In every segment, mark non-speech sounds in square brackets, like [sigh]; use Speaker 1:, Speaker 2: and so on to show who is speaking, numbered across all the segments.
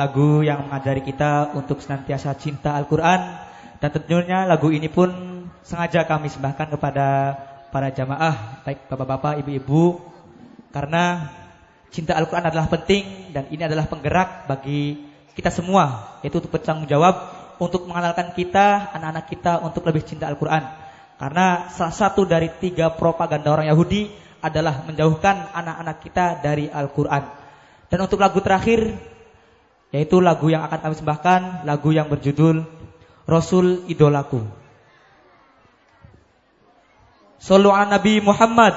Speaker 1: Lagu yang mengajari kita untuk senantiasa cinta Al-Quran. Dan tentunya lagu ini pun sengaja kami sembahkan kepada para jamaah Baik bapak-bapak, ibu-ibu. Karena cinta Al-Quran adalah penting Dan ini adalah penggerak bagi kita semua Yaitu untuk bertanggung jawab Untuk mengenalkan kita, anak-anak kita untuk lebih cinta Al-Quran. Karena salah satu dari tiga propaganda orang Yahudi Adalah menjauhkan anak-anak kita dari Al-Quran. Dan untuk lagu terakhir yaitu lagu yang akan kami sembahkan, lagu yang berjudul Rasul Idolaku. Sallu Nabi Muhammad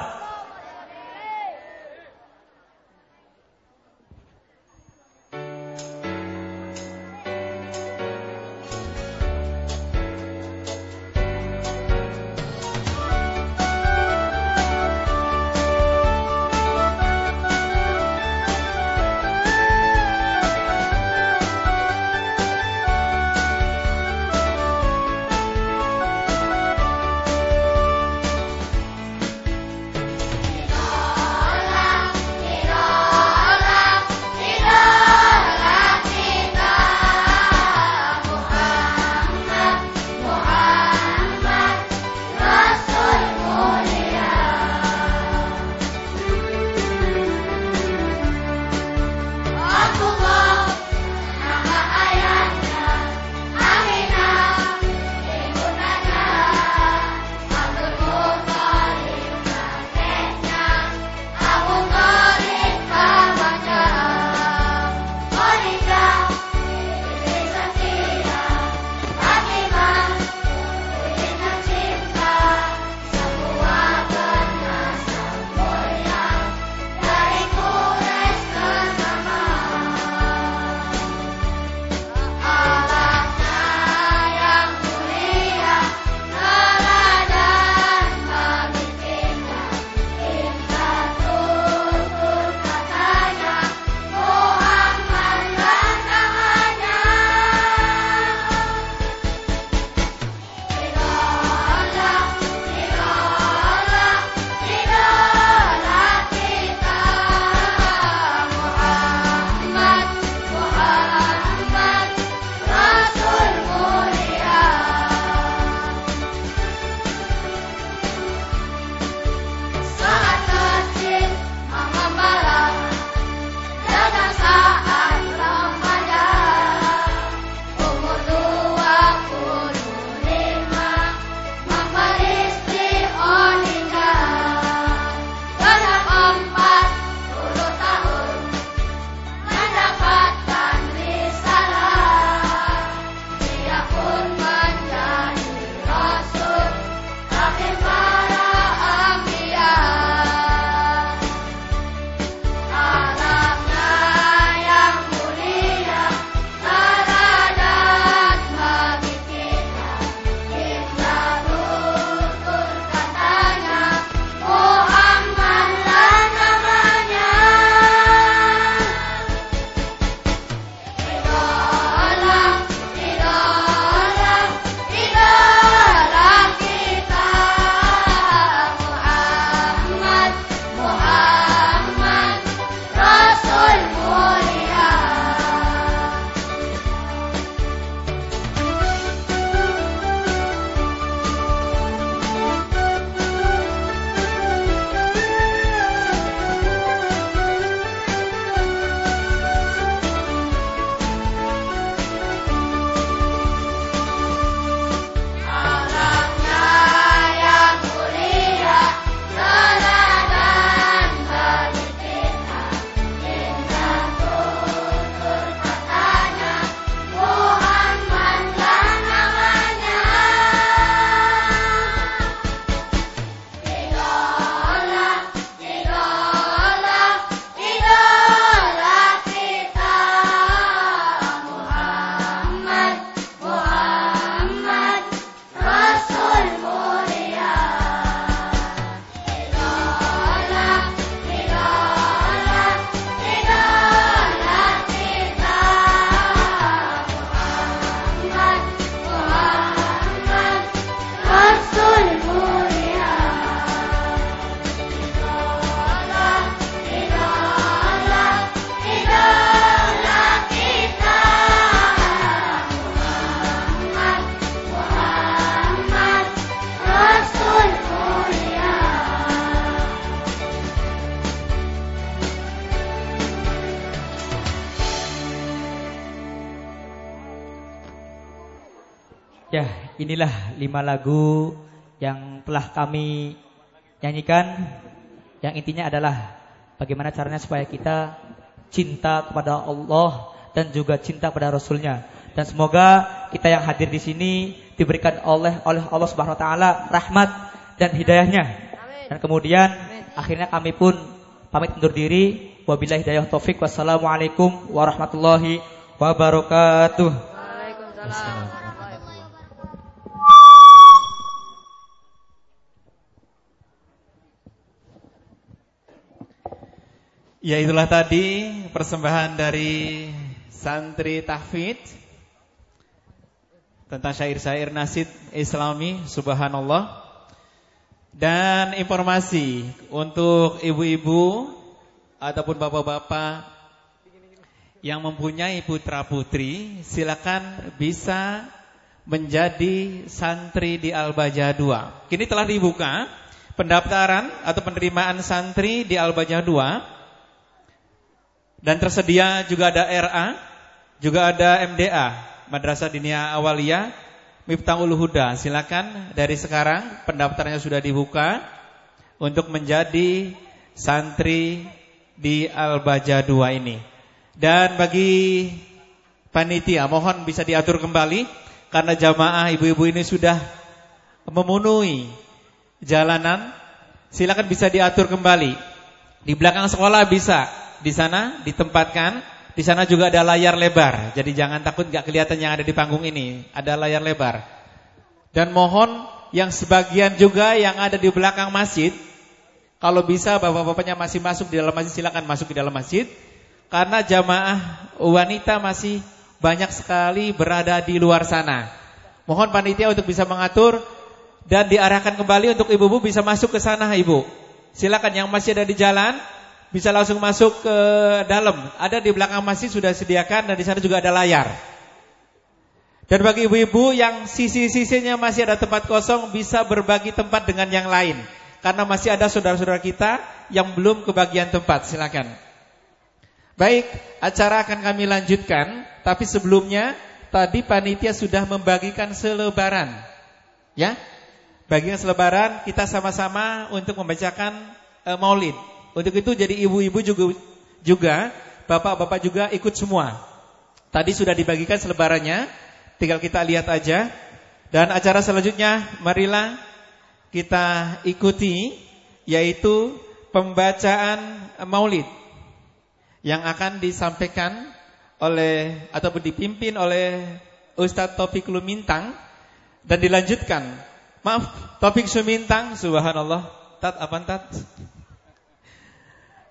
Speaker 1: inilah lima lagu yang telah kami nyanyikan. Yang intinya adalah bagaimana caranya supaya kita cinta kepada Allah dan juga cinta kepada Rasulnya. Dan semoga kita yang hadir di sini diberikan oleh oleh Allah Subhanahu Wa Taala rahmat dan hidayahnya. Dan kemudian akhirnya kami pun pamit undur diri. Wabillahi hidayah taufik. Wassalamualaikum warahmatullahi wabarakatuh. Waalaikumsalam.
Speaker 2: Ya itulah tadi persembahan dari santri tahfidz tentang syair-syair nasid islami subhanallah dan informasi untuk ibu-ibu ataupun bapak-bapak yang mempunyai putra-putri silakan bisa menjadi santri di Al-Bajah 2. Kini telah dibuka pendaftaran atau penerimaan santri di Al-Bajah 2 dan tersedia juga ada RA, juga ada MDA, Madrasah Dinia Awaliyah, Miftahul Huda. Silakan dari sekarang pendaftarannya sudah dibuka untuk menjadi santri di Al-Baja 2 ini. Dan bagi panitia mohon bisa diatur kembali karena jamaah ibu-ibu ini sudah memenuhi jalanan. Silakan bisa diatur kembali. Di belakang sekolah bisa di sana ditempatkan, di sana juga ada layar lebar. Jadi jangan takut nggak kelihatan yang ada di panggung ini, ada layar lebar. Dan mohon yang sebagian juga yang ada di belakang masjid, kalau bisa bapak-bapaknya masih masuk di dalam masjid silakan masuk di dalam masjid. Karena jamaah wanita masih banyak sekali berada di luar sana. Mohon panitia untuk bisa mengatur dan diarahkan kembali untuk ibu-ibu bisa masuk ke sana ibu. Silakan yang masih ada di jalan bisa langsung masuk ke dalam. Ada di belakang masjid sudah sediakan dan di sana juga ada layar. Dan bagi ibu-ibu yang sisi-sisinya masih ada tempat kosong bisa berbagi tempat dengan yang lain. Karena masih ada saudara-saudara kita yang belum kebagian tempat. Silakan. Baik, acara akan kami lanjutkan, tapi sebelumnya tadi panitia sudah membagikan selebaran. Ya? Bagian selebaran kita sama-sama untuk membacakan uh, Maulid. Untuk itu jadi ibu-ibu juga juga bapak-bapak juga ikut semua. Tadi sudah dibagikan selebarannya, tinggal kita lihat aja. Dan acara selanjutnya marilah kita ikuti yaitu pembacaan Maulid yang akan disampaikan oleh ataupun dipimpin oleh Ustadz Topik Lumintang dan dilanjutkan. Maaf, Topik Sumintang, subhanallah. Tat apa tat?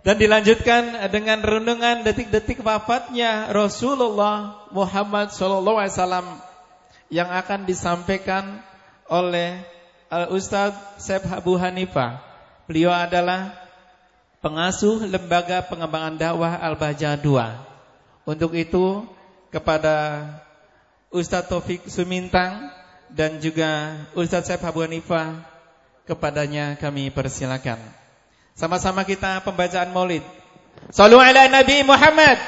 Speaker 2: Dan dilanjutkan dengan renungan detik-detik wafatnya Rasulullah Muhammad SAW yang akan disampaikan oleh Al Ustaz Syekh Abu Hanifah. Beliau adalah pengasuh lembaga pengembangan dakwah Al Baja 2. Untuk itu kepada Ustaz Taufik Sumintang dan juga Ustaz Syekh Abu Hanifah kepadanya kami persilakan. Sama-sama kita pembacaan Maulid. Sallu ala Nabi Muhammad.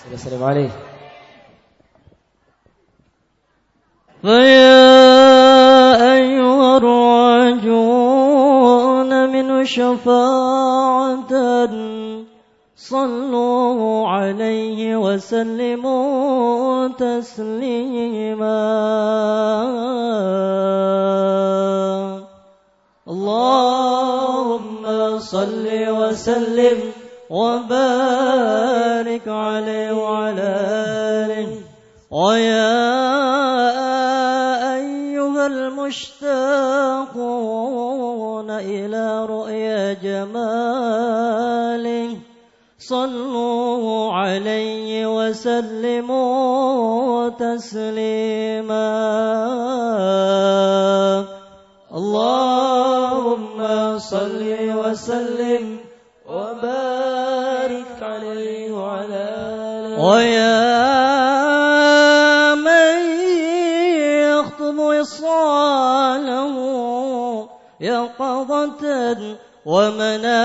Speaker 2: Sallallahu alaihi.
Speaker 3: فيا أيها الراجون من شفاعة صلوا عليه وسلموا تسليما وسلم وبارك عليه وعلى آله. ويا أيها المشتاقون إلى رؤيا جماله صلوا عليه وسلموا تسليما. ويا من يخطب وصاله يقظة ومناما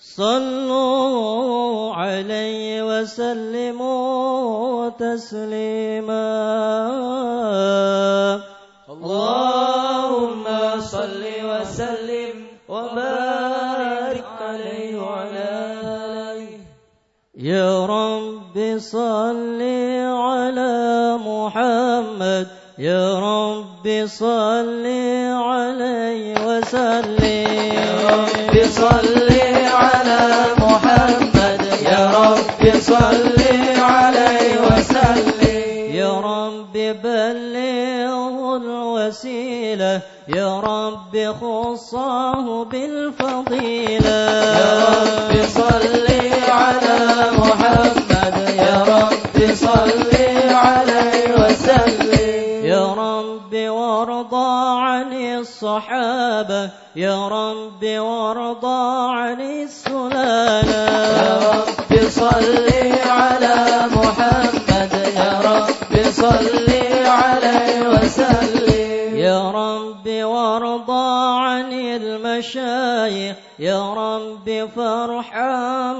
Speaker 3: صلوا عليه وسلموا صل يا رب صل علي وسلم. يا رب صل على محمد. يا رب صل علي وسلم. يا رب بلغه الوسيلة. يا رب خصاه بالفضيلة. يا رب صل على محمد. يا رب صل علي وسلم. رب وارضى عن الصحابة. يا رب وارضى عن السلالة. يا رب صل على محمد. يا رب صل عليه وسلم. يا رب وارضى عن المشايخ. يا رب فارحم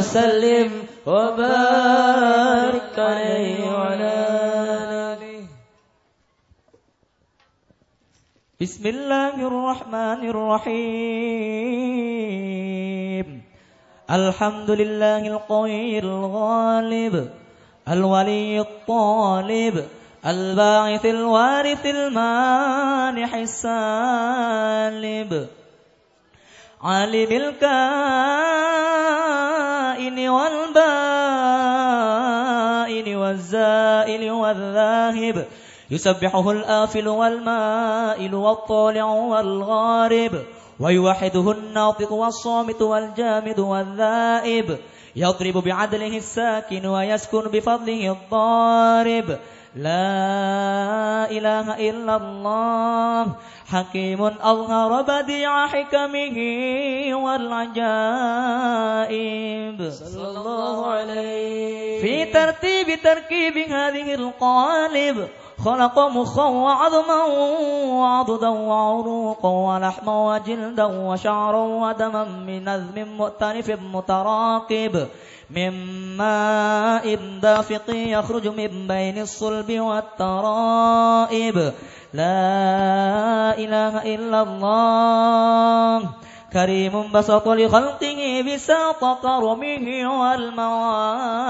Speaker 3: وسلم
Speaker 4: وبارك عليه وعلى آله. بسم الله الرحمن الرحيم.
Speaker 5: الحمد لله القوي الغالب الولي الطالب الباعث الوارث المانح السالب عالم الكائن والبائن والزائل والذاهب يسبحه الآفل والمائل والطالع والغارب ويوحده الناطق والصامت والجامد والذائب يضرب بعدله الساكن ويسكن بفضله الضارب. لا إله إلا الله حكيم أظهر بديع حكمه والعجائب
Speaker 6: صلى الله عليه
Speaker 5: في ترتيب تركيب هذه القالب خلق مخا وعظما وعضدا وعروقا ولحما وجلدا وشعرا ودما من نظم مؤتلف متراقب من ماء دافق يخرج من بين الصلب والترائب. لا إله إلا الله. كريم بسط لخلقه بساط كرمه والمواهب.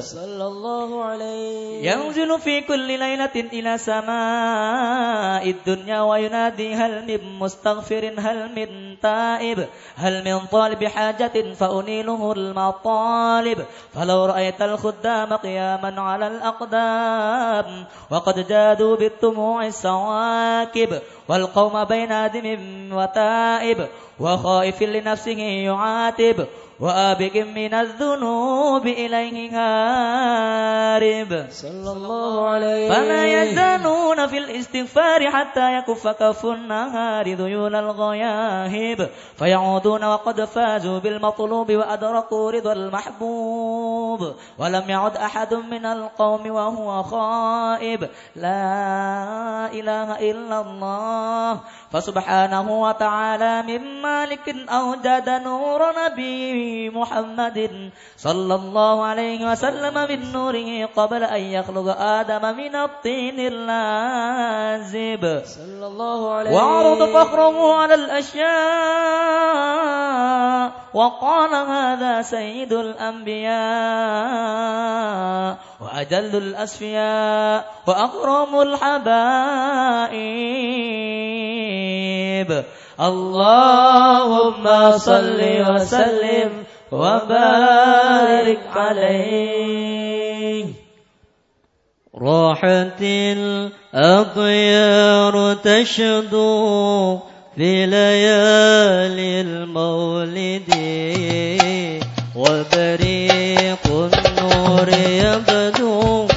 Speaker 6: صلى الله عليه.
Speaker 5: ينزل في كل ليلة إلى سماء الدنيا وينادي هل من مستغفر هل من تائب هل من طالب حاجة فأنيله المطالب. فلو رأيت الخدام قياما على الأقدام وقد جادوا بالدموع السواكب والقوم بين آدم وتائب وخائف لنفسه يعاتب
Speaker 3: وآبق من الذنوب إليه هارب.
Speaker 4: صلى الله عليه.
Speaker 3: فلا يزالون في الاستغفار حتى يكف كف النهار ذيول الغياهب. فيعودون وقد فازوا بالمطلوب وأدركوا رضا المحبوب. ولم يعد أحد من القوم وهو خائب. لا إله إلا الله. فسبحانه وتعالى من مالك أوجد نور نبي محمد صلى الله عليه وسلم من نوره قبل أن يخلق آدم من الطين اللازب.
Speaker 4: صلى الله عليه
Speaker 3: وعرض فخره على الأشياء وقال هذا سيد الأنبياء وأجل الأسفياء وأكرم الحبائب. اللهم صل وسلم وبارك عليه. راحت الأطيار تشدو في ليالي المولد وبريق النور يبدو.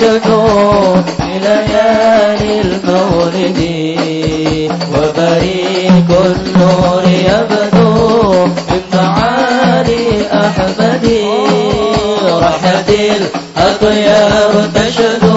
Speaker 3: الأطيار تشدو في ليالي المولد. وبريق النور يبدو من معالي أحمد راحت الأطيار تشدو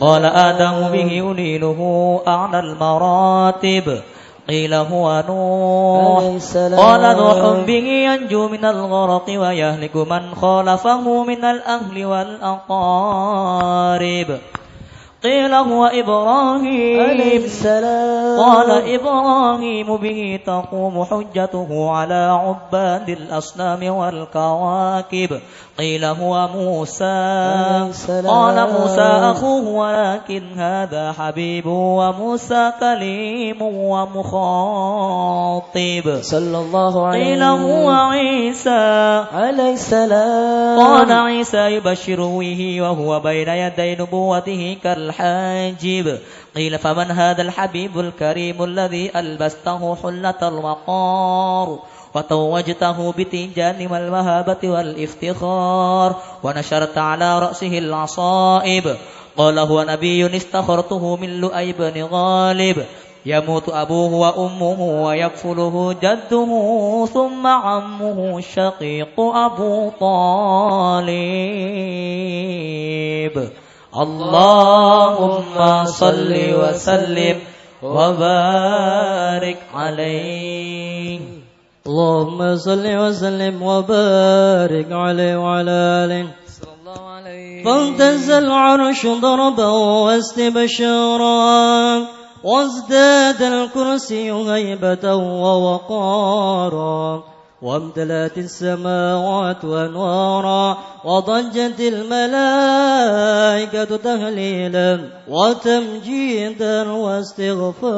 Speaker 5: قال آدم به أنيله أعلى المراتب. قيل هو نوح. قال نوح به ينجو من الغرق ويهلك من خالفه من الأهل والأقارب. قيل هو إبراهيم.
Speaker 3: عليه السلام.
Speaker 5: قال إبراهيم به تقوم حجته على عباد الأصنام والكواكب. قيل هو موسى. قال موسى أخوه ولكن هذا حبيب وموسى كليم ومخاطب.
Speaker 3: صلى الله عليه
Speaker 5: قيل هو عيسى.
Speaker 3: عليه السلام.
Speaker 5: قال عيسى يبشره به وهو بين يدي نبوته كالحاجب. قيل فمن هذا الحبيب الكريم الذي ألبسته حلة الوقار وتوجته بتنجان والمهابة والإفتخار ونشرت على رأسه العصائب. قال هو نبي استخرته من لؤي بن غالب. يموت أبوه وأمه ويكفله جده ثم عمه الشقيق أبو طالب. اللهم صل وسلم وبارك عليه.
Speaker 3: اللهم صل وسلم وبارك عليه وعلى آله. فاهتز العرش ضربا واستبشارا وازداد الكرسي هيبة ووقارا. وامتلأت السماوات أنوارا وضجت الملائكة تهليلا وتمجيدا واستغفارا.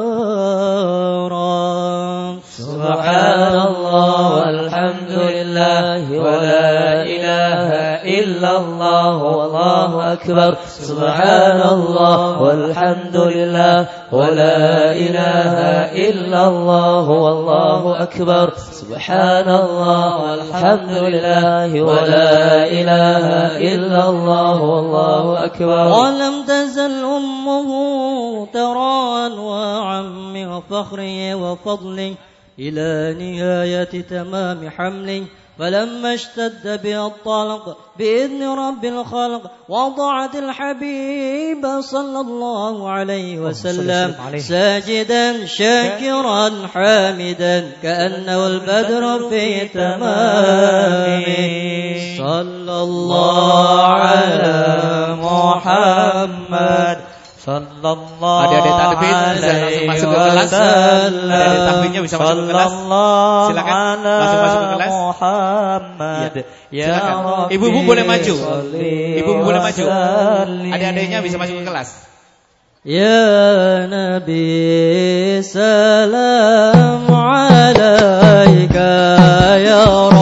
Speaker 5: سبحان الله والحمد لله ولا إله إلا الله والله أكبر. سبحان الله والحمد لله ولا إله إلا الله والله أكبر. سبحان الله والحمد لله ولا إله إلا الله والله أكبر.
Speaker 3: ولم تزل أمه ترى أنواعا من فخره وفضله إلى نهاية تمام حمله. فلما اشتد بها الطلق بإذن رب الخلق وضعت الحبيب صلى الله عليه وسلم ساجدا شاكرا حامدا كأنه البدر في تمامه صلى الله على محمد.
Speaker 5: Sallallahu
Speaker 2: Adik-adik takbir bisa langsung masuk ke kelas. Adik-adik takbirnya bisa masuk ke kelas. Silakan langsung masuk ke kelas.
Speaker 5: Muhammad
Speaker 2: Iya, silakan. Ibu-ibu boleh maju. Ibu-ibu boleh maju. Adik-adiknya bisa masuk ke kelas.
Speaker 3: يا نبي سلام عليك يا رسول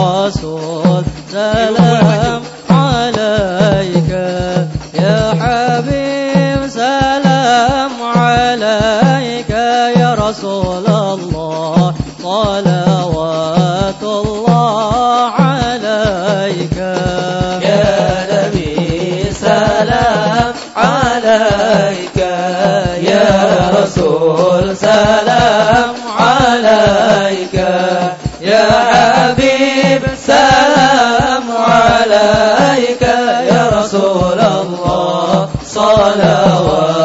Speaker 3: صلوات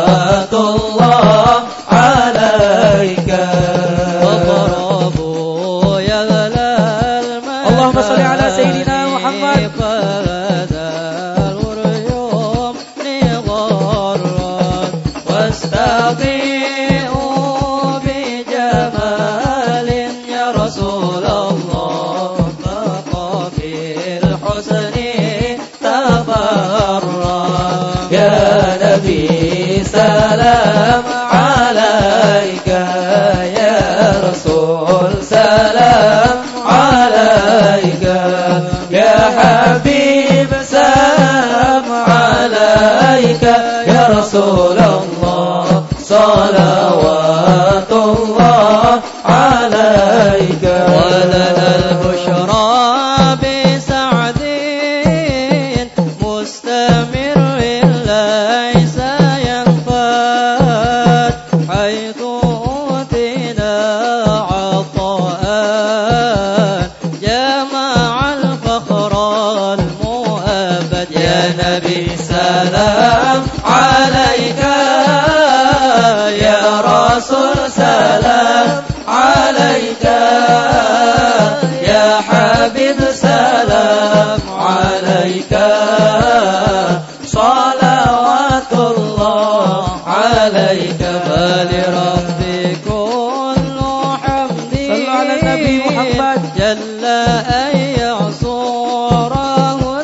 Speaker 3: لبيك فلربي كل حمدي
Speaker 1: صلوا على النبي محمد.
Speaker 3: جل أي يعصره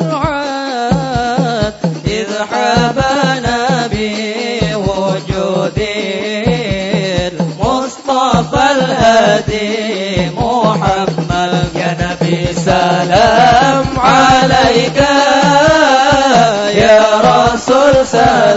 Speaker 3: العاد إذ حبنا بوجود المصطفى الهادي محمد. يا نبي سلام عليك. يا رسول سلام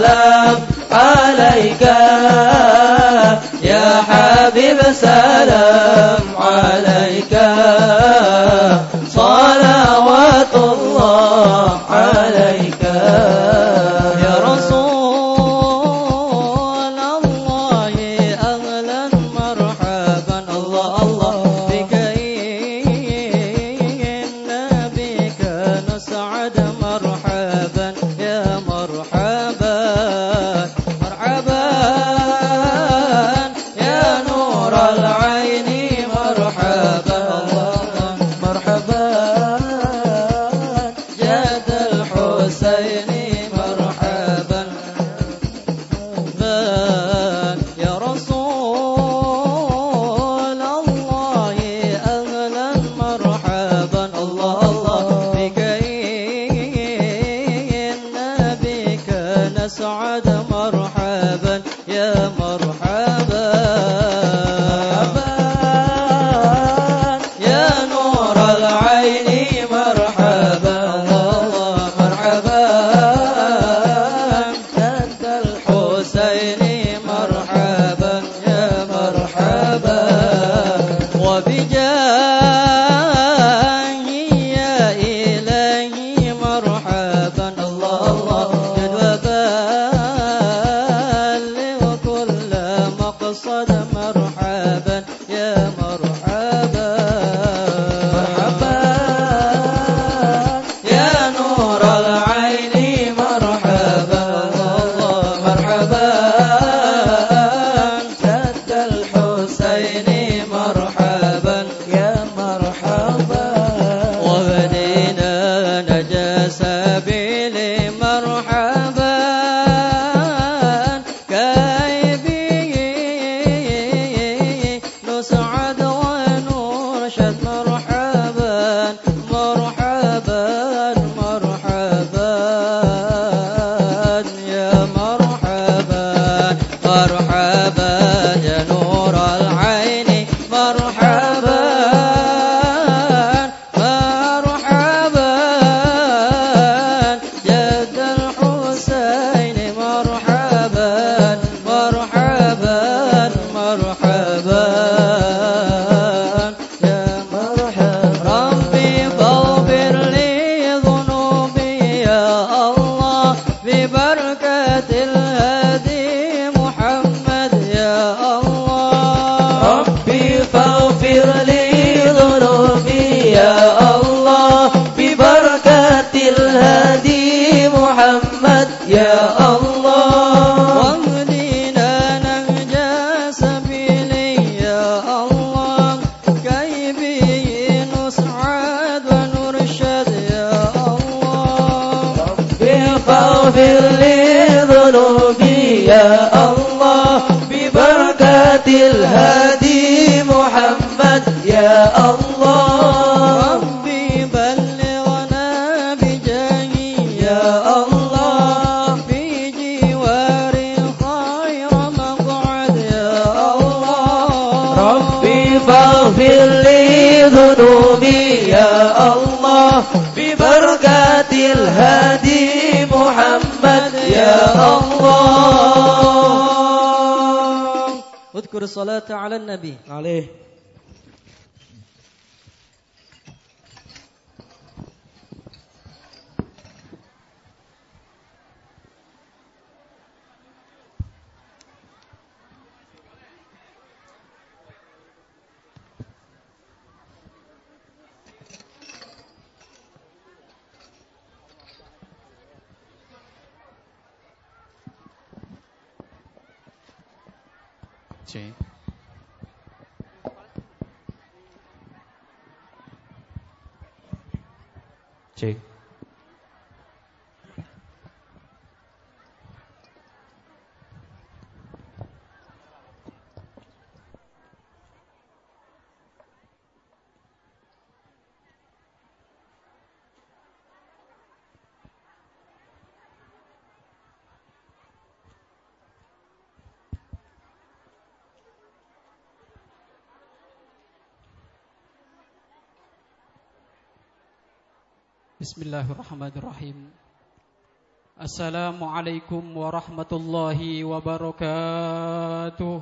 Speaker 7: Assalamualaikum warahmatullahi wabarakatuh.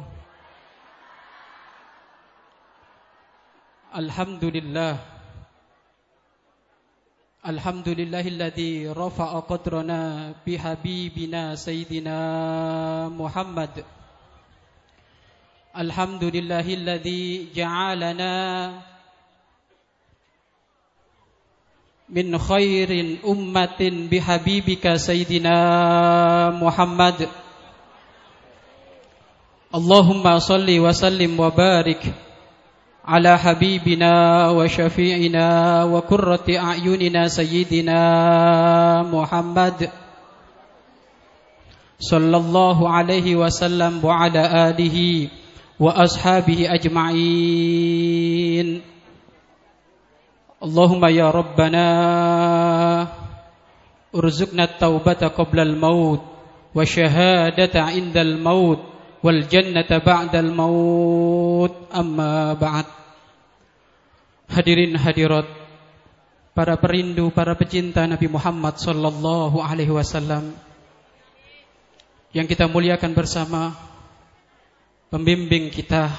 Speaker 7: Alhamdulillah. Alhamdulillahilladzi rafa'a qadrana bihabibina sayyidina Muhammad. Alhamdulillahilladzi ja'alana min khairin ummatin bihabibika sayyidina Muhammad Allahumma salli wa sallim wa barik ala habibina wa syafi'ina wa qurrati a'yunina sayyidina Muhammad sallallahu alaihi wasallam wa ala alihi wa ashabihi ajma'in اللهم يا ربنا ارزقنا التوبة قبل الموت وشهادة عند الموت والجنة بعد الموت أما بعد Hadirin hadirat para perindu, para pecinta Nabi Muhammad sallallahu alaihi wasallam yang kita muliakan bersama pembimbing kita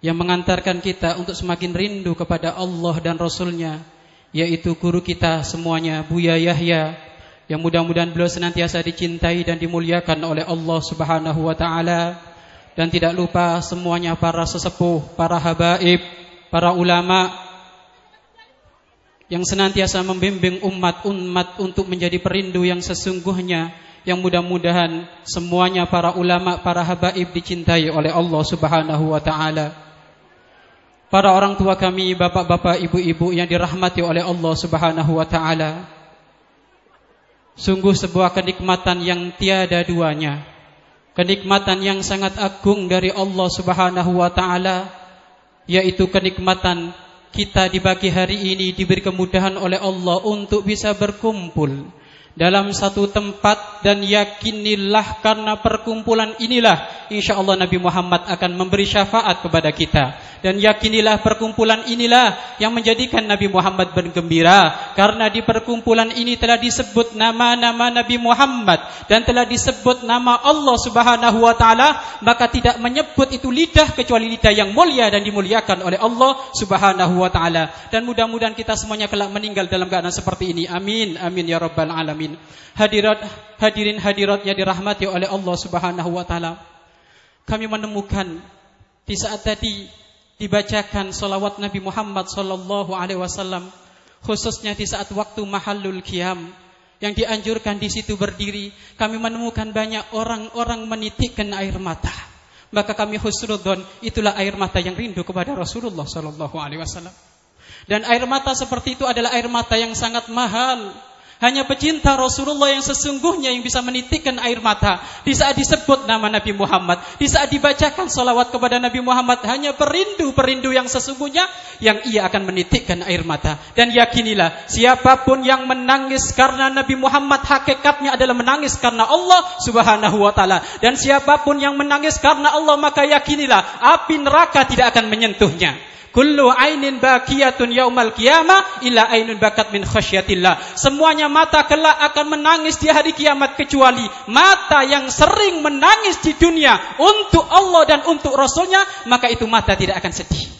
Speaker 7: yang mengantarkan kita untuk semakin rindu kepada Allah dan Rasulnya yaitu guru kita semuanya Buya Yahya yang mudah-mudahan beliau senantiasa dicintai dan dimuliakan oleh Allah Subhanahu wa taala. Dan tidak lupa semuanya para sesepuh, para habaib, para ulama yang senantiasa membimbing umat-umat untuk menjadi perindu yang sesungguhnya yang mudah-mudahan semuanya para ulama, para habaib dicintai oleh Allah Subhanahu wa taala para orang tua kami, bapak-bapak, ibu-ibu yang dirahmati oleh Allah Subhanahu wa taala. Sungguh sebuah kenikmatan yang tiada duanya. Kenikmatan yang sangat agung dari Allah Subhanahu wa taala yaitu kenikmatan kita di pagi hari ini diberi kemudahan oleh Allah untuk bisa berkumpul dalam satu tempat dan yakinilah karena perkumpulan inilah insya Allah Nabi Muhammad akan memberi syafaat kepada kita. Dan yakinilah perkumpulan inilah yang menjadikan Nabi Muhammad bergembira karena di perkumpulan ini telah disebut nama-nama Nabi Muhammad dan telah disebut nama Allah Subhanahu wa taala maka tidak menyebut itu lidah kecuali lidah yang mulia dan dimuliakan oleh Allah Subhanahu wa taala. Dan mudah-mudahan kita semuanya kelak meninggal dalam keadaan seperti ini. Amin. Amin ya rabbal alamin alamin. Hadirat hadirin hadirat yang dirahmati oleh Allah Subhanahu wa taala. Kami menemukan di saat tadi dibacakan salawat Nabi Muhammad sallallahu alaihi wasallam khususnya di saat waktu mahallul qiyam yang dianjurkan di situ berdiri kami menemukan banyak orang-orang menitikkan air mata maka kami husnudzon itulah air mata yang rindu kepada Rasulullah sallallahu alaihi wasallam dan air mata seperti itu adalah air mata yang sangat mahal hanya pecinta Rasulullah yang sesungguhnya yang bisa menitikkan air mata. Di saat disebut nama Nabi Muhammad. Di saat dibacakan salawat kepada Nabi Muhammad. Hanya perindu-perindu yang sesungguhnya yang ia akan menitikkan air mata. Dan yakinilah siapa pun yang menangis karena Nabi Muhammad hakikatnya adalah menangis karena Allah subhanahu wa ta'ala. Dan siapa pun yang menangis karena Allah maka yakinilah api neraka tidak akan menyentuhnya. Kullu ainin bakiyatun yaumal qiyamah illa ainun bakat min khasyatillah. Semuanya mata kelak akan menangis di hari kiamat kecuali mata yang sering menangis di dunia untuk Allah dan untuk Rasulnya, maka itu mata tidak akan sedih.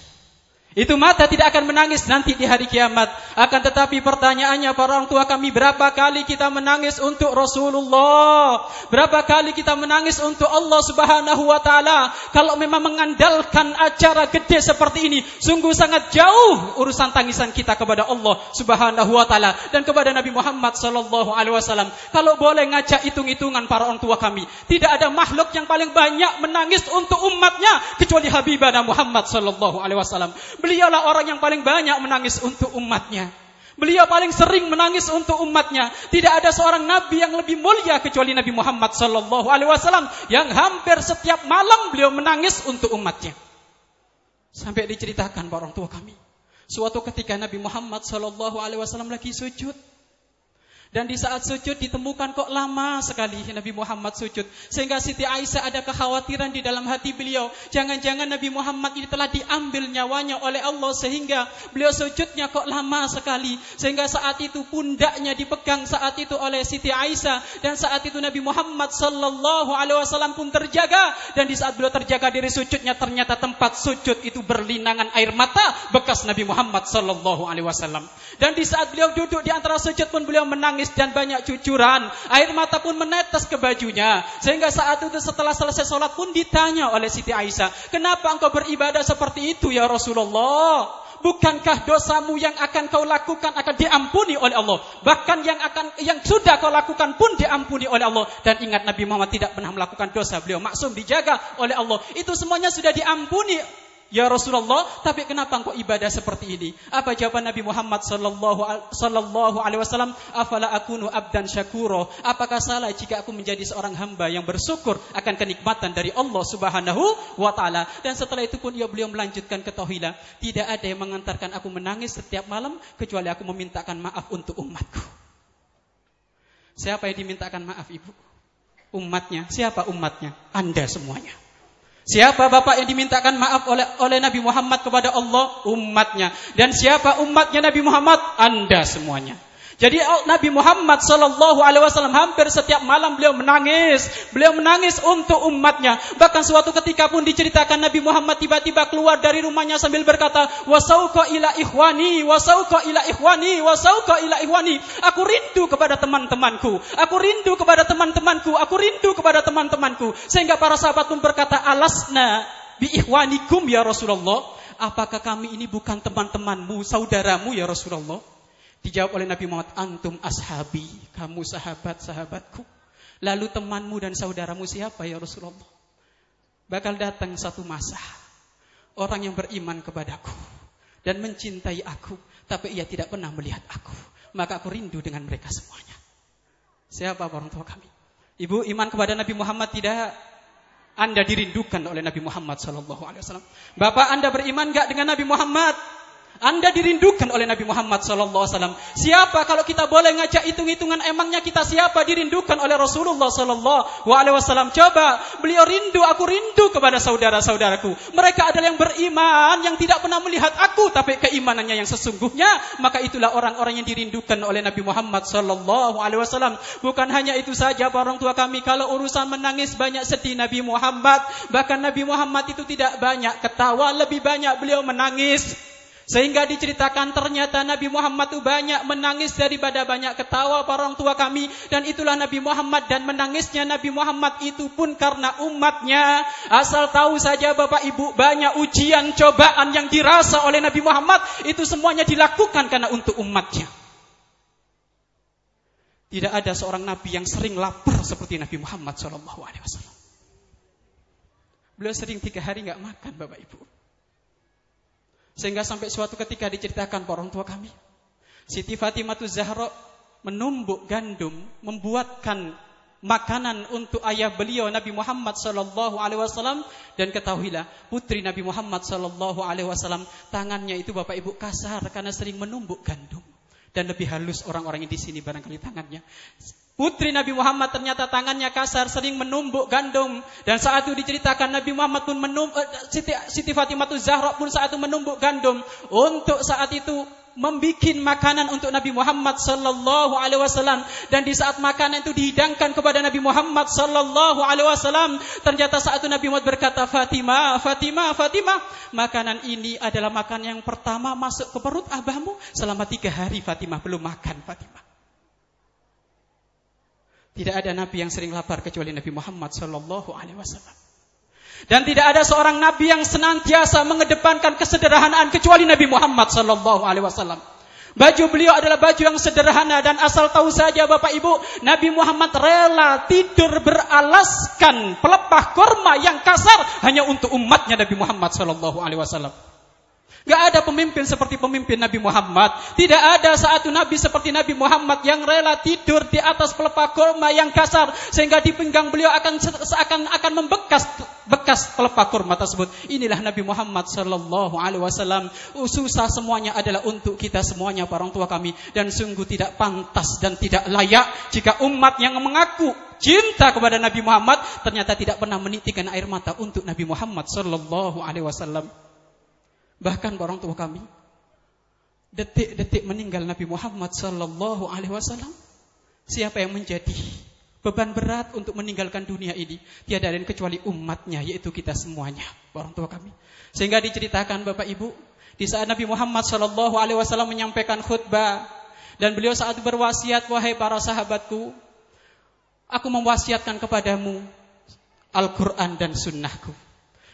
Speaker 7: Itu mata tidak akan menangis nanti di hari kiamat. Akan tetapi pertanyaannya para orang tua kami berapa kali kita menangis untuk Rasulullah? Berapa kali kita menangis untuk Allah Subhanahu wa taala? Kalau memang mengandalkan acara gede seperti ini, sungguh sangat jauh urusan tangisan kita kepada Allah Subhanahu wa taala dan kepada Nabi Muhammad sallallahu alaihi wasallam. Kalau boleh ngajak hitung-hitungan para orang tua kami, tidak ada makhluk yang paling banyak menangis untuk umatnya kecuali Habibana Muhammad sallallahu alaihi wasallam. Beliaulah orang yang paling banyak menangis untuk umatnya. Beliau paling sering menangis untuk umatnya. Tidak ada seorang nabi yang lebih mulia kecuali Nabi Muhammad sallallahu alaihi wasallam yang hampir setiap malam beliau menangis untuk umatnya. Sampai diceritakan orang tua kami. Suatu ketika Nabi Muhammad sallallahu alaihi wasallam lagi sujud. Dan di saat sujud ditemukan kok lama sekali Nabi Muhammad sujud. Sehingga Siti Aisyah ada kekhawatiran di dalam hati beliau. Jangan-jangan Nabi Muhammad ini telah diambil nyawanya oleh Allah. Sehingga beliau sujudnya kok lama sekali. Sehingga saat itu pundaknya dipegang saat itu oleh Siti Aisyah. Dan saat itu Nabi Muhammad sallallahu alaihi wasallam pun terjaga. Dan di saat beliau terjaga dari sujudnya ternyata tempat sujud itu berlinangan air mata. Bekas Nabi Muhammad sallallahu alaihi wasallam. Dan di saat beliau duduk di antara sujud pun beliau menangis menangis dan banyak cucuran. Air mata pun menetes ke bajunya. Sehingga saat itu setelah selesai sholat pun ditanya oleh Siti Aisyah. Kenapa engkau beribadah seperti itu ya Rasulullah? Bukankah dosamu yang akan kau lakukan akan diampuni oleh Allah? Bahkan yang akan yang sudah kau lakukan pun diampuni oleh Allah. Dan ingat Nabi Muhammad tidak pernah melakukan dosa. Beliau maksum dijaga oleh Allah. Itu semuanya sudah diampuni Ya Rasulullah, tapi kenapa engkau ibadah seperti ini? Apa jawaban Nabi Muhammad sallallahu alaihi wasallam? Afala akunu abdan syakuro? Apakah salah jika aku menjadi seorang hamba yang bersyukur akan kenikmatan dari Allah Subhanahu wa taala? Dan setelah itu pun ia beliau melanjutkan ke. Tidak ada yang mengantarkan aku menangis setiap malam kecuali aku memintakan maaf untuk umatku. Siapa yang dimintakan maaf Ibu? Umatnya. Siapa umatnya? Anda semuanya. Siapa bapak yang dimintakan maaf oleh oleh Nabi Muhammad kepada Allah? Umatnya. Dan siapa umatnya Nabi Muhammad? Anda semuanya. Jadi Nabi Muhammad Sallallahu Alaihi Wasallam hampir setiap malam beliau menangis, beliau menangis untuk umatnya. Bahkan suatu ketika pun diceritakan Nabi Muhammad tiba-tiba keluar dari rumahnya sambil berkata, wasauka ila ikhwani, wasauka ila ikhwani, wasauka ila ikhwani. Aku rindu kepada teman-temanku, aku rindu kepada teman-temanku, aku rindu kepada teman-temanku. Sehingga para sahabat pun berkata, alasna bi ikhwanikum ya Rasulullah. Apakah kami ini bukan teman-temanmu, saudaramu ya Rasulullah? Dijawab oleh Nabi Muhammad, antum ashabi, kamu sahabat-sahabatku. Lalu temanmu dan saudaramu siapa ya Rasulullah? Bakal datang satu masa, orang yang beriman kepadaku dan mencintai aku, tapi ia tidak pernah melihat aku. Maka aku rindu dengan mereka semuanya. Siapa orang tua kami? Ibu iman kepada Nabi Muhammad tidak anda dirindukan oleh Nabi Muhammad Sallallahu Alaihi Wasallam. Bapak Anda beriman gak dengan Nabi Muhammad? Anda dirindukan oleh Nabi Muhammad wasallam. Siapa kalau kita boleh ngajak hitung-hitungan emangnya kita siapa dirindukan oleh Rasulullah wasallam? Coba, beliau rindu, aku rindu kepada saudara-saudaraku. Mereka adalah yang beriman yang tidak pernah melihat aku tapi keimanannya yang sesungguhnya, maka itulah orang-orang yang dirindukan oleh Nabi Muhammad wasallam. Bukan hanya itu saja orang tua kami kalau urusan menangis banyak sedih Nabi Muhammad, bahkan Nabi Muhammad itu tidak banyak ketawa, lebih banyak beliau menangis. Sehingga diceritakan ternyata Nabi Muhammad itu banyak menangis daripada banyak ketawa para orang tua kami. Dan itulah Nabi Muhammad dan menangisnya Nabi Muhammad itu pun karena umatnya. Asal tahu saja Bapak Ibu banyak ujian cobaan yang dirasa oleh Nabi Muhammad. Itu semuanya dilakukan karena untuk umatnya. Tidak ada seorang Nabi yang sering lapar seperti Nabi Muhammad SAW. Beliau sering tiga hari nggak makan Bapak Ibu. Sehingga sampai suatu ketika diceritakan para orang tua kami. Siti Fatimah Zahra menumbuk gandum, membuatkan makanan untuk ayah beliau Nabi Muhammad sallallahu alaihi wasallam dan ketahuilah putri Nabi Muhammad sallallahu alaihi wasallam tangannya itu Bapak Ibu kasar karena sering menumbuk gandum dan lebih halus orang-orang yang di sini barangkali tangannya Putri Nabi Muhammad ternyata tangannya kasar, sering menumbuk gandum. Dan saat itu diceritakan Nabi Muhammad pun menumbuk, eh, Siti, Siti Fatimah Zahra pun saat itu menumbuk gandum. Untuk saat itu membuat makanan untuk Nabi Muhammad sallallahu alaihi wasallam dan di saat makanan itu dihidangkan kepada Nabi Muhammad sallallahu alaihi wasallam ternyata saat itu Nabi Muhammad berkata Fatimah Fatimah Fatimah makanan ini adalah makanan yang pertama masuk ke perut abahmu selama tiga hari Fatimah belum makan Fatimah tidak ada nabi yang sering lapar kecuali Nabi Muhammad sallallahu alaihi wasallam. Dan tidak ada seorang nabi yang senantiasa mengedepankan kesederhanaan kecuali Nabi Muhammad sallallahu alaihi wasallam. Baju beliau adalah baju yang sederhana dan asal tahu saja Bapak Ibu, Nabi Muhammad rela tidur beralaskan pelepah korma yang kasar hanya untuk umatnya Nabi Muhammad sallallahu alaihi wasallam. Gak ada pemimpin seperti pemimpin Nabi Muhammad. Tidak ada satu Nabi seperti Nabi Muhammad yang rela tidur di atas pelepah kurma yang kasar sehingga di pinggang beliau akan seakan akan membekas bekas pelepah kurma tersebut. Inilah Nabi Muhammad sallallahu alaihi wasallam. Susah semuanya adalah untuk kita semuanya para orang tua kami dan sungguh tidak pantas dan tidak layak jika umat yang mengaku cinta kepada Nabi Muhammad ternyata tidak pernah menitikkan air mata untuk Nabi Muhammad sallallahu alaihi wasallam. Bahkan orang tua kami. Detik-detik meninggal Nabi Muhammad sallallahu alaihi wasallam siapa yang menjadi beban berat untuk meninggalkan dunia ini? Tiada lain kecuali umatnya yaitu kita semuanya orang tua kami. Sehingga diceritakan Bapak Ibu di saat Nabi Muhammad sallallahu alaihi wasallam menyampaikan khutbah dan beliau saat berwasiat wahai para sahabatku aku mewasiatkan kepadamu Al-Qur'an dan sunnahku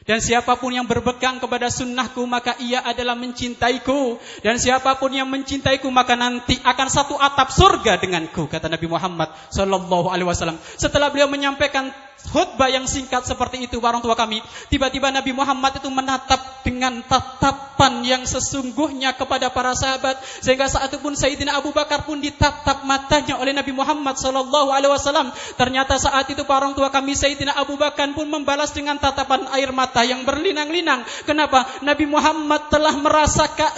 Speaker 7: dan siapa pun yang berpegang kepada sunnahku maka ia adalah mencintaiku. Dan siapa pun yang mencintaiku maka nanti akan satu atap surga denganku kata Nabi Muhammad Sallallahu Alaihi Wasallam. Setelah beliau menyampaikan khutbah yang singkat seperti itu orang tua kami. Tiba-tiba Nabi Muhammad itu menatap dengan tatapan yang sesungguhnya kepada para sahabat sehingga saat itu pun Sayyidina Abu Bakar pun ditatap matanya oleh Nabi Muhammad sallallahu alaihi wasallam. Ternyata saat itu orang tua kami Sayyidina Abu Bakar pun membalas dengan tatapan air mata yang berlinang-linang. Kenapa? Nabi Muhammad telah merasakan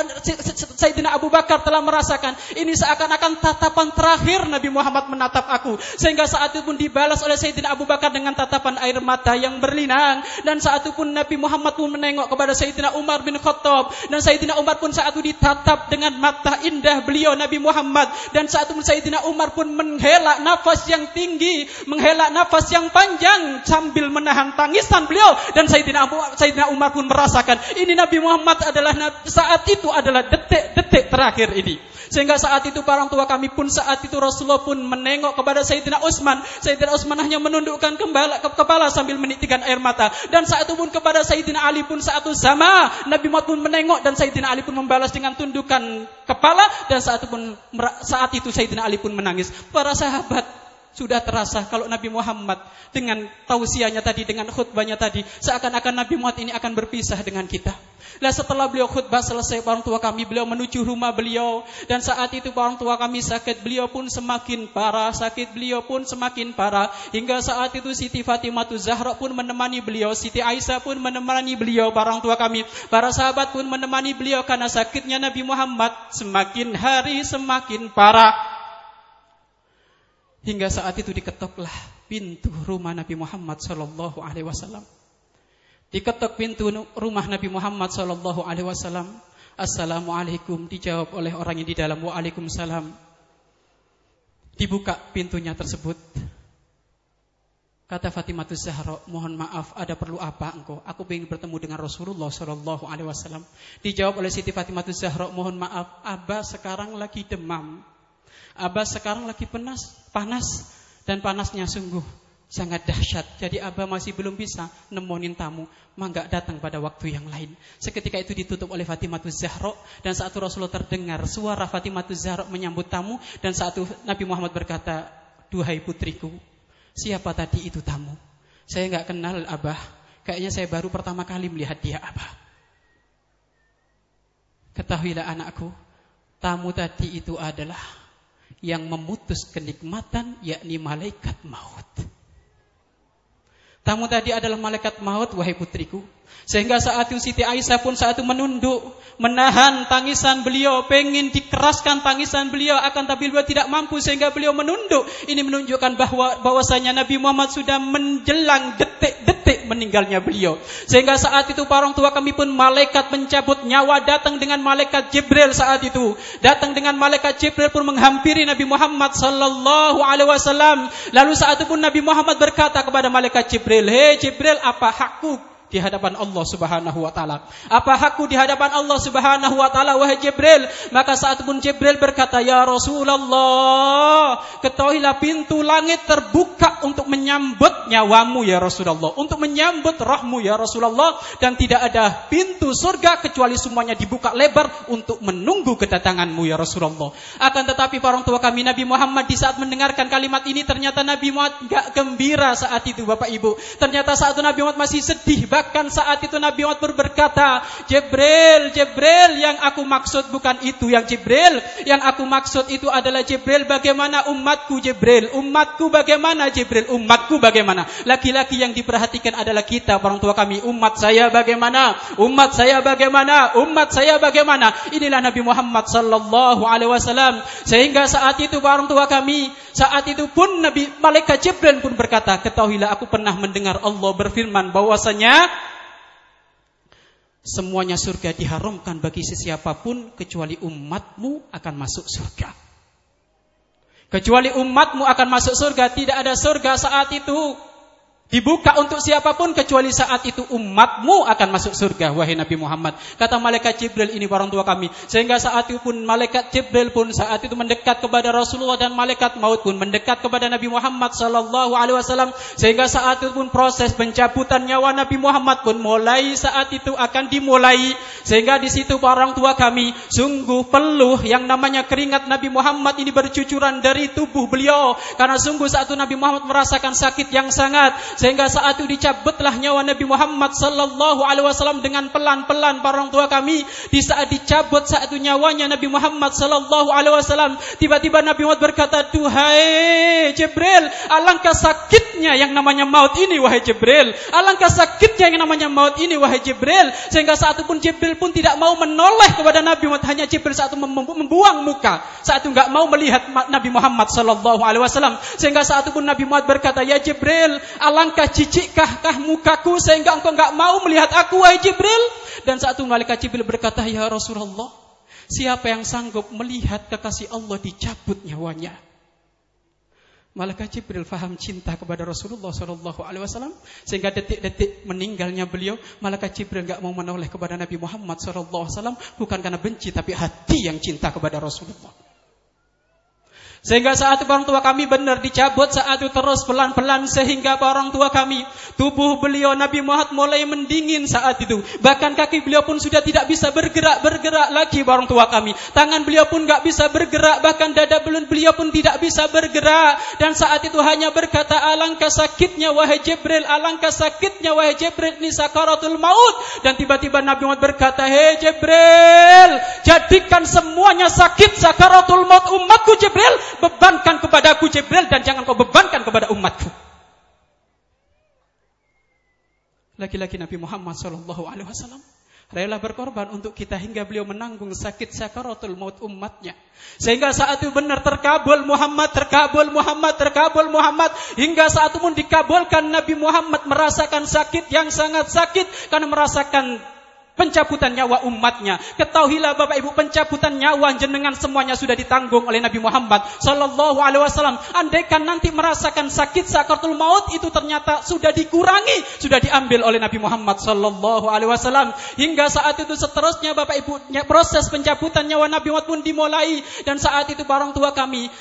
Speaker 7: Sayyidina Abu Bakar telah merasakan ini seakan-akan tatapan terakhir Nabi Muhammad menatap aku sehingga saat itu pun dibalas oleh Sayyidina Abu Bakar dengan tatapan air mata yang berlinang. Dan saat itu pun Nabi Muhammad pun menengok kepada Sayyidina Umar bin Khattab. Dan Sayyidina Umar pun saat itu ditatap dengan mata indah beliau Nabi Muhammad. Dan saat itu Sayyidina Umar pun menghela nafas yang tinggi menghela nafas yang panjang sambil menahan tangisan beliau. Dan Sayyidina Sayyidina Umar pun merasakan ini Nabi Muhammad adalah saat itu adalah detik-detik terakhir ini sehingga saat itu para orang tua kami pun saat itu Rasulullah pun menengok kepada Sayyidina Utsman. Sayyidina Utsman hanya menundukkan kepala, kepala sambil menitikkan air mata. Dan saat itu pun kepada Sayyidina Ali pun saat itu sama. Nabi Muhammad pun menengok dan Sayyidina Ali pun membalas dengan tundukan kepala. Dan saat itu pun saat itu Sayyidina Ali pun menangis. Para sahabat sudah terasa kalau Nabi Muhammad dengan tausiahnya tadi, dengan khutbahnya tadi, seakan-akan Nabi Muhammad ini akan berpisah dengan kita. Lah setelah beliau khutbah selesai orang tua kami beliau menuju rumah beliau. Dan saat itu orang tua kami sakit beliau pun semakin parah sakit beliau pun semakin parah. Hingga saat itu Siti Fatimah Zahra pun menemani beliau Siti Aisyah pun menemani beliau orang tua kami. Para sahabat pun menemani beliau karena sakitnya Nabi Muhammad semakin hari semakin parah hingga saat itu diketoklah pintu rumah Nabi Muhammad sallallahu alaihi wasallam Diketok pintu rumah Nabi Muhammad sallallahu alaihi wasallam. Assalamualaikum dijawab oleh orang yang di dalam Waalaikumsalam. Dibuka pintunya tersebut. Kata Fatimah Zahra, mohon maaf, ada perlu apa engkau? Aku ingin bertemu dengan Rasulullah Shallallahu Alaihi Wasallam. Dijawab oleh Siti Fatimah Zahra, mohon maaf, Abah sekarang lagi demam. Abah sekarang lagi panas, panas dan panasnya sungguh sangat dahsyat. Jadi Abah masih belum bisa nemonin tamu, mangga datang pada waktu yang lain. Seketika itu ditutup oleh Fatimah Zahra dan saat itu Rasulullah terdengar suara Fatimah Zahra menyambut tamu dan saat itu Nabi Muhammad berkata, "Duhai putriku, siapa tadi itu tamu? Saya nggak kenal Abah. Kayaknya saya baru pertama kali melihat dia, Abah." Ketahuilah anakku, tamu tadi itu adalah yang memutus kenikmatan yakni malaikat maut. Tamu tadi adalah malaikat maut, wahai putriku. Sehingga saat itu Siti Aisyah pun saat itu menunduk, menahan tangisan beliau, pengen dikeraskan tangisan beliau, akan tapi beliau tidak mampu sehingga beliau menunduk. Ini menunjukkan bahwa bahwasanya Nabi Muhammad sudah menjelang detik-detik meninggalnya beliau. Sehingga saat itu para orang tua kami pun malaikat mencabut nyawa datang dengan malaikat Jibril saat itu. Datang dengan malaikat Jibril pun menghampiri Nabi Muhammad sallallahu alaihi wasallam. Lalu saat itu pun Nabi Muhammad berkata kepada malaikat Jibril, "Hei Jibril, apa hakku di hadapan Allah Subhanahu wa taala. Apa hakku di hadapan Allah Subhanahu wa taala wahai Jibril? Maka saat pun Jibril berkata, "Ya Rasulullah, ketahuilah pintu langit terbuka untuk menyambut nyawamu ya Rasulullah, untuk menyambut rohmu ya Rasulullah dan tidak ada pintu surga kecuali semuanya dibuka lebar untuk menunggu kedatanganmu ya Rasulullah." Akan tetapi para orang tua kami Nabi Muhammad di saat mendengarkan kalimat ini ternyata Nabi Muhammad gak gembira saat itu Bapak Ibu. Ternyata saat itu Nabi Muhammad masih sedih Bahkan saat itu Nabi Muhammad berkata, Jibril, Jibril yang aku maksud bukan itu yang Jibril. Yang aku maksud itu adalah Jibril bagaimana umatku Jibril. Umatku bagaimana Jibril. Umatku bagaimana. Laki-laki yang diperhatikan adalah kita orang tua kami. Umat saya bagaimana. Umat saya bagaimana. Umat saya bagaimana. Inilah Nabi Muhammad sallallahu alaihi wasallam. Sehingga saat itu orang tua kami, saat itu pun Nabi malaikat Jibril pun berkata, "Ketahuilah aku pernah mendengar Allah berfirman bahwasanya semuanya surga diharamkan bagi sesiapapun kecuali umatmu akan masuk surga. Kecuali umatmu akan masuk surga, tidak ada surga saat itu Dibuka untuk siapa pun kecuali saat itu umatmu akan masuk surga wahai Nabi Muhammad. Kata malaikat Jibril ini orang tua kami. Sehingga saat itu pun malaikat Jibril pun saat itu mendekat kepada Rasulullah dan malaikat maut pun mendekat kepada Nabi Muhammad sallallahu alaihi wasallam sehingga saat itu pun proses pencabutan nyawa Nabi Muhammad pun mulai saat itu akan dimulai sehingga di situ orang tua kami sungguh peluh yang namanya keringat Nabi Muhammad ini bercucuran dari tubuh beliau karena sungguh saat itu Nabi Muhammad merasakan sakit yang sangat sehingga saat itu dicabutlah nyawa Nabi Muhammad sallallahu alaihi wasallam dengan pelan-pelan para orang tua kami. Di saat dicabut saat itu nyawanya Nabi Muhammad sallallahu alaihi wasallam, tiba-tiba Nabi Muhammad berkata, "Tuhai Jibril, alangkah sakitnya yang namanya maut ini wahai Jibril. Alangkah sakitnya yang namanya maut ini wahai Jibril." Sehingga saat itu pun Jibril pun tidak mau menoleh kepada Nabi Muhammad, hanya Jibril saat itu membuang muka. Saat itu enggak mau melihat Nabi Muhammad sallallahu alaihi wasallam. Sehingga saat itu pun Nabi Muhammad berkata, "Ya Jibril, alangkah Alangkah cicikkah kah mukaku sehingga engkau enggak mau melihat aku wahai Jibril? Dan saat itu malaikat Jibril berkata, "Ya Rasulullah, siapa yang sanggup melihat kekasih Allah dicabut nyawanya?" Malaikat Jibril faham cinta kepada Rasulullah Shallallahu Alaihi Wasallam sehingga detik-detik meninggalnya beliau, malaikat Jibril enggak mau menoleh kepada Nabi Muhammad Shallallahu Alaihi Wasallam bukan karena benci tapi hati yang cinta kepada Rasulullah. Sehingga saat orang tua kami benar dicabut saat itu terus pelan-pelan sehingga orang tua kami tubuh beliau Nabi Muhammad mulai mendingin saat itu. Bahkan kaki beliau pun sudah tidak bisa bergerak bergerak lagi orang tua kami. Tangan beliau pun nggak bisa bergerak bahkan dada beliau pun tidak bisa bergerak dan saat itu hanya berkata alangkah sakitnya wahai Jibril alangkah sakitnya wahai Jibril ini sakaratul maut dan tiba-tiba Nabi Muhammad berkata hei Jibril jadikan semuanya sakit sakaratul maut umatku Jibril bebankan kepadaku Jibril dan jangan kau bebankan kepada umatku. Laki-laki Nabi Muhammad Shallallahu Alaihi Wasallam rela berkorban untuk kita hingga beliau menanggung sakit sakaratul maut umatnya. Sehingga saat itu benar terkabul Muhammad, terkabul Muhammad, terkabul Muhammad. Hingga saat itu pun dikabulkan Nabi Muhammad merasakan sakit yang sangat sakit karena merasakan pencabutan nyawa umatnya. Ketahuilah Bapak Ibu pencabutan nyawa jenengan semuanya sudah ditanggung oleh Nabi Muhammad sallallahu alaihi wasallam. Andaikan nanti merasakan sakit sakaratul maut itu ternyata sudah dikurangi, sudah diambil oleh Nabi Muhammad sallallahu alaihi wasallam. Hingga saat itu seterusnya Bapak Ibu proses pencabutan nyawa Nabi Muhammad pun dimulai dan saat itu orang tua kami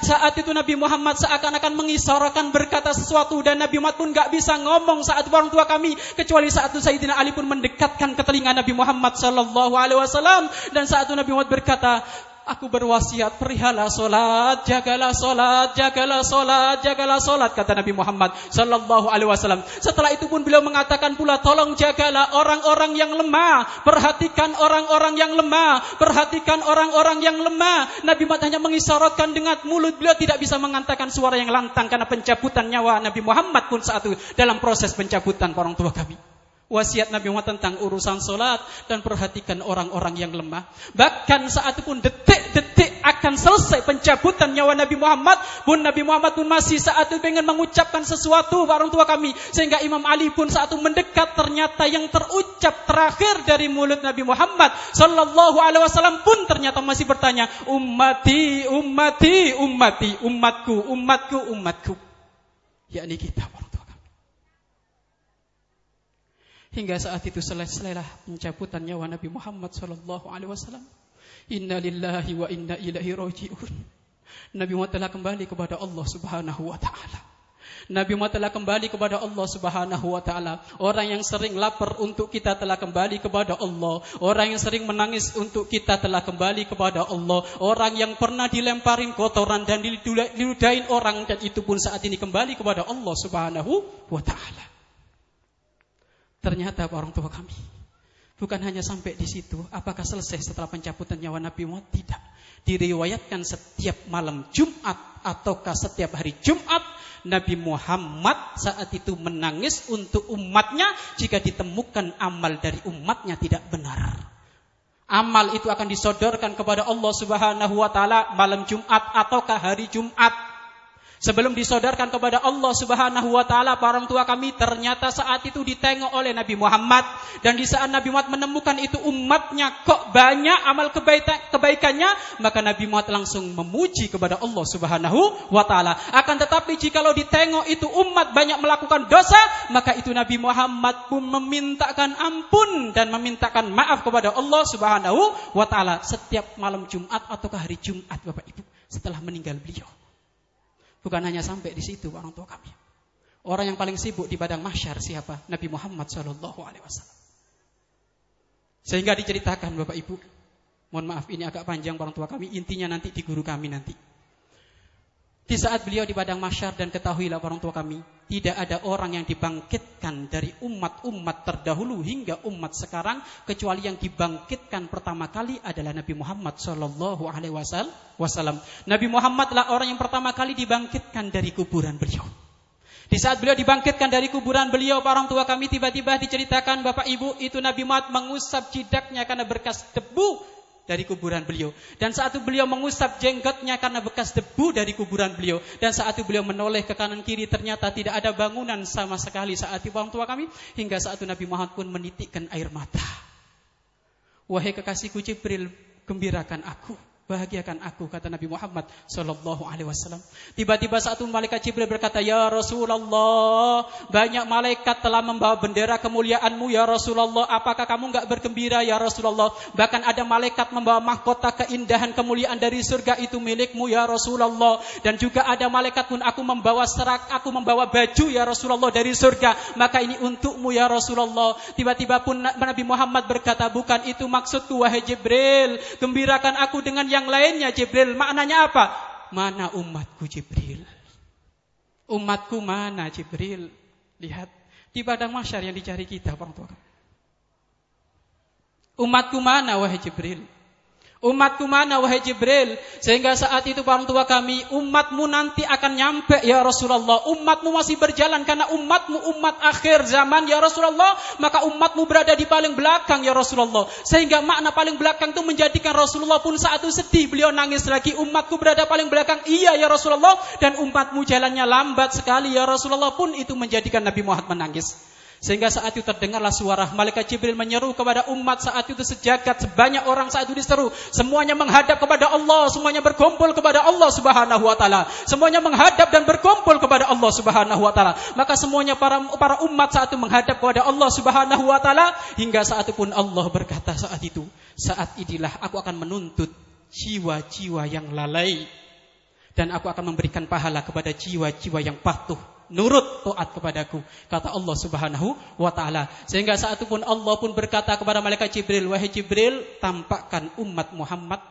Speaker 7: saat itu Nabi Muhammad seakan-akan mengisarakan berkata sesuatu dan Nabi Muhammad pun gak bisa ngomong saat orang tua kami kecuali saat itu Sayyidina Ali pun mendekatkan ke telinga telinga Nabi Muhammad sallallahu alaihi wasallam dan saat itu Nabi Muhammad berkata, Aku berwasiat perihala solat, jagalah solat, jagalah solat, jagalah solat kata Nabi Muhammad Sallallahu Alaihi Wasallam. Setelah itu pun beliau mengatakan pula, tolong jagalah orang-orang yang lemah, perhatikan orang-orang yang lemah, perhatikan orang-orang yang lemah. Nabi Muhammad hanya mengisyaratkan dengan mulut beliau tidak bisa mengatakan suara yang lantang karena pencabutan nyawa Nabi Muhammad pun saat itu dalam proses pencabutan orang tua kami. Wasiat Nabi Muhammad tentang urusan solat dan perhatikan orang-orang yang lemah. Bahkan saat pun detik-detik akan selesai pencabutan nyawa Nabi Muhammad pun Nabi Muhammad pun masih saat itu ingin mengucapkan sesuatu orang tua kami. Sehingga Imam Ali pun saat itu mendekat ternyata yang terucap terakhir dari mulut Nabi Muhammad Sallallahu Alaihi Wasallam pun ternyata masih bertanya ummati ummati ummati umatku umatku umatku. Yakni kita orang Hingga saat itu selesailah pencabutan nyawa Nabi Muhammad sallallahu alaihi wasallam. Inna lillahi wa inna ilaihi raji'un. Nabi Muhammad telah kembali kepada Allah Subhanahu wa taala. Nabi Muhammad telah kembali kepada Allah Subhanahu wa taala. Orang yang sering lapar untuk kita telah kembali kepada Allah. Orang yang sering menangis untuk kita telah kembali kepada Allah. Orang yang pernah dilemparin kotoran dan diludahin orang dan itu pun saat ini kembali kepada Allah Subhanahu wa taala. Ternyata orang tua kami bukan hanya sampai di situ. Apakah selesai setelah pencabutan nyawa Nabi Muhammad? Tidak. Diriwayatkan setiap malam Jumat ataukah setiap hari Jumat Nabi Muhammad saat itu menangis untuk umatnya jika ditemukan amal dari umatnya tidak benar. Amal itu akan disodorkan kepada Allah Subhanahu wa taala malam Jumat ataukah hari Jumat. Sebelum disodorkan kepada Allah Subhanahu wa taala para orang tua kami ternyata saat itu ditengok oleh Nabi Muhammad dan di saat Nabi Muhammad menemukan itu umatnya kok banyak amal kebaikannya maka Nabi Muhammad langsung memuji kepada Allah Subhanahu wa taala. Akan tetapi jikalau ditengok itu umat banyak melakukan dosa maka itu Nabi Muhammad pun memintakan ampun dan memintakan maaf kepada Allah Subhanahu wa taala setiap malam Jumat ataukah hari Jumat Bapak Ibu setelah meninggal beliau. Bukan hanya sampai di situ orang tua kami. Orang yang paling sibuk di padang mahsyar siapa? Nabi Muhammad Shallallahu Alaihi Wasallam. Sehingga diceritakan Bapak Ibu, mohon maaf ini agak panjang orang tua kami. Intinya nanti di guru kami nanti. Di saat beliau di padang masyar dan ketahuilah orang tua kami, tidak ada orang yang dibangkitkan dari umat-umat terdahulu hingga umat sekarang kecuali yang dibangkitkan pertama kali adalah Nabi Muhammad Shallallahu Alaihi Wasallam. Nabi Muhammad lah orang yang pertama kali dibangkitkan dari kuburan beliau. Di saat beliau dibangkitkan dari kuburan beliau, orang tua kami tiba-tiba diceritakan Bapak Ibu itu Nabi Muhammad mengusap jidaknya karena berkas debu dari kuburan beliau. Dan saat itu beliau mengusap jenggotnya karena bekas debu dari kuburan beliau. Dan saat itu beliau menoleh ke kanan kiri ternyata tidak ada bangunan sama sekali saat itu orang tua kami. Hingga saat itu Nabi Muhammad pun menitikkan air mata. Wahai kekasihku Jibril, gembirakan aku. Bahagiakan aku kata Nabi Muhammad sallallahu alaihi wasallam. Tiba-tiba satu malaikat Jibril berkata, "Ya Rasulullah, banyak malaikat telah membawa bendera kemuliaanmu ya Rasulullah. Apakah kamu enggak bergembira ya Rasulullah? Bahkan ada malaikat membawa mahkota keindahan kemuliaan dari surga itu milikmu ya Rasulullah. Dan juga ada malaikat pun aku membawa serak, aku membawa baju ya Rasulullah dari surga. Maka ini untukmu ya Rasulullah." Tiba-tiba pun Nabi Muhammad berkata, "Bukan itu maksudku wahai Jibril. Gembirakan aku dengan yang lainnya Jibril. Maknanya apa? Mana umatku Jibril? Umatku mana Jibril? Lihat di padang masyar yang dicari kita orang tua. Umatku mana wahai Jibril? Umatku mana wahai Jibril? Sehingga saat itu orang tua kami, umatmu nanti akan nyampe ya Rasulullah. Umatmu masih berjalan karena umatmu umat akhir zaman ya Rasulullah. Maka umatmu berada di paling belakang ya Rasulullah. Sehingga makna paling belakang itu menjadikan Rasulullah pun saat itu sedih. Beliau nangis lagi. Umatku berada paling belakang. Iya ya Rasulullah. Dan umatmu jalannya lambat sekali ya Rasulullah pun itu menjadikan Nabi Muhammad menangis. Sehingga saat itu terdengarlah suara malaikat Jibril menyeru kepada umat saat itu sejagat sebanyak orang saat itu diseru. Semuanya menghadap kepada Allah, semuanya berkumpul kepada Allah Subhanahu wa taala. Semuanya menghadap dan berkumpul kepada Allah Subhanahu wa taala. Maka semuanya para para umat saat itu menghadap kepada Allah Subhanahu wa taala hingga saat itu pun Allah berkata saat itu, saat inilah aku akan menuntut jiwa-jiwa yang lalai dan aku akan memberikan pahala kepada jiwa-jiwa yang patuh nurut taat kepadaku kata Allah Subhanahu wa taala. Sehingga saat itu pun Allah pun berkata kepada malaikat Jibril wahai Jibril tampakkan umat Muhammad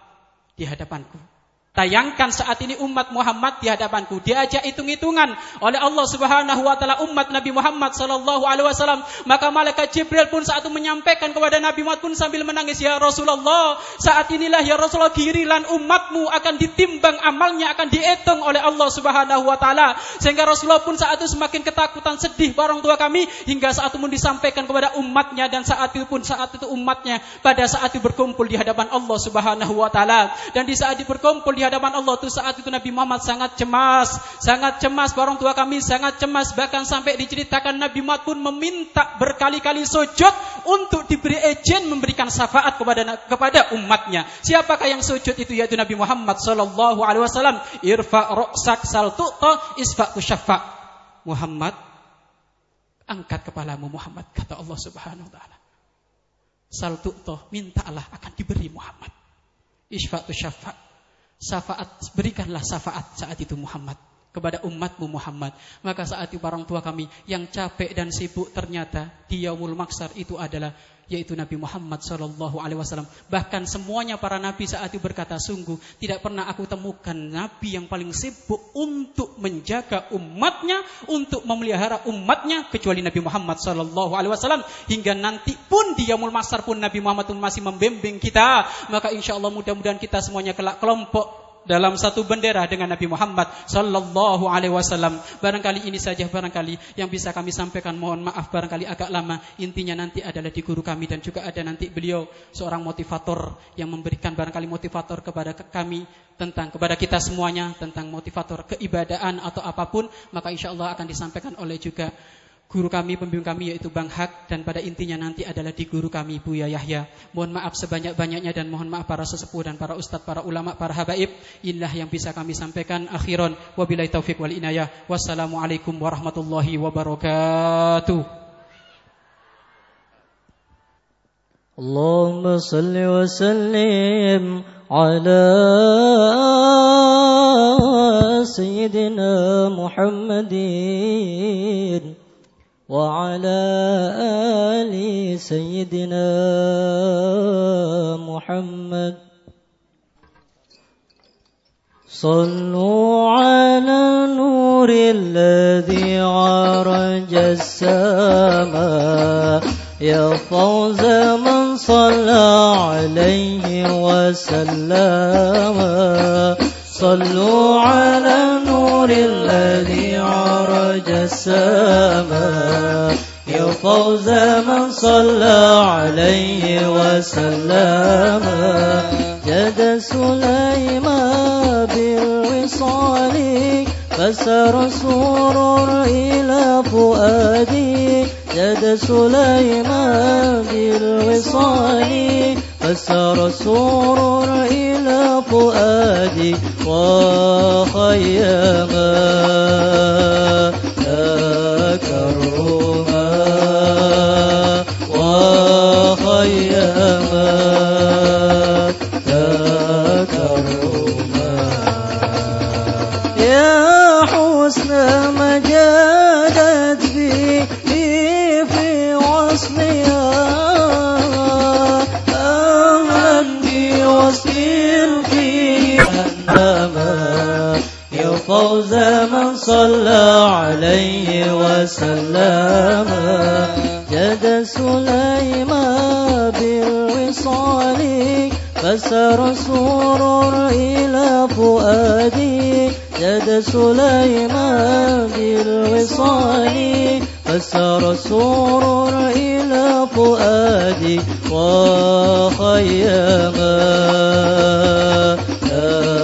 Speaker 7: di hadapanku Tayangkan saat ini umat Muhammad di hadapanku. Diajak hitung-hitungan oleh Allah Subhanahu wa taala umat Nabi Muhammad sallallahu alaihi wasallam. Maka malaikat Jibril pun saat itu menyampaikan kepada Nabi Muhammad pun sambil menangis, "Ya Rasulullah, saat inilah ya Rasulullah giliran umatmu akan ditimbang amalnya akan dihitung oleh Allah Subhanahu wa taala." Sehingga Rasulullah pun saat itu semakin ketakutan, sedih orang tua kami hingga saat itu pun disampaikan kepada umatnya dan saat itu pun saat itu umatnya pada saat itu berkumpul di hadapan Allah Subhanahu wa taala dan di saat itu berkumpul di hadapan Allah tuh saat itu Nabi Muhammad sangat cemas, sangat cemas orang tua kami sangat cemas bahkan sampai diceritakan Nabi Muhammad pun meminta berkali-kali sujud untuk diberi izin memberikan syafaat kepada kepada umatnya. Siapakah yang sujud itu yaitu Nabi Muhammad sallallahu alaihi wasallam. Irfa ra'sak saltu'ta isfa syafa. Muhammad angkat kepalamu Muhammad kata Allah Subhanahu wa taala. Saltu'ta mintalah akan diberi Muhammad. Isfa'tu syafa' Syafaat, berikanlah syafaat saat itu Muhammad. kepada umatmu Muhammad. Maka saat itu orang tua kami yang capek dan sibuk ternyata di yaumul maksar itu adalah yaitu Nabi Muhammad Shallallahu Alaihi Wasallam. Bahkan semuanya para nabi saat itu berkata, sungguh tidak pernah aku temukan nabi yang paling sibuk untuk menjaga umatnya, untuk memelihara umatnya kecuali Nabi Muhammad Shallallahu Alaihi Wasallam. Hingga nanti pun di Yaumul Masar pun Nabi Muhammad masih membimbing kita. Maka insya Allah mudah-mudahan kita semuanya kelak kelompok dalam satu bendera dengan Nabi Muhammad sallallahu alaihi wasallam. Barangkali ini saja barangkali yang bisa kami sampaikan. Mohon maaf barangkali agak lama. Intinya nanti adalah di guru kami dan juga ada nanti beliau seorang motivator yang memberikan barangkali motivator kepada kami tentang kepada kita semuanya tentang motivator keibadaan atau apa pun maka insya Allah akan disampaikan oleh juga guru kami, pembimbing kami yaitu Bang Hak dan pada intinya nanti adalah di guru kami Buya Yahya. Mohon maaf sebanyak-banyaknya dan mohon maaf para sesepuh dan para ustadz, para ulama, para habaib. Inilah yang bisa kami sampaikan akhiran. Wabillahi taufik wal inayah. Wassalamualaikum warahmatullahi wabarakatuh.
Speaker 3: اللهم صل وسلم على سيدنا محمد وعلى آل سيدنا محمد. صلوا على نور الذي عرج السماء. يا فوز من صلى عليه وسلم. صلوا على السماء يا فوز من صلى عليه وسلم. جد سليمان بالوصال فسر سرور إلى فؤادي. جد سليمان بالوصال فسر سرور إلى فؤادي. وخيما عليه وسلم. جد سليمان بالوصال فسر سرور إلى فؤادي جد سليمان بالوصال فسر سرور إلى فؤادي وخيما يا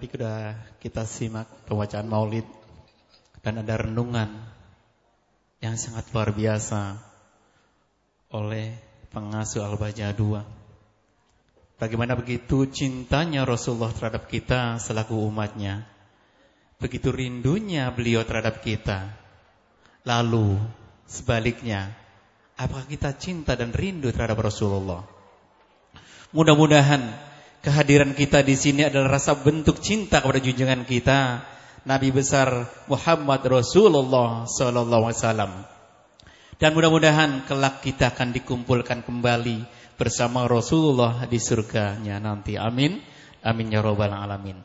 Speaker 2: Tadi sudah kita simak pembacaan maulid dan ada renungan yang sangat luar biasa oleh pengasuh Al-Baja II. Bagaimana begitu cintanya Rasulullah terhadap kita selaku umatnya. Begitu rindunya beliau terhadap kita. Lalu sebaliknya, apakah kita cinta dan rindu terhadap Rasulullah? Mudah-mudahan kehadiran kita di sini adalah rasa bentuk cinta kepada junjungan kita Nabi besar Muhammad Rasulullah sallallahu alaihi wasallam. Dan mudah-mudahan kelak kita akan dikumpulkan kembali bersama Rasulullah di surganya nanti. Amin. Amin ya rabbal alamin.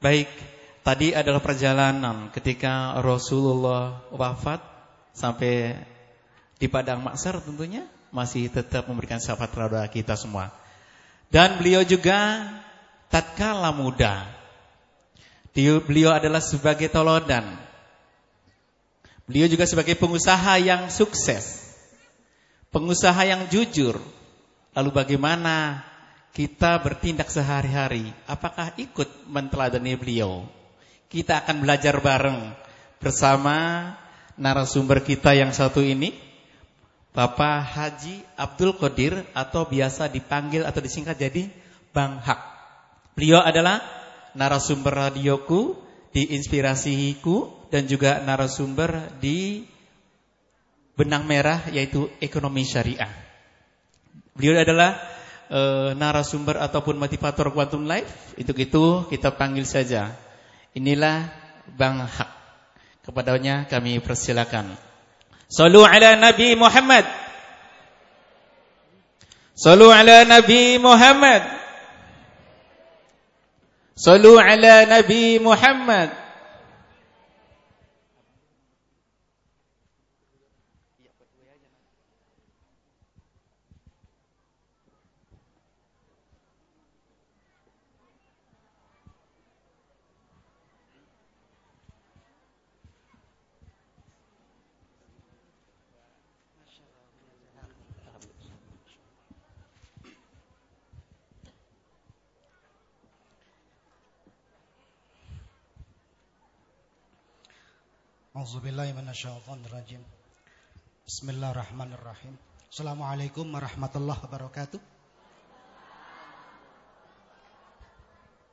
Speaker 2: Baik, tadi adalah perjalanan ketika Rasulullah wafat sampai di padang maksar tentunya masih tetap memberikan syafaat kepada kita semua. Dan beliau juga tatkala muda. Beliau adalah sebagai tolodan. Beliau juga sebagai pengusaha yang sukses. Pengusaha yang jujur. Lalu bagaimana kita bertindak sehari-hari? Apakah ikut menteladani beliau? Kita akan belajar bareng bersama narasumber kita yang satu ini Bapak Haji Abdul Qadir atau biasa dipanggil atau disingkat jadi Bang Hak. Beliau adalah narasumber radioku di Inspirasiku dan juga narasumber di Benang Merah yaitu Ekonomi Syariah. Beliau adalah e, narasumber ataupun motivator Quantum Life. Itu gitu kita panggil saja. Inilah Bang Hak. Kepadanya kami persilakan. Salu ala Nabi Muhammad. Salu ala Nabi Muhammad. Salu ala Nabi Muhammad.
Speaker 8: A'udzubillahiminasyaitonirrajim. Bismillahirrahmanirrahim. Assalamualaikum warahmatullahi wabarakatuh.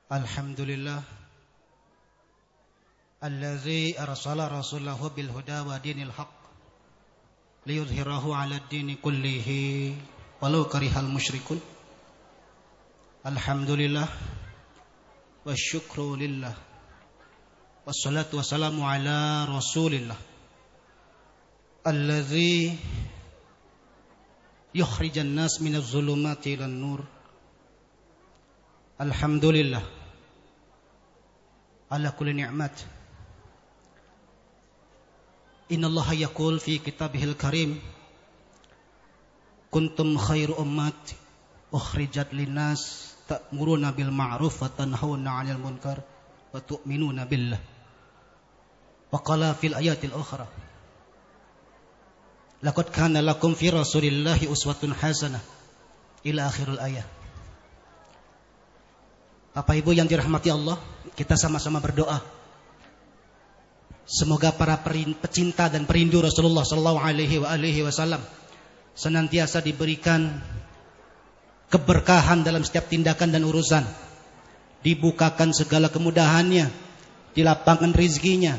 Speaker 8: Alhamdulillah Allazi arsala rasulahu bil huda wa dinil haq liyudhhirahu 'ala ad-dini kullihi walau karihal musyrikun. Alhamdulillah wasyukru lillah Wassalamu ala rasulillah. Alladhi Yukhrijan nas minaz zulumati ilan nur Alhamdulillah. Ala kulli ni'mat. Inna Allah yakul fi kitabihil karim. Kuntum khairu ummat Ukhrijat linnas Ta'muruna bil ma'ruf Wa tanhawna 'anil munkar Wa tu'minuna billah وقال في الآيات الأخرى لقد كان لكم في رسول الله أسوة حسنة إلى آخر الآية Bapak Ibu yang dirahmati Allah, kita sama-sama berdoa. Semoga para pecinta dan perindu Rasulullah sallallahu alaihi wasallam senantiasa diberikan keberkahan dalam setiap tindakan dan urusan. Dibukakan segala kemudahannya, dilapangkan rizkinya,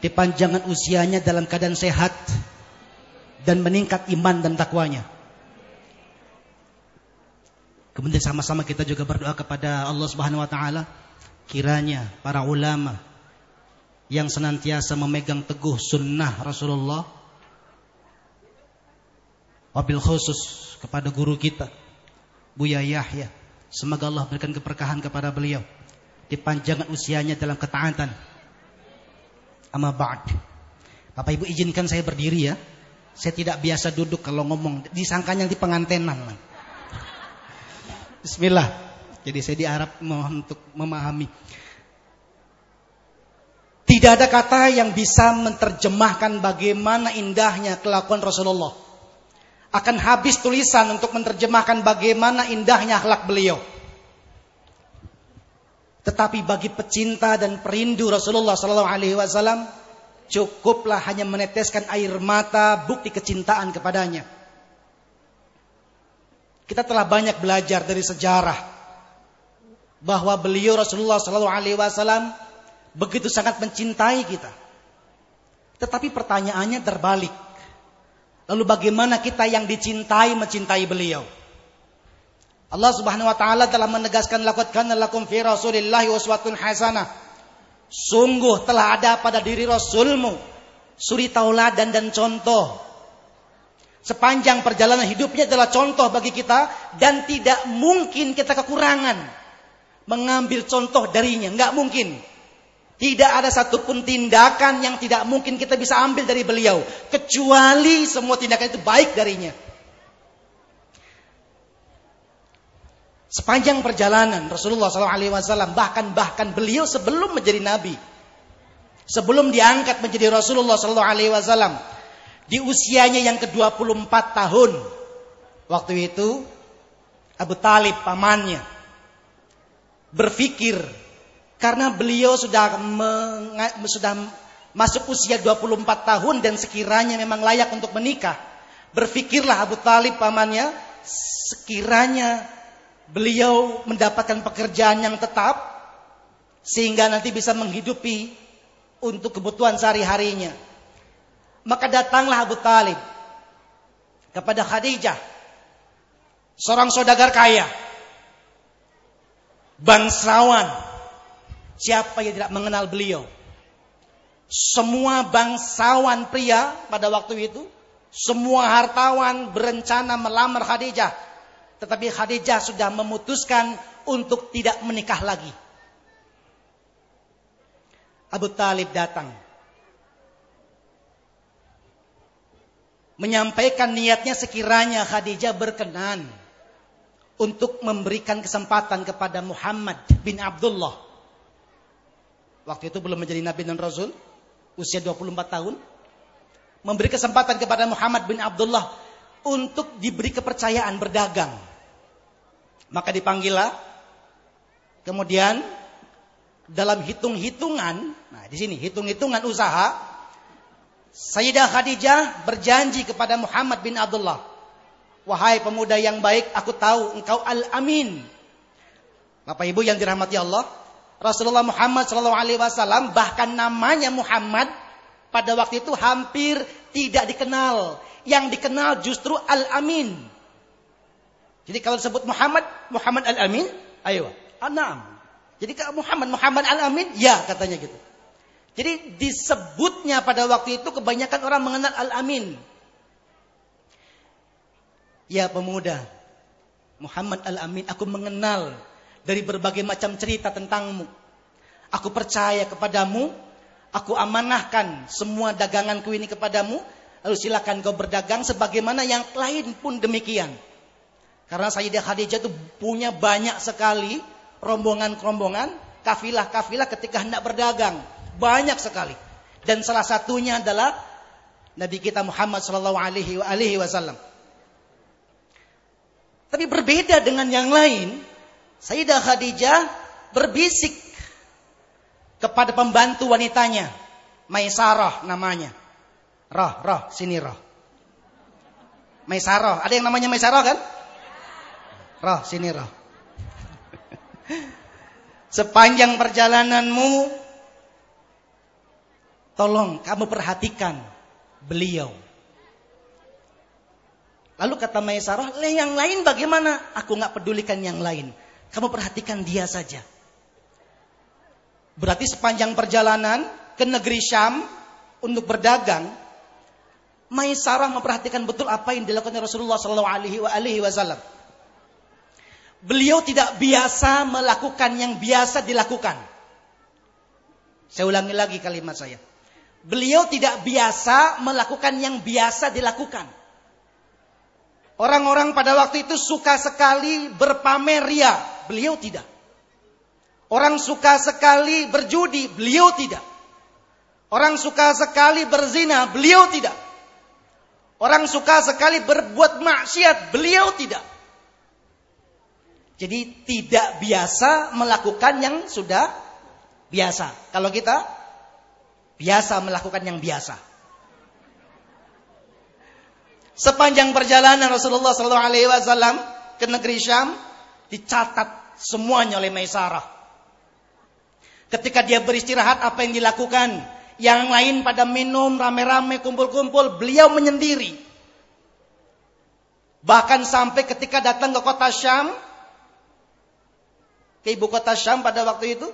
Speaker 8: dipanjangkan usianya dalam keadaan sehat dan meningkat iman dan takwanya. Kemudian sama-sama kita juga berdoa kepada Allah Subhanahu wa taala. Kiranya para ulama yang senantiasa memegang teguh sunnah Rasulullah wabil khusus kepada guru kita Buya Yahya semoga Allah berikan keberkahan kepada beliau. Dipanjangkan usianya dalam ketaatan Amma ba'd. Bapak Ibu izinkan saya berdiri ya. Saya tidak biasa duduk kalau ngomong. Disangkanya di pengantenan. Bismillah. Jadi saya diharap mohon untuk memahami. Tidak ada kata yang bisa menerjemahkan bagaimana indahnya kelakuan Rasulullah. Akan habis tulisan untuk menerjemahkan bagaimana indahnya akhlak beliau. Tetapi bagi pecinta dan perindu Rasulullah Sallallahu Alaihi Wasallam, cukuplah hanya meneteskan air mata bukti kecintaan kepadanya. Kita telah banyak belajar dari sejarah bahwa beliau Rasulullah Sallallahu Alaihi Wasallam begitu sangat mencintai kita. Tetapi pertanyaannya terbalik. Lalu bagaimana kita yang dicintai mencintai beliau? Allah Subhanahu wa taala telah menegaskan laqad kana lakum fi Rasulillahi uswatun hasanah. Sungguh telah ada pada diri Rasulmu suri tauladan dan contoh Sepanjang perjalanan hidupnya adalah contoh bagi kita dan tidak mungkin kita kekurangan mengambil contoh darinya, nggak mungkin. Tidak ada satupun tindakan yang tidak mungkin kita bisa ambil dari beliau, kecuali semua tindakan itu baik darinya. Sepanjang perjalanan Rasulullah SAW bahkan bahkan beliau sebelum menjadi nabi, sebelum diangkat menjadi Rasulullah SAW, di usianya yang ke-24 tahun. Waktu itu Abu Talib pamannya berpikir karena beliau sudah sudah masuk usia 24 tahun dan sekiranya memang layak untuk menikah. Berpikirlah Abu Talib pamannya sekiranya beliau mendapatkan pekerjaan yang tetap sehingga nanti bisa menghidupi untuk kebutuhan sehari-harinya maka datanglah Abu Talib kepada Khadijah. Seorang saudagar kaya. Bangsawan. Siapa yang tidak mengenal beliau? Semua bangsawan pria pada waktu itu. Semua hartawan berencana melamar Khadijah. Tetapi Khadijah sudah memutuskan untuk tidak menikah lagi. Abu Talib datang menyampaikan niatnya sekiranya Khadijah berkenan untuk memberikan kesempatan kepada Muhammad bin Abdullah. Waktu itu belum menjadi Nabi dan Rasul, usia 24 tahun. Memberi kesempatan kepada Muhammad bin Abdullah untuk diberi kepercayaan berdagang. Maka dipanggillah. Kemudian dalam hitung-hitungan, nah di sini hitung-hitungan usaha, Sayyidah Khadijah berjanji kepada Muhammad bin Abdullah. Wahai pemuda yang baik, aku tahu engkau al-amin. Bapak Ibu yang dirahmati Allah, Rasulullah Muhammad SAW bahkan namanya Muhammad pada waktu itu hampir tidak dikenal. Yang dikenal justru al-amin. Jadi kalau disebut Muhammad, Muhammad al-amin, ayo, anam. Jadi Muhammad, Muhammad al-amin, ya katanya gitu. Jadi disebutnya pada waktu itu kebanyakan orang mengenal Al-Amin. Ya pemuda, Muhammad Al-Amin, aku mengenal dari berbagai macam cerita tentangmu. Aku percaya kepadamu, aku amanahkan semua daganganku ini kepadamu, lalu silakan kau berdagang sebagaimana yang lain pun demikian. Karena Sayyidah Khadijah itu punya banyak sekali rombongan-rombongan, kafilah-kafilah ketika hendak berdagang. Banyak sekali. Dan salah satunya adalah Nabi kita Muhammad sallallahu alaihi wasallam. Tapi berbeda dengan yang lain, Sayyidah Khadijah berbisik kepada pembantu wanitanya, Maisarah namanya. Roh, roh, sini roh. Maisarah, ada yang namanya Maisarah kan? Roh, sini roh. Sepanjang perjalananmu Tolong kamu perhatikan beliau. Lalu kata Maisarah, yang lain bagaimana? Aku nggak pedulikan yang lain. Kamu perhatikan dia saja. Berarti sepanjang perjalanan ke negeri Syam untuk berdagang, Maisarah memperhatikan betul apa yang dilakukan Rasulullah Wasallam. Beliau tidak biasa melakukan yang biasa dilakukan. Saya ulangi lagi kalimat saya. Beliau tidak biasa melakukan yang biasa dilakukan. Orang-orang pada waktu itu suka sekali berpamer ria, beliau tidak. Orang suka sekali berjudi, beliau tidak. Orang suka sekali berzina, beliau tidak. Orang suka sekali berbuat maksiat, beliau tidak. Jadi tidak biasa melakukan yang sudah biasa. Kalau kita biasa melakukan yang biasa. Sepanjang perjalanan Rasulullah Sallallahu Alaihi Wasallam ke negeri Syam dicatat semuanya oleh Maisarah. Ketika dia beristirahat apa yang dilakukan? Yang lain pada minum rame-rame kumpul-kumpul, beliau menyendiri. Bahkan sampai ketika datang ke kota Syam, ke ibu kota Syam pada waktu itu,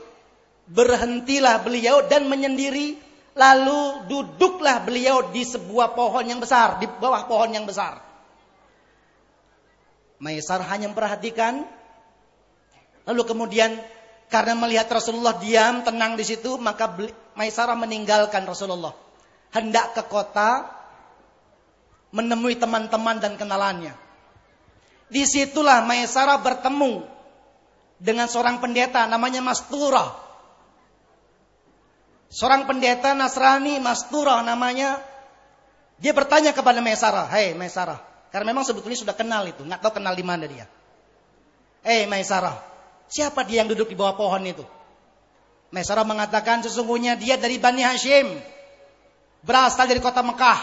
Speaker 8: berhentilah beliau dan menyendiri Lalu duduklah beliau di sebuah pohon yang besar, di bawah pohon yang besar. Maisar hanya memperhatikan. Lalu kemudian karena melihat Rasulullah diam, tenang di situ, maka Maisarah meninggalkan Rasulullah. Hendak ke kota menemui teman-teman dan kenalannya. Di situlah Maisarah bertemu dengan seorang pendeta namanya Masturah. Seorang pendeta Nasrani Mastura namanya. Dia bertanya kepada Maisarah, "Hei Maisarah." Karena memang sebetulnya sudah kenal itu, nggak tahu kenal di mana dia. "Hei Maisarah, siapa dia yang duduk di bawah pohon itu?" Maisarah mengatakan sesungguhnya dia dari Bani Hashim. Berasal dari kota Mekah.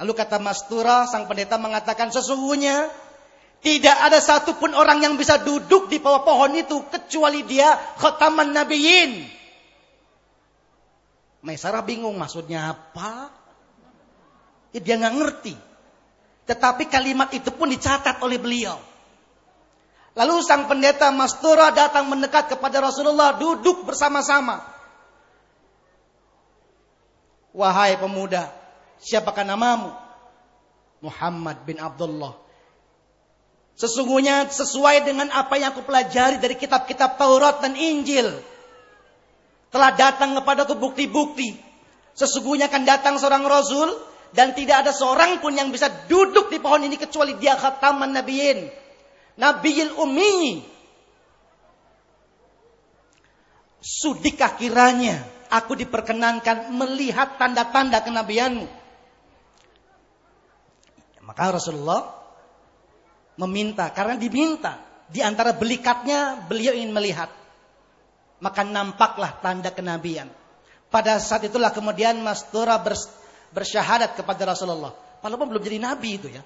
Speaker 8: Lalu kata Mastura, sang pendeta mengatakan sesungguhnya tidak ada satupun orang yang bisa duduk di bawah pohon itu kecuali dia khataman nabiyin. Maisarah bingung maksudnya apa? Ya, dia nggak ngerti. Tetapi kalimat itu pun dicatat oleh beliau. Lalu sang pendeta Mastura datang mendekat kepada Rasulullah duduk bersama-sama. Wahai pemuda, siapakah namamu? Muhammad bin Abdullah. Sesungguhnya sesuai dengan apa yang aku pelajari dari kitab-kitab Taurat dan Injil. Telah datang kepadaku bukti-bukti. Sesungguhnya akan datang seorang Rasul. Dan tidak ada seorang pun yang bisa duduk di pohon ini kecuali dia khataman nabiyin. Nabiyil ummi. Sudikah kiranya aku diperkenankan melihat tanda-tanda kenabianmu. Maka Rasulullah meminta. Karena diminta di antara belikatnya beliau ingin melihat. Maka nampaklah tanda kenabian. Pada saat itulah kemudian Mastura bersyahadat kepada Rasulullah. Walaupun belum jadi nabi itu ya.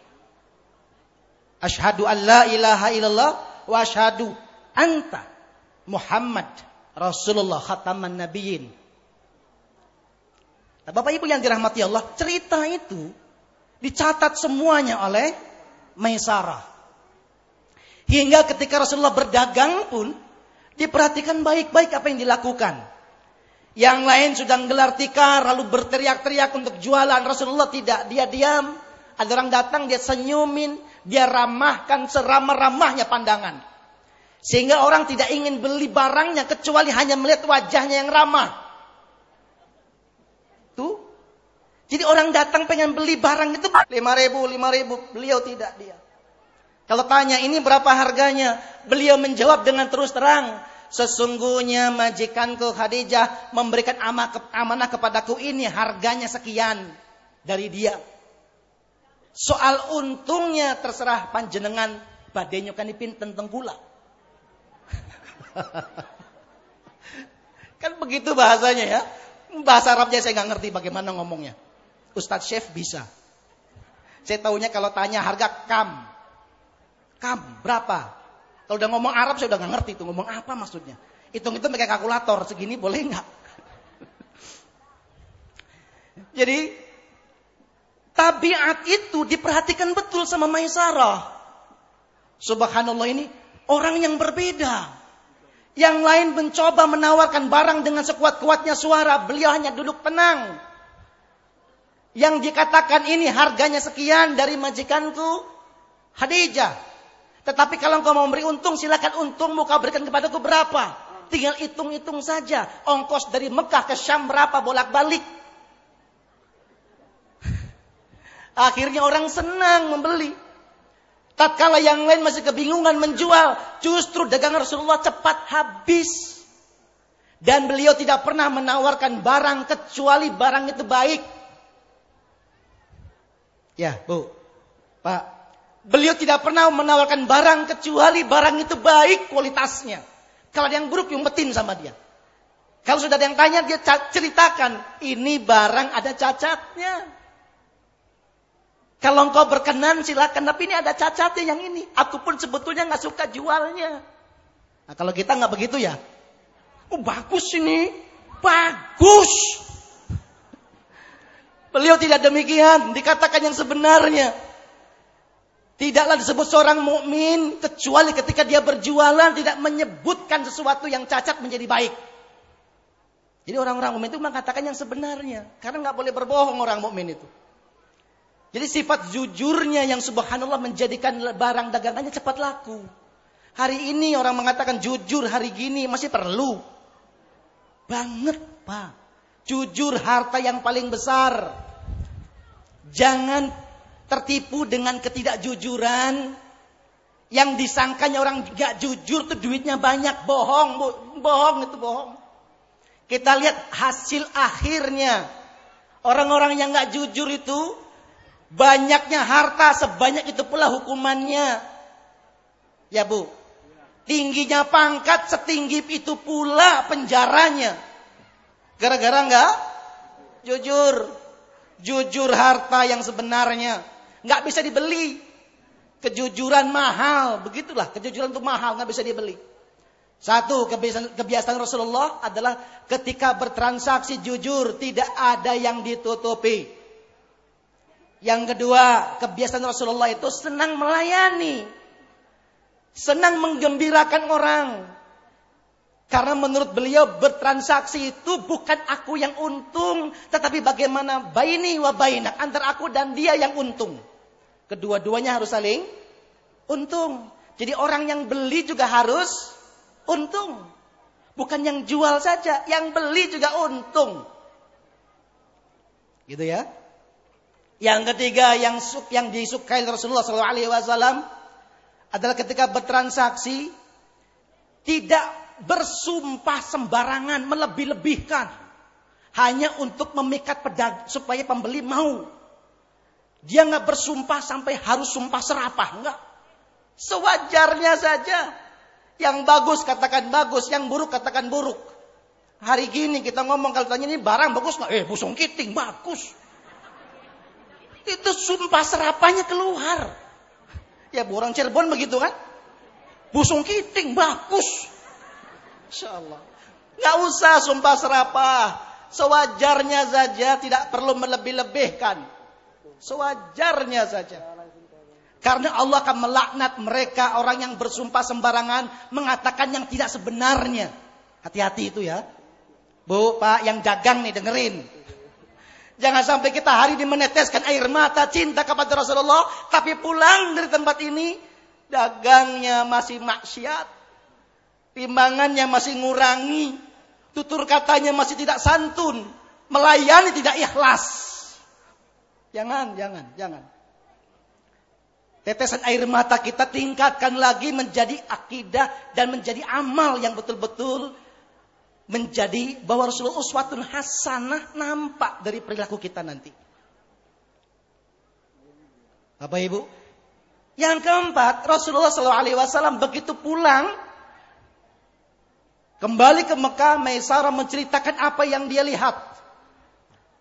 Speaker 8: Asyhadu an la ilaha illallah wa asyhadu anta Muhammad Rasulullah khataman nabiyyin. Nah, Bapak Ibu yang dirahmati Allah cerita itu dicatat semuanya oleh Maisarah Hingga ketika Rasulullah berdagang pun diperhatikan baik-baik apa yang dilakukan. Yang lain sudah gelar tikar lalu berteriak-teriak untuk jualan. Rasulullah tidak, dia diam. Ada orang datang dia senyumin, dia ramahkan seramah-ramahnya pandangan. Sehingga orang tidak ingin beli barangnya kecuali hanya melihat wajahnya yang ramah. Tuh. Jadi orang datang pengen beli barang itu lima ribu, lima ribu. Beliau tidak dia. Kalau tanya ini berapa harganya? Beliau menjawab dengan terus terang. Sesungguhnya majikanku Khadijah memberikan amanah kepadaku ini harganya sekian dari dia. Soal untungnya terserah panjenengan badenyo kan pinten tenggula. [laughs] kan begitu bahasanya ya. Bahasa Arabnya saya nggak ngerti bagaimana ngomongnya. Ustadz Chef bisa. Saya tahunya kalau tanya harga kam. Kam, berapa? Kalau udah ngomong Arab saya udah gak ngerti itu ngomong apa maksudnya. Hitung-hitung pakai kalkulator segini boleh nggak? [laughs] Jadi tabiat itu diperhatikan betul sama Maisarah. Subhanallah ini orang yang berbeda. Yang lain mencoba menawarkan barang dengan sekuat-kuatnya suara, beliau hanya duduk tenang. Yang dikatakan ini harganya sekian dari majikanku Hadijah. Tetapi kalau engkau mau memberi untung, silakan untungmu kau berikan kepadaku berapa. Tinggal hitung-hitung saja. Ongkos dari Mekah ke Syam berapa bolak-balik. [laughs] Akhirnya orang senang membeli. Tatkala yang lain masih kebingungan menjual, justru dagangan Rasulullah cepat habis. Dan beliau tidak pernah menawarkan barang kecuali barang itu baik. Ya, Bu. Pak, beliau tidak pernah menawarkan barang kecuali barang itu baik kualitasnya. Kalau ada yang buruk, diumpetin sama dia. Kalau sudah ada yang tanya, dia ceritakan, ini barang ada cacatnya. Kalau engkau berkenan silakan, tapi ini ada cacatnya yang ini. Aku pun sebetulnya nggak suka jualnya. Nah kalau kita nggak begitu ya, oh bagus ini, bagus. Beliau tidak demikian, dikatakan yang sebenarnya. Tidaklah disebut seorang mukmin kecuali ketika dia berjualan tidak menyebutkan sesuatu yang cacat menjadi baik. Jadi orang-orang mukmin itu mengatakan yang sebenarnya, karena nggak boleh berbohong orang mukmin itu. Jadi sifat jujurnya yang subhanallah menjadikan barang dagangannya cepat laku. Hari ini orang mengatakan jujur hari gini masih perlu. Banget pak. Jujur harta yang paling besar. Jangan tertipu dengan ketidakjujuran. Yang disangkanya orang gak jujur tuh duitnya banyak. Bohong. Bohong itu bohong. Kita lihat hasil akhirnya. Orang-orang yang gak jujur itu Banyaknya harta sebanyak itu pula hukumannya. Ya Bu. Tingginya pangkat setinggi itu pula penjaranya. Gara-gara enggak? Jujur. Jujur harta yang sebenarnya. Enggak bisa dibeli. Kejujuran mahal. Begitulah. Kejujuran itu mahal. Enggak bisa dibeli. Satu kebiasaan, kebiasaan Rasulullah adalah ketika bertransaksi jujur. Tidak ada yang ditutupi. Yang kedua, kebiasaan Rasulullah itu senang melayani. Senang menggembirakan orang. Karena menurut beliau bertransaksi itu bukan aku yang untung. Tetapi bagaimana baini wa bainak. Antara aku dan dia yang untung. Kedua-duanya harus saling untung. Jadi orang yang beli juga harus untung. Bukan yang jual saja. Yang beli juga untung. Gitu ya. Yang ketiga yang yang disukai Rasulullah SAW adalah ketika bertransaksi tidak bersumpah sembarangan melebih-lebihkan hanya untuk memikat pedagang supaya pembeli mau. Dia nggak bersumpah sampai harus sumpah serapah, enggak. Sewajarnya saja. Yang bagus katakan bagus, yang buruk katakan buruk. Hari gini kita ngomong kalau tanya ini barang bagus nggak? Eh, busung kiting bagus. Itu sumpah serapanya keluar. Ya orang Cirebon begitu kan? Busung kiting, bagus. Insya Allah. Gak usah sumpah serapah. Sewajarnya saja, tidak perlu melebih-lebihkan. Sewajarnya saja. Karena Allah akan melaknat mereka orang yang bersumpah sembarangan mengatakan yang tidak sebenarnya. Hati-hati itu ya. Bu, Pak, yang dagang nih dengerin. Jangan sampai kita hari ini meneteskan air mata cinta kepada Rasulullah. Tapi pulang dari tempat ini. Dagangnya masih maksiat. Timbangannya masih ngurangi. Tutur katanya masih tidak santun. Melayani tidak ikhlas. Jangan, jangan, jangan. Tetesan air mata kita tingkatkan lagi menjadi akidah dan menjadi amal yang betul-betul menjadi bahwa Rasulullah uswatun hasanah nampak dari perilaku kita nanti. Bapak Ibu, yang keempat Rasulullah SAW begitu pulang kembali ke Mekah, Maisarah menceritakan apa yang dia lihat.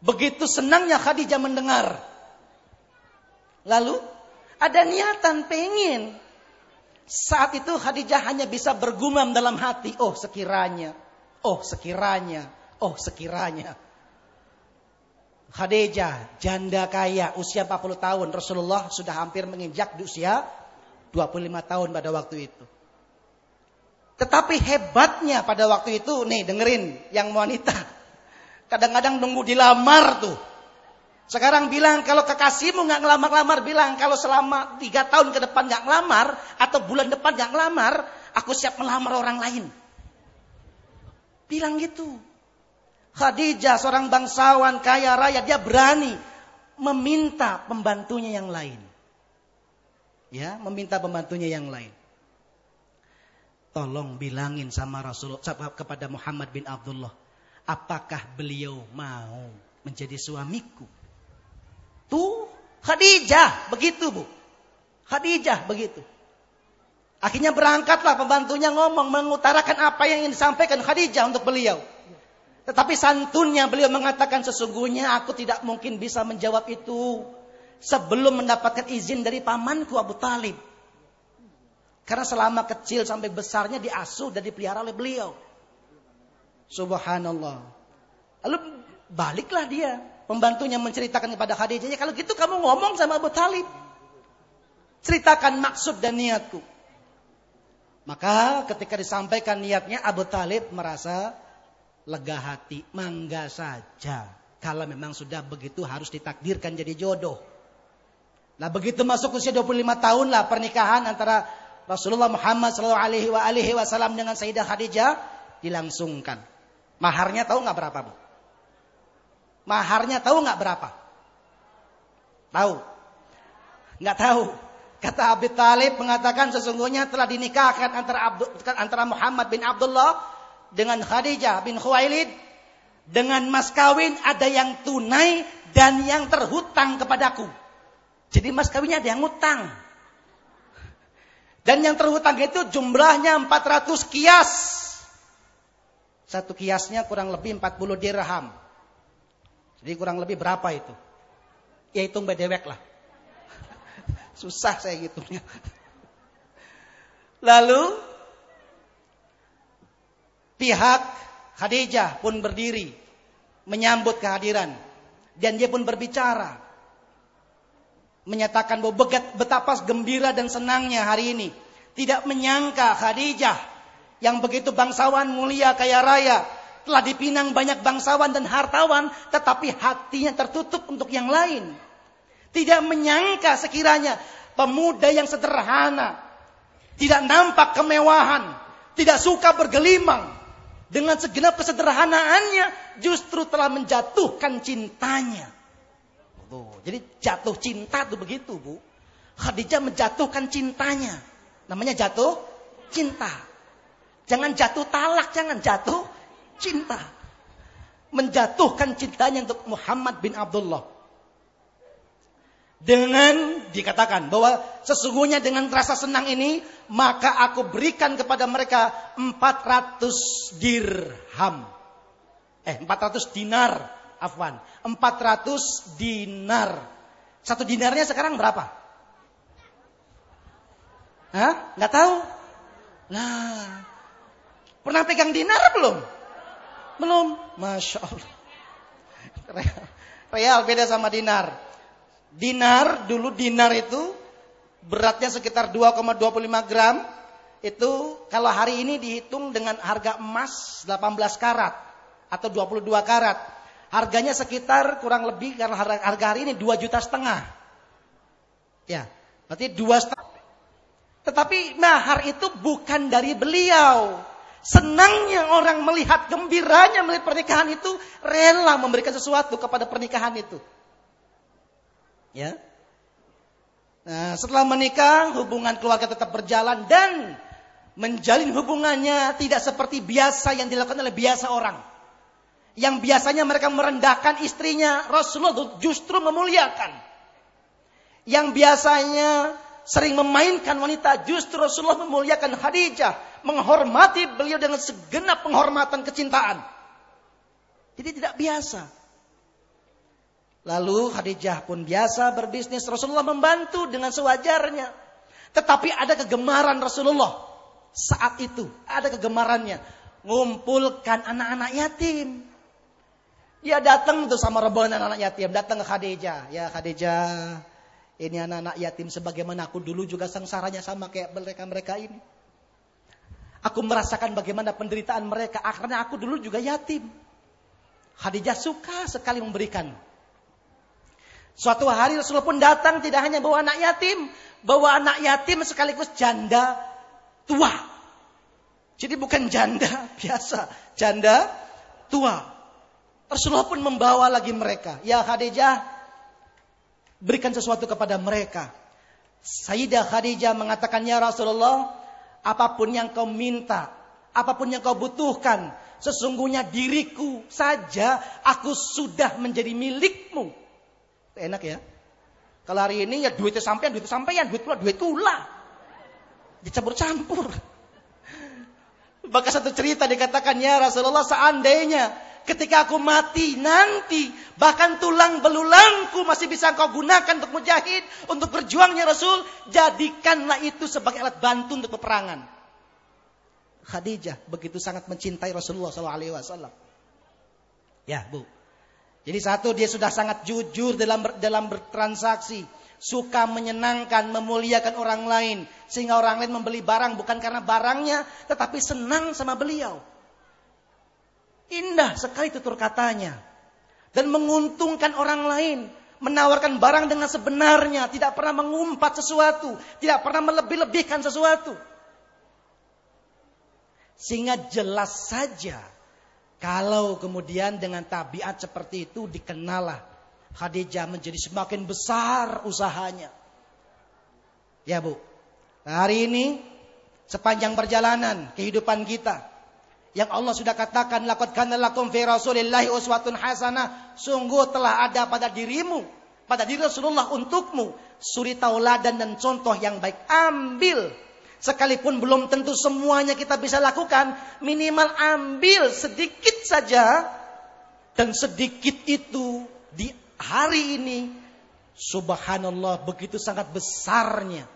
Speaker 8: Begitu senangnya Khadijah mendengar. Lalu ada niatan pengen. Saat itu Khadijah hanya bisa bergumam dalam hati, oh sekiranya Oh sekiranya, oh sekiranya. Khadijah, janda kaya, usia 40 tahun. Rasulullah sudah hampir menginjak di usia 25 tahun pada waktu itu. Tetapi hebatnya pada waktu itu, nih dengerin yang wanita. Kadang-kadang nunggu dilamar tuh. Sekarang bilang kalau kekasihmu nggak ngelamar-lamar, bilang kalau selama tiga tahun ke depan nggak ngelamar atau bulan depan nggak ngelamar, aku siap melamar orang lain. Bilang gitu. Khadijah seorang bangsawan kaya raya dia berani meminta pembantunya yang lain. Ya, meminta pembantunya yang lain. Tolong bilangin sama Rasulullah kepada Muhammad bin Abdullah, apakah beliau mau menjadi suamiku? Tuh, Khadijah begitu, Bu. Khadijah begitu. Akhirnya berangkatlah pembantunya ngomong mengutarakan apa yang ingin disampaikan Khadijah untuk beliau. Tetapi santunnya beliau mengatakan sesungguhnya aku tidak mungkin bisa menjawab itu sebelum mendapatkan izin dari pamanku Abu Talib. Karena selama kecil sampai besarnya diasuh dan dipelihara oleh beliau. Subhanallah. Lalu baliklah dia. Pembantunya menceritakan kepada Khadijah. Ya kalau gitu kamu ngomong sama Abu Talib. Ceritakan maksud dan niatku. Maka ketika disampaikan niatnya Abu Talib merasa lega hati, mangga saja. Kalau memang sudah begitu harus ditakdirkan jadi jodoh. Nah begitu masuk usia 25 tahun lah pernikahan antara Rasulullah Muhammad SAW alaihi wasallam dengan Sayyidah Khadijah dilangsungkan. Maharnya tahu nggak berapa bu? Maharnya tahu nggak berapa? Tahu? Nggak tahu. Kata Abi Talib mengatakan sesungguhnya telah dinikahkan antara Abdul, antara Muhammad bin Abdullah dengan Khadijah bin Khuwailid dengan mas kawin ada yang tunai dan yang terhutang kepadaku. Jadi mas kawinnya ada yang ngutang. Dan yang terhutang itu jumlahnya 400 kias. Satu kiasnya kurang lebih 40 dirham. Jadi kurang lebih berapa itu? Ya hitung bedewek lah. [laughs] Susah saya hitungnya. Lalu Pihak Khadijah pun berdiri menyambut kehadiran dan dia pun berbicara menyatakan bahwa betapa gembira dan senangnya hari ini tidak menyangka Khadijah yang begitu bangsawan mulia kaya raya telah dipinang banyak bangsawan dan hartawan tetapi hatinya tertutup untuk yang lain tidak menyangka sekiranya pemuda yang sederhana tidak nampak kemewahan tidak suka bergelimang dengan segenap kesederhanaannya justru telah menjatuhkan cintanya. Jadi jatuh cinta tuh begitu, Bu. Khadijah menjatuhkan cintanya. Namanya jatuh cinta. Jangan jatuh talak, jangan jatuh cinta. Menjatuhkan cintanya untuk Muhammad bin Abdullah. Dengan dikatakan bahwa sesungguhnya dengan rasa senang ini maka aku berikan kepada mereka 400 dirham. Eh 400 dinar, afwan. 400 dinar. Satu dinarnya sekarang berapa? Hah? Nggak tahu? Nah, pernah pegang dinar belum? Belum. Masya Allah. Real, real beda sama dinar. Dinar, dulu dinar itu beratnya sekitar 2,25 gram. Itu kalau hari ini dihitung dengan harga emas 18 karat atau 22 karat. Harganya sekitar kurang lebih karena harga hari ini 2 juta setengah. Ya, berarti 2 setengah. Tetapi mahar itu bukan dari beliau. Senangnya orang melihat gembiranya melihat pernikahan itu rela memberikan sesuatu kepada pernikahan itu. Ya. Nah, setelah menikah, hubungan keluarga tetap berjalan dan menjalin hubungannya tidak seperti biasa yang dilakukan oleh biasa orang. Yang biasanya mereka merendahkan istrinya, Rasulullah justru memuliakan. Yang biasanya sering memainkan wanita, justru Rasulullah memuliakan Khadijah, menghormati beliau dengan segenap penghormatan kecintaan. Jadi tidak biasa. Lalu Khadijah pun biasa berbisnis. Rasulullah membantu dengan sewajarnya. Tetapi ada kegemaran Rasulullah. Saat itu ada kegemarannya. Ngumpulkan anak-anak yatim. Dia datang tuh sama rombongan anak-anak yatim. Datang ke Khadijah. Ya Khadijah. Ini anak-anak yatim sebagaimana aku dulu juga sengsaranya sama kayak mereka-mereka ini. Aku merasakan bagaimana penderitaan mereka. Akhirnya aku dulu juga yatim. Khadijah suka sekali memberikan Suatu hari Rasulullah pun datang tidak hanya bawa anak yatim, bawa anak yatim sekaligus janda tua. Jadi bukan janda [laughs] biasa, janda tua. Rasulullah pun membawa lagi mereka. Ya Khadijah, Berikan sesuatu kepada mereka. Sayyidah Khadijah mengatakan, Ya Rasulullah, apa pun yang kau minta, apa pun yang kau butuhkan, sesungguhnya diriku saja aku sudah menjadi milikmu. Enak ya? Kalau hari ini ya duitnya sampean, duitnya sampean, duit pula, duit pula. Dicampur-campur. Maka satu cerita dikatakan ya Rasulullah seandainya ketika aku mati nanti bahkan tulang belulangku masih bisa kau gunakan untuk mujahid untuk berjuangnya Rasul jadikanlah itu sebagai alat bantu untuk peperangan. Khadijah begitu sangat mencintai Rasulullah SAW ya bu. Jadi satu dia sudah sangat jujur dalam dalam bertransaksi suka menyenangkan, memuliakan orang lain. Sehingga orang lain membeli barang bukan karena barangnya, tetapi senang sama beliau. Indah sekali tutur katanya. Dan menguntungkan orang lain. Menawarkan barang dengan sebenarnya. Tidak pernah mengumpat sesuatu. Tidak pernah melebih-lebihkan sesuatu. Sehingga jelas saja. Kalau kemudian dengan tabiat seperti itu dikenalah Khadijah menjadi semakin besar usahanya. Ya Bu, hari ini sepanjang perjalanan kehidupan kita yang Allah sudah katakan laqad kana lakum fi rasulillahi uswatun hasanah sungguh telah ada pada dirimu pada diri Rasulullah untukmu suri tauladan dan contoh yang baik. Ambil. Sekalipun belum tentu semuanya kita bisa lakukan minimal ambil sedikit saja. Dan sedikit itu di hari ini subhanallah begitu sangat besarnya.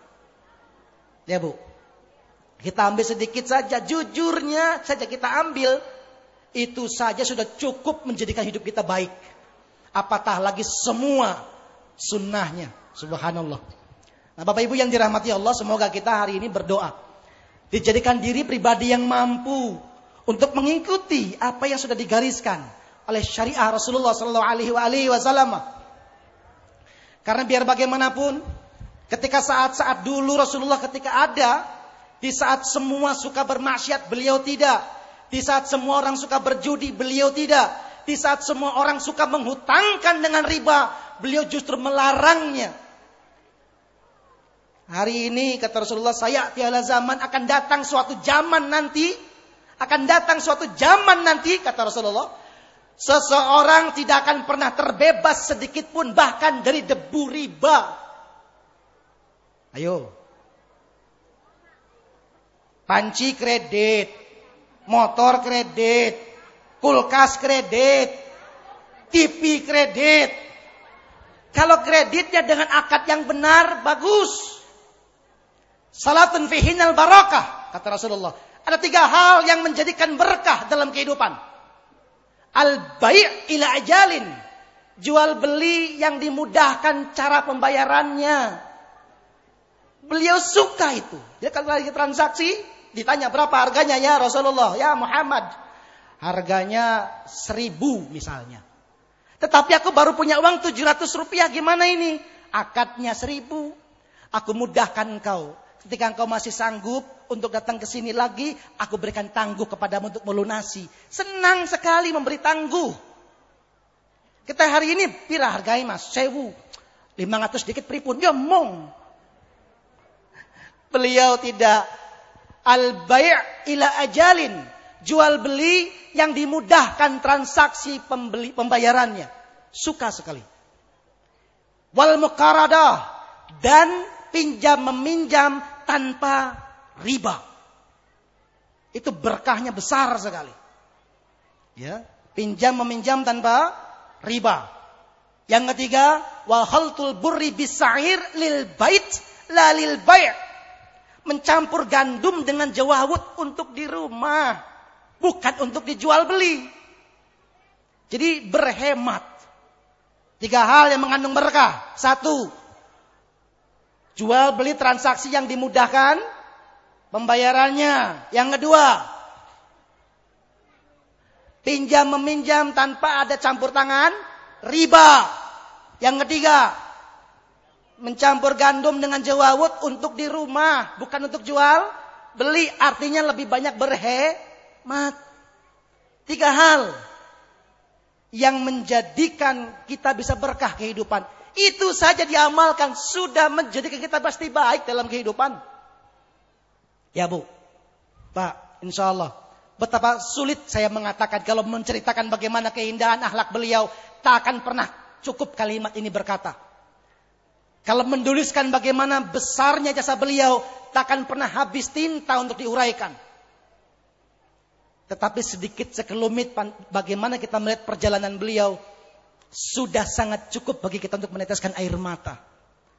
Speaker 8: Ya Bu. Kita ambil sedikit saja, jujurnya saja kita ambil, itu saja sudah cukup menjadikan hidup kita baik. Apatah lagi semua sunnahnya. Subhanallah. Nah Bapak Ibu yang dirahmati Allah, semoga kita hari ini berdoa. Dijadikan diri pribadi yang mampu untuk mengikuti apa yang sudah digariskan oleh syariah Rasulullah Sallallahu Alaihi Wasallam. Karena biar bagaimanapun, ketika saat-saat dulu Rasulullah ketika ada, di saat semua suka bermaksiat beliau tidak, di saat semua orang suka berjudi beliau tidak, di saat semua orang suka menghutangkan dengan riba, beliau justru melarangnya. Hari ini kata Rasulullah saya tiada zaman akan datang suatu zaman nanti akan datang suatu zaman nanti kata Rasulullah Seseorang tidak akan pernah terbebas sedikit pun bahkan dari debu riba. Ayo. Panci kredit, motor kredit, kulkas kredit, TV kredit. Kalau kreditnya dengan akad yang benar, bagus. Salatun fihinal barakah, kata Rasulullah. Ada tiga hal yang menjadikan berkah dalam kehidupan. Al-bai' ila ajalin. Jual beli yang dimudahkan cara pembayarannya. Beliau suka itu. Dia kalau lagi transaksi, ditanya berapa harganya ya Rasulullah, ya Muhammad. Harganya seribu misalnya. Tetapi aku baru punya uang 700 rupiah, gimana ini? Akadnya seribu. Aku mudahkan engkau. Ketika engkau masih sanggup untuk datang ke sini lagi, aku berikan tangguh kepadamu untuk melunasi. Senang sekali memberi tangguh. Kita hari ini pira harganya mas? Sewu. 500 sedikit pripun. Ya mong. Beliau tidak al-bay' ila ajalin. Jual beli yang dimudahkan transaksi pembeli pembayarannya. Suka sekali. Wal muqaradah dan pinjam meminjam tanpa riba. Itu berkahnya besar sekali. Ya, pinjam meminjam tanpa riba. Yang ketiga, wa khaltul burri bisair lil bait la lil bai'. Mencampur gandum dengan jawawut untuk di rumah, bukan untuk dijual beli. Jadi berhemat. Tiga hal yang mengandung berkah. Satu, Jual beli transaksi yang dimudahkan pembayarannya. Yang kedua, pinjam meminjam tanpa ada campur tangan, riba. Yang ketiga, mencampur gandum dengan jawawut untuk di rumah, bukan untuk jual beli. Artinya lebih banyak berhemat. Tiga hal yang menjadikan kita bisa berkah kehidupan. Itu saja diamalkan sudah menjadikan kita pasti baik dalam kehidupan. Ya Bu, Pak, insya Allah. Betapa sulit saya mengatakan kalau menceritakan bagaimana keindahan akhlak beliau, tak akan pernah cukup kalimat ini berkata. Kalau menduliskan bagaimana besarnya jasa beliau, tak akan pernah habis tinta untuk diuraikan. Tetapi sedikit sekelumit bagaimana kita melihat perjalanan beliau sudah sangat cukup bagi kita untuk meneteskan air mata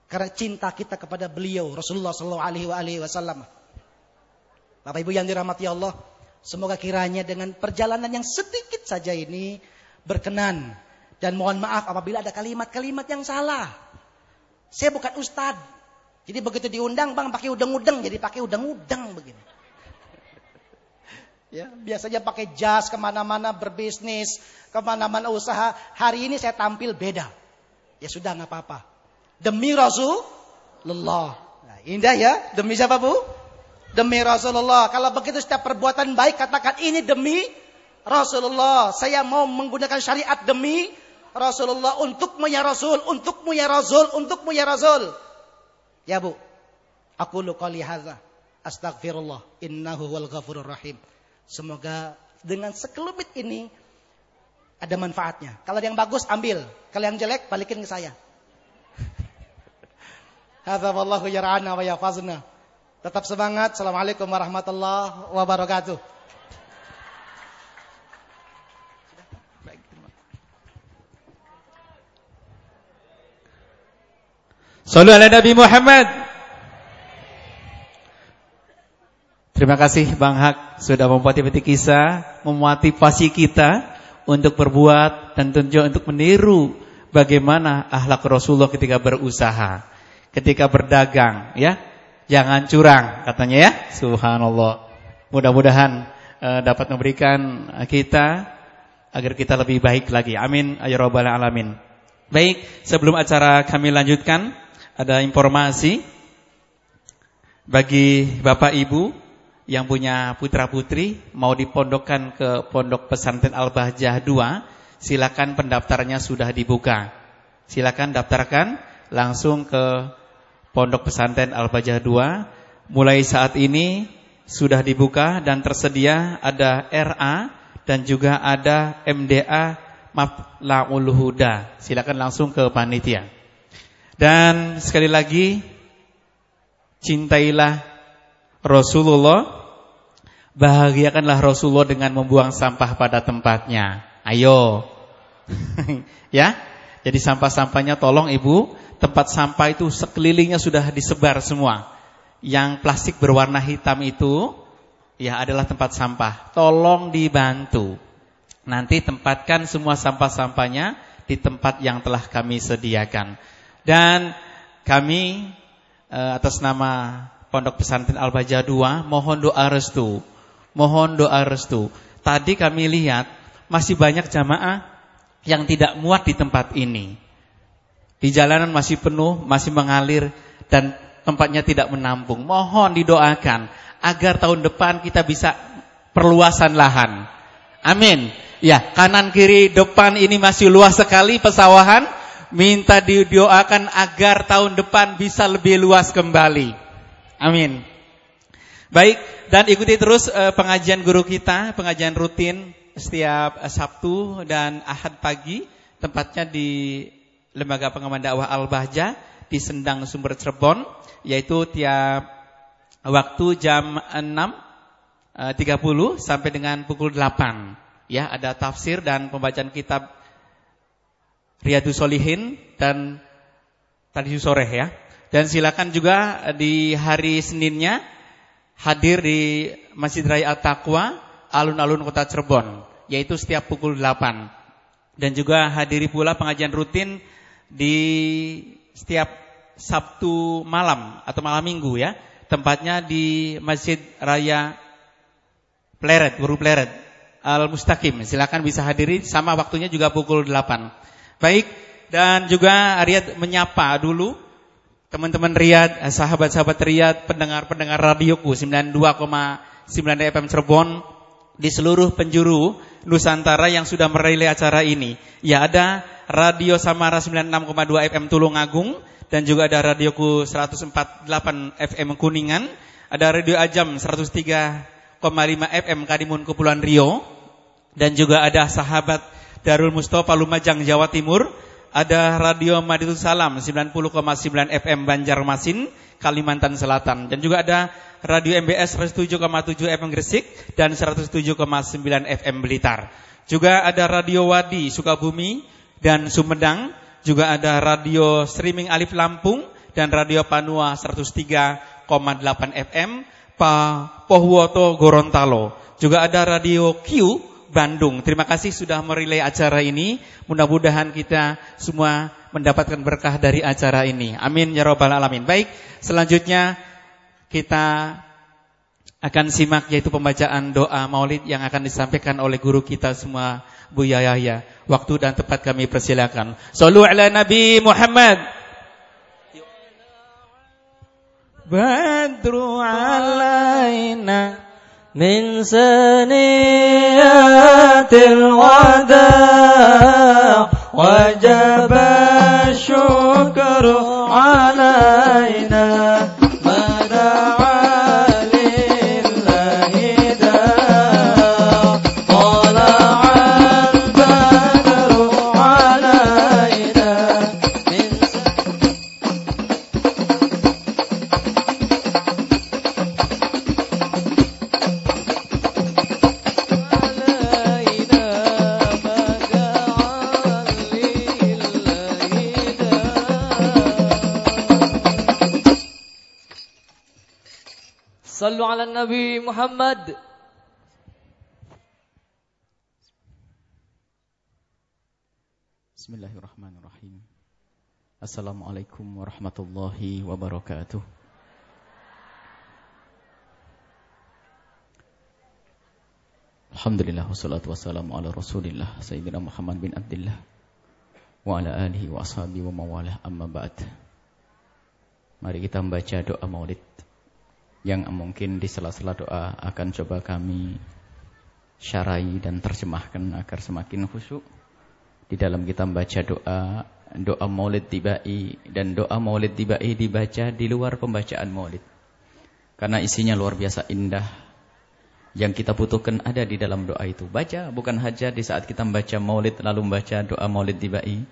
Speaker 8: karena cinta kita kepada beliau Rasulullah Shallallahu Alaihi Wasallam. Bapak Ibu yang dirahmati Allah, semoga kiranya dengan perjalanan yang sedikit saja ini berkenan dan mohon maaf apabila ada kalimat-kalimat yang salah. Saya bukan ustad, jadi begitu diundang bang pakai udang-udang, jadi pakai udang-udang begini. [laughs] Ya, biasanya pakai jas ke mana-mana berbisnis, ke mana-mana usaha. Hari ini saya tampil beda. Ya sudah nggak apa-apa. Demi Rasulullah. Nah, indah ya. Demi siapa bu? Demi Rasulullah. Kalau begitu setiap perbuatan baik katakan ini demi Rasulullah. Saya mau menggunakan syariat demi Rasulullah. Untukmu ya Rasul. Untukmu ya Rasul. Untukmu ya Rasul. Ya bu. Aku luqali hadza. Astagfirullah. Innahu wal ghafurur rahim. Semoga dengan sekelumit ini ada manfaatnya. Kalau yang bagus ambil, kalau yang jelek balikin ke saya. [laughs] Hadza wallahu yar'ana wa yafazna. Tetap semangat. Assalamualaikum warahmatullahi wabarakatuh.
Speaker 2: Sallu ala Nabi Muhammad. Terima kasih Bang Hak sudah memotivasi kisah, memotivasi kita untuk berbuat dan tentu untuk meniru bagaimana akhlak Rasulullah ketika berusaha, ketika berdagang, ya. Jangan curang katanya ya. Subhanallah. Mudah-mudahan uh, dapat memberikan kita agar kita lebih baik lagi. Amin ya rabbal alamin. Baik, sebelum acara kami lanjutkan, ada informasi bagi Bapak Ibu yang punya putra-putri mau dipondokkan ke Pondok Pesantren Al-Bahjah 2, silakan pendaftarnya sudah dibuka. Silakan daftarkan langsung ke Pondok Pesantren Al-Bahjah 2. Mulai saat ini sudah dibuka dan tersedia ada RA dan juga ada MDA Maflaul Huda. Silakan langsung ke panitia. Dan sekali lagi cintailah Rasulullah bahagiakanlah Rasulullah dengan membuang sampah pada tempatnya. Ayo. [laughs] ya. Jadi sampah-sampahnya tolong Ibu, tempat sampah itu sekelilingnya sudah disebar semua. Yang plastik berwarna hitam itu ya adalah tempat sampah. Tolong dibantu. Nanti tempatkan semua sampah-sampahnya di tempat yang telah kami sediakan. Dan kami eh, atas nama Pondok Pesantren Al-Baja 2 mohon doa restu. Mohon doa restu. Tadi kami lihat masih banyak jamaah yang tidak muat di tempat ini. Di jalanan masih penuh, masih mengalir dan tempatnya tidak menampung. Mohon didoakan agar tahun depan kita bisa perluasan lahan. Amin. Ya, kanan kiri depan ini masih luas sekali pesawahan. Minta didoakan agar tahun depan bisa lebih luas kembali. Amin. Baik, dan ikuti terus uh, pengajian guru kita, pengajian rutin setiap uh, Sabtu dan Ahad pagi, tempatnya di Lembaga Pengaman Dakwah Al-Bahja di Sendang Sumber Cirebon, yaitu tiap waktu jam 6.30 uh, sampai dengan pukul 8. Ya, ada tafsir dan pembacaan kitab Riyadus Solihin dan tadi sore ya. Dan silakan juga di hari Seninnya hadir di Masjid Raya At-Taqwa alun-alun Kota Cirebon yaitu setiap pukul 8. Dan juga hadiri pula pengajian rutin di setiap Sabtu malam atau malam Minggu ya. Tempatnya di Masjid Raya Pleret, Guru Pleret Al-Mustaqim. Silakan bisa hadiri sama waktunya juga pukul 8. Baik, dan juga Riyad menyapa dulu teman-teman Riyad, eh, sahabat-sahabat Riyad, pendengar-pendengar radioku 92,9 FM Cirebon di seluruh penjuru Nusantara yang sudah merelay acara ini. Ya ada Radio Samara 96,2 FM Tulungagung dan juga ada radioku 104.8 FM Kuningan, ada Radio Ajam 103,5 FM Kadimun Kepulauan Rio dan juga ada sahabat Darul Mustafa Lumajang Jawa Timur, ada Radio Madinatul Salam 90,9 FM Banjarmasin Kalimantan Selatan dan juga ada Radio MBS 107,7 FM Gresik dan 107,9 FM Blitar. Juga ada Radio Wadi Sukabumi dan Sumedang, juga ada radio streaming Alif Lampung dan Radio Panua 103,8 FM Pa Pohwoto Gorontalo. Juga ada Radio Q Bandung. Terima kasih sudah merilai acara ini. Mudah-mudahan kita semua mendapatkan berkah dari acara ini. Amin ya robbal alamin. Baik, selanjutnya kita akan simak yaitu pembacaan doa maulid yang akan disampaikan oleh guru kita semua Buya Yahya. Waktu dan tempat kami persilakan. Sallu ala Nabi Muhammad.
Speaker 4: Badru alaina min saniyatil wada wajaba syukru alaina
Speaker 9: صلوا على النبي محمد
Speaker 10: بسم الله الرحمن الرحيم السلام عليكم ورحمة الله وبركاته الحمد لله والصلاة والسلام على رسول الله سيدنا محمد بن عبد الله وعلى آله وأصحابه ومواله أما بعد Mari kita membaca doa maulid yang mungkin di sela-sela doa akan coba kami syarai dan terjemahkan agar semakin khusyuk. Di dalam kita membaca doa doa maulid tibai dan doa maulid tibai dibaca di luar pembacaan maulid. Karena isinya luar biasa indah. Yang kita butuhkan ada di dalam doa itu. Baca bukan hanya di saat kita membaca maulid lalu membaca doa maulid tibai.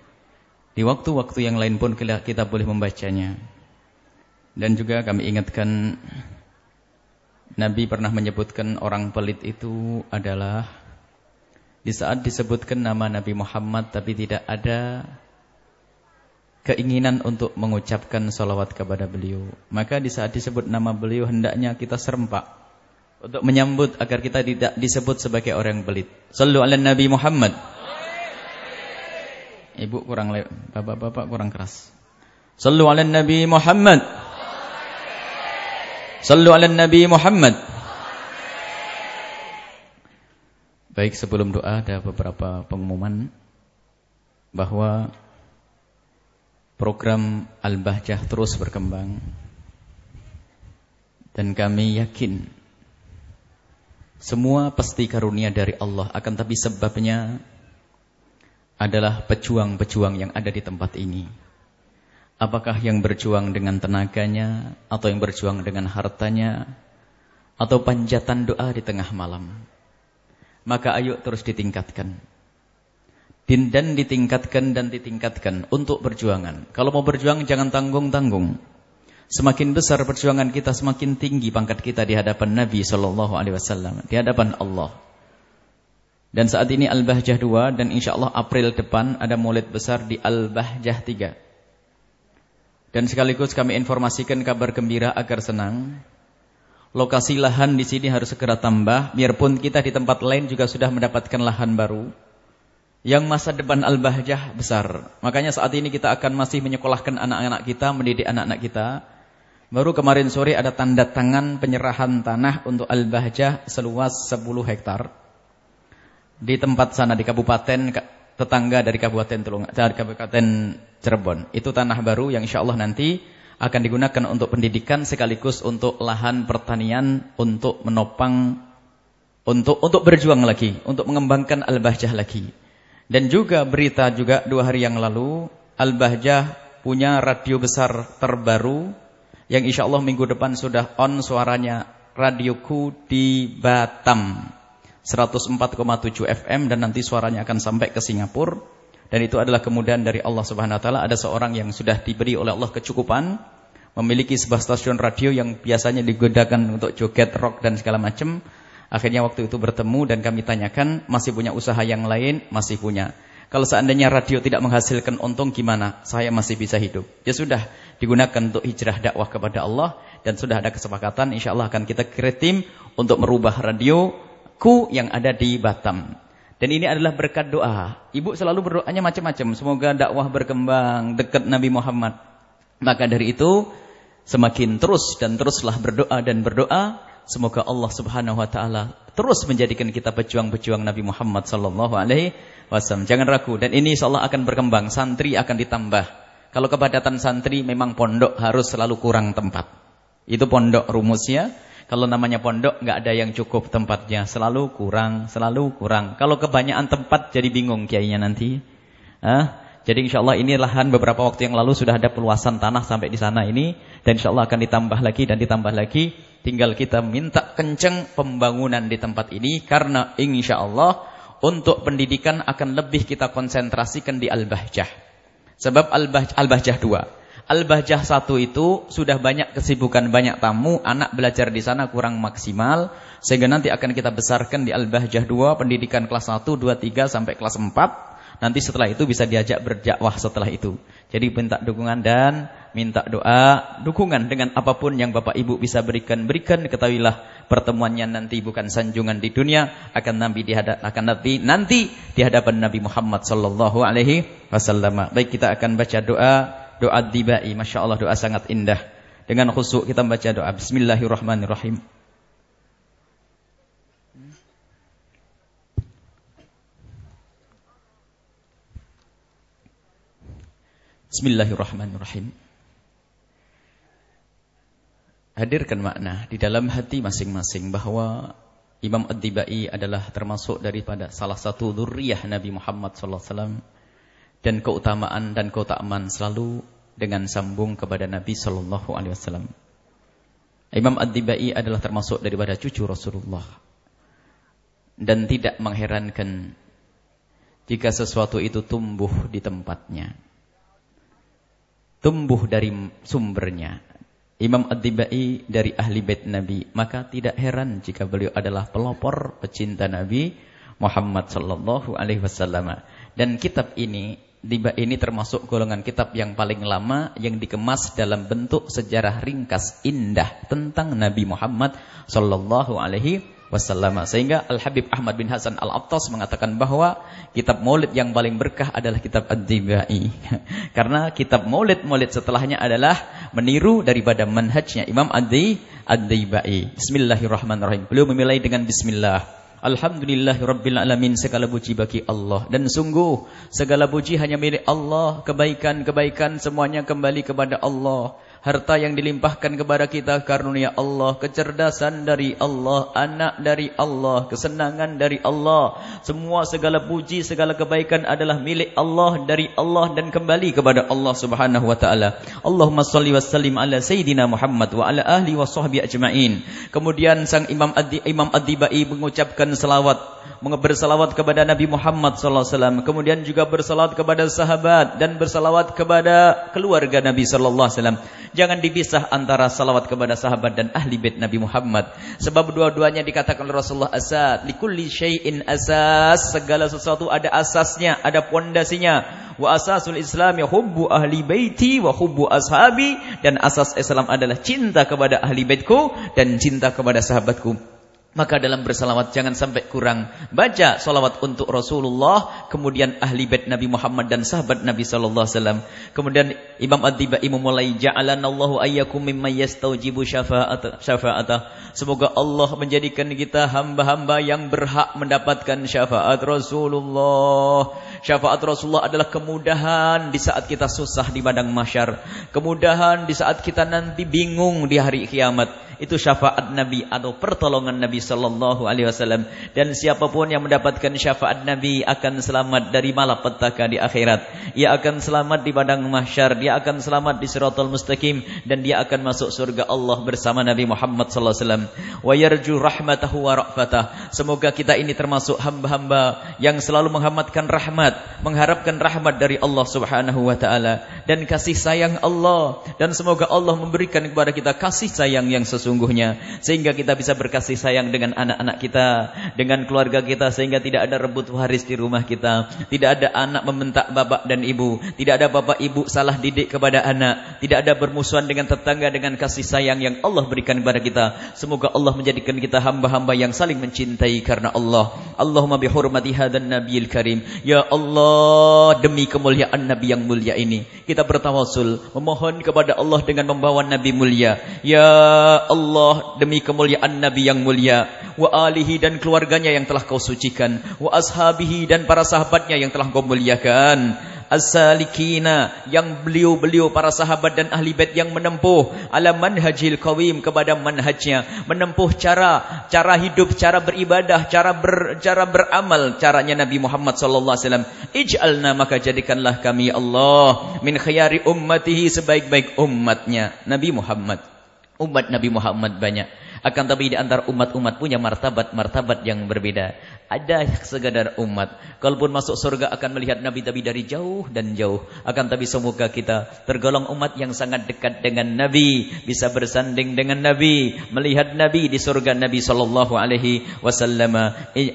Speaker 10: Di waktu-waktu yang lain pun kita boleh membacanya. Dan juga kami ingatkan Nabi pernah menyebutkan orang pelit itu adalah di saat disebutkan nama Nabi Muhammad tapi tidak ada keinginan untuk mengucapkan salawat kepada beliau. Maka di saat disebut nama beliau hendaknya kita serempak untuk menyambut agar kita tidak disebut sebagai orang pelit. Sallu ala Nabi Muhammad. Ibu kurang bapak-bapak kurang keras. Sallu ala Nabi Muhammad. Sallu ala Nabi Muhammad. Baik sebelum doa ada beberapa pengumuman bahwa program Al-Bahjah terus berkembang dan kami yakin semua pasti karunia dari Allah akan tapi sebabnya adalah pejuang-pejuang yang ada di tempat ini. Apakah yang berjuang dengan tenaganya Atau yang berjuang dengan hartanya Atau panjatan doa di tengah malam? Maka ayo terus ditingkatkan. Dan ditingkatkan dan ditingkatkan Untuk perjuangan. Kalau mau berjuang jangan tanggung-tanggung. Semakin besar perjuangan kita Semakin tinggi pangkat kita di hadapan Nabi SAW Di hadapan Allah. Dan saat ini Al-Bahjah 2 Dan insya Allah April depan Ada maulid besar di Al-Bahjah 3 dan sekaligus kami informasikan kabar gembira agar senang. Lokasi lahan di sini harus segera tambah, biarpun kita di tempat lain juga sudah mendapatkan lahan baru. Yang masa depan Al-Bahjah besar. Makanya saat ini kita akan masih menyekolahkan anak-anak kita, mendidik anak-anak kita. Baru kemarin sore ada tanda tangan penyerahan tanah untuk Al-Bahjah seluas 10 hektar. Di tempat sana di kabupaten tetangga dari Kabupaten Tulung, dari Kabupaten Cirebon. Itu tanah baru yang insya Allah nanti akan digunakan untuk pendidikan sekaligus untuk lahan pertanian untuk menopang untuk untuk berjuang lagi, untuk mengembangkan Al-Bahjah lagi. Dan juga berita juga dua hari yang lalu Al-Bahjah punya radio besar terbaru yang insya Allah minggu depan sudah on suaranya radioku di Batam 104,7 FM dan nanti suaranya akan sampai ke Singapura dan itu adalah kemudahan dari Allah Subhanahu wa taala ada seorang yang sudah diberi oleh Allah kecukupan memiliki sebuah stasiun radio yang biasanya digunakan untuk joget rock dan segala macam. Akhirnya waktu itu bertemu dan kami tanyakan, masih punya usaha yang lain? Masih punya. Kalau seandainya radio tidak menghasilkan untung gimana? Saya masih bisa hidup. Ya sudah, digunakan untuk hijrah dakwah kepada Allah dan sudah ada kesepakatan insya Allah akan kita kirim untuk merubah radioku yang ada di Batam. Dan ini adalah berkat doa. Ibu selalu berdoanya macam-macam. Semoga dakwah berkembang dekat Nabi Muhammad. Maka dari itu semakin terus dan teruslah berdoa dan berdoa semoga Allah Subhanahu wa taala terus menjadikan kita pejuang-pejuang Nabi Muhammad sallallahu alaihi wasallam. Jangan ragu dan ini insyaallah akan berkembang, santri akan ditambah. Kalau kepadatan santri memang pondok harus selalu kurang tempat. Itu pondok rumusnya. Kalau namanya pondok nggak ada yang cukup tempatnya, selalu kurang, selalu kurang. Kalau kebanyakan tempat jadi bingung kiainya nanti. Hah? Jadi insya Allah ini lahan beberapa waktu yang lalu sudah ada peluasan tanah sampai di sana ini. Dan insya Allah akan ditambah lagi dan ditambah lagi. Tinggal kita minta kenceng pembangunan di tempat ini. Karena insya Allah untuk pendidikan akan lebih kita konsentrasikan di Al-Bahjah. Sebab Al-Bahjah 2. Al-Bahjah 1 itu sudah banyak kesibukan, banyak tamu. Anak belajar di sana kurang maksimal. Sehingga nanti akan kita besarkan di Al-Bahjah 2. Pendidikan kelas 1, 2, 3 sampai kelas 4. Nanti setelah itu bisa diajak berdakwah setelah itu. Jadi minta dukungan dan minta doa, dukungan dengan apa pun yang Bapak Ibu bisa berikan, berikan ketahuilah pertemuannya nanti bukan sanjungan di dunia, akan Nabi di akan Nabi nanti di hadapan Nabi Muhammad sallallahu alaihi wasallam. Baik kita akan baca doa, doa dibai, Masya Allah doa sangat indah. Dengan khusuk kita baca doa Bismillahirrahmanirrahim. Bismillahirrahmanirrahim. Hadirkan makna di dalam hati masing-masing bahwa Imam Ad-Dibai adalah termasuk daripada salah satu zuriyah Nabi Muhammad SAW dan keutamaan dan keutamaan selalu dengan sambung kepada Nabi Sallallahu Alaihi Wasallam. Imam Ad-Dibai adalah termasuk daripada cucu Rasulullah dan tidak mengherankan jika sesuatu itu tumbuh di tempatnya tumbuh dari sumbernya. Imam Ad-Dibai dari ahli bait Nabi, maka tidak heran jika beliau adalah pelopor pecinta Nabi Muhammad sallallahu alaihi wasallam. Dan kitab ini Diba ini termasuk golongan kitab yang paling lama yang dikemas dalam bentuk sejarah ringkas indah tentang Nabi Muhammad sallallahu alaihi wasallam. Sehingga Al-Habib Ahmad bin Hasan Al-Attas mengatakan bahwa kitab Maulid yang paling berkah adalah kitab Ad-Dibai. [laughs] Karena kitab Maulid-Maulid setelahnya adalah meniru daripada manhajnya Imam Ad-Dibai. Bismillahirrahmanirrahim. Beliau memulai dengan bismillah. Alhamdulillahirabbil alamin segala puji bagi Allah. Dan sungguh segala puji hanya milik Allah. Kebaikan-kebaikan semuanya kembali kepada Allah harta yang dilimpahkan kepada kita karunia Allah, kecerdasan dari Allah, anak dari Allah, kesenangan dari Allah. Semua segala puji, segala kebaikan adalah milik Allah dari Allah dan kembali kepada Allah Subhanahu wa taala. Allahumma shalli wa sallim ala sayidina Muhammad wa ala ahli wa sahbi ajmain. Kemudian sang Imam Adi Imam Ad-Dibai mengucapkan selawat bersalawat kepada Nabi Muhammad sallallahu alaihi wasallam, kemudian juga bersalawat kepada sahabat dan bersalawat kepada keluarga Nabi sallallahu alaihi wasallam. Jangan dipisah antara salawat kepada sahabat dan ahli bait Nabi Muhammad. Sebab dua-duanya dikatakan oleh Rasulullah asas, likulli syai'in asas, segala sesuatu ada asasnya, ada pondasinya. Wa asasul Islam ya hubbu ahli baiti wa hubbu ashabi dan asas Islam adalah cinta kepada ahli baitku dan cinta kepada sahabatku. Maka dalam bersalawat jangan sampai kurang baca salawat untuk Rasulullah, kemudian ahli bait Nabi Muhammad dan sahabat Nabi sallallahu alaihi wasallam. Kemudian Imam Ad-Dibai memulai ja'alanallahu ayyakum mimman yastaujibu syafa'ata syafa'ata. Semoga Allah menjadikan kita hamba-hamba yang berhak mendapatkan syafaat Rasulullah. Syafaat Rasulullah adalah kemudahan di saat kita susah di padang mahsyar, kemudahan di saat kita nanti bingung di hari kiamat. Itu syafaat Nabi atau pertolongan Nabi sallallahu alaihi wasallam. Dan siapa pun yang mendapatkan syafaat Nabi akan selamat dari malapetaka di akhirat. Ia akan selamat di padang mahsyar dia akan selamat di siratal mustaqim dan dia akan masuk surga Allah bersama Nabi Muhammad sallallahu alaihi wasallam. Wa yarju rahmatahu wa ra'fatah semoga kita ini termasuk hamba-hamba yang selalu menghamatkan rahmat mengharapkan rahmat dari Allah Subhanahu wa taala dan kasih sayang Allah dan semoga Allah memberikan kepada kita kasih sayang yang sesungguhnya sehingga kita bisa berkasih sayang dengan anak-anak kita, dengan keluarga kita sehingga tidak ada rebut waris di rumah kita, tidak ada anak membentak bapak dan ibu, tidak ada bapak ibu salah didik kepada anak, tidak ada bermusuhan dengan tetangga dengan kasih sayang yang Allah berikan kepada kita. Semoga Allah menjadikan kita hamba-hamba yang saling mencintai karena Allah. Allahumma bihurmati hadan nabiyil karim. Ya Allah, demi kemuliaan nabi yang mulia ini, kita bertawasul memohon kepada Allah dengan membawa nabi mulia. Ya Allah, demi kemuliaan nabi yang mulia, wa alihi dan keluarganya yang telah kau sucikan, wa ashabihi dan para sahabatnya yang telah kau muliakan as-salikina yang beliau-beliau para sahabat dan ahli bait yang menempuh ala manhajil qawim kepada manhajnya. Menempuh cara cara hidup cara beribadah cara ber, cara beramal caranya Nabi Muhammad sallallahu alaihi wasallam. Ij'alna maka jadikanlah kami Allah min khayari ummatihi sebaik-baik umatnya Nabi Muhammad. Umat Nabi Muhammad banyak. Akan tapi di antara umat-umat punya martabat-martabat yang berbeda. Ada segadar umat. Kalaupun masuk surga akan melihat Nabi-Nabi dari jauh dan jauh. Akan tapi semoga kita tergolong umat yang sangat dekat dengan Nabi. Bisa bersanding dengan Nabi. Melihat Nabi di surga Nabi Sallallahu Alaihi Wasallam.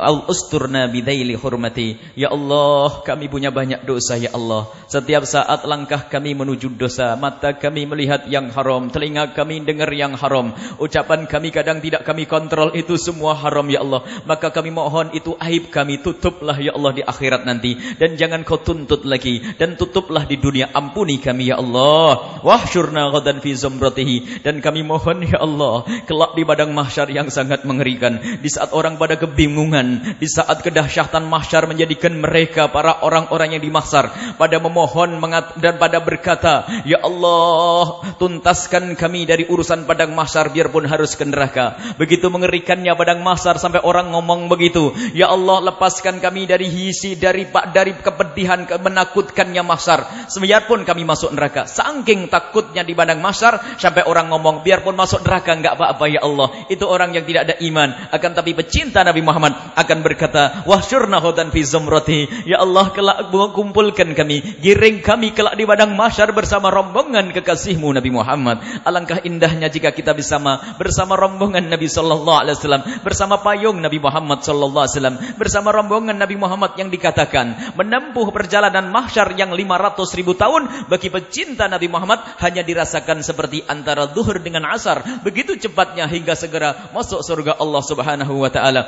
Speaker 10: Al-usturna bidaili hurmati. Ya Allah, kami punya banyak dosa ya Allah. Setiap saat langkah kami menuju dosa. Mata kami melihat yang haram. Telinga kami dengar yang haram. Ucapan kami kadang tidak kami kontrol itu semua haram ya Allah. Maka kami mohon itu aib kami tutuplah ya Allah di akhirat nanti dan jangan kau tuntut lagi dan tutuplah di dunia ampuni kami ya Allah. Wahsyurna ghadan fi zumratihi dan kami mohon ya Allah kelak di padang mahsyar yang sangat mengerikan di saat orang pada kebingungan di saat kedahsyatan mahsyar menjadikan mereka para orang-orang yang di mahsyar pada memohon dan pada berkata ya Allah tuntaskan kami dari urusan padang mahsyar biarpun harus ke neraka. Begitu mengerikannya padang mahsyar sampai orang ngomong begitu. Ya Allah, lepaskan kami dari hisi dari dari kepedihan, menakutkannya mahsyar. Biarpun kami masuk neraka. Saking takutnya di padang mahsyar sampai orang ngomong, biarpun masuk neraka enggak apa-apa ya Allah. Itu orang yang tidak ada iman, akan tapi pecinta Nabi Muhammad akan berkata, "Wahsyurna hudan fi zumrati." Ya Allah, kelak kumpulkan kami, giring kami kelak di padang mahsyar bersama rombongan kekasihmu Nabi Muhammad. Alangkah indahnya jika kita bersama bersama rombongan Nabi sallallahu alaihi wasallam bersama payung Nabi Muhammad sallallahu alaihi wasallam bersama rombongan Nabi Muhammad yang dikatakan menempuh perjalanan mahsyar yang 500 ribu tahun bagi pecinta Nabi Muhammad hanya dirasakan seperti antara zuhur dengan asar. Begitu cepatnya hingga segera masuk surga Allah Subhanahu wa taala.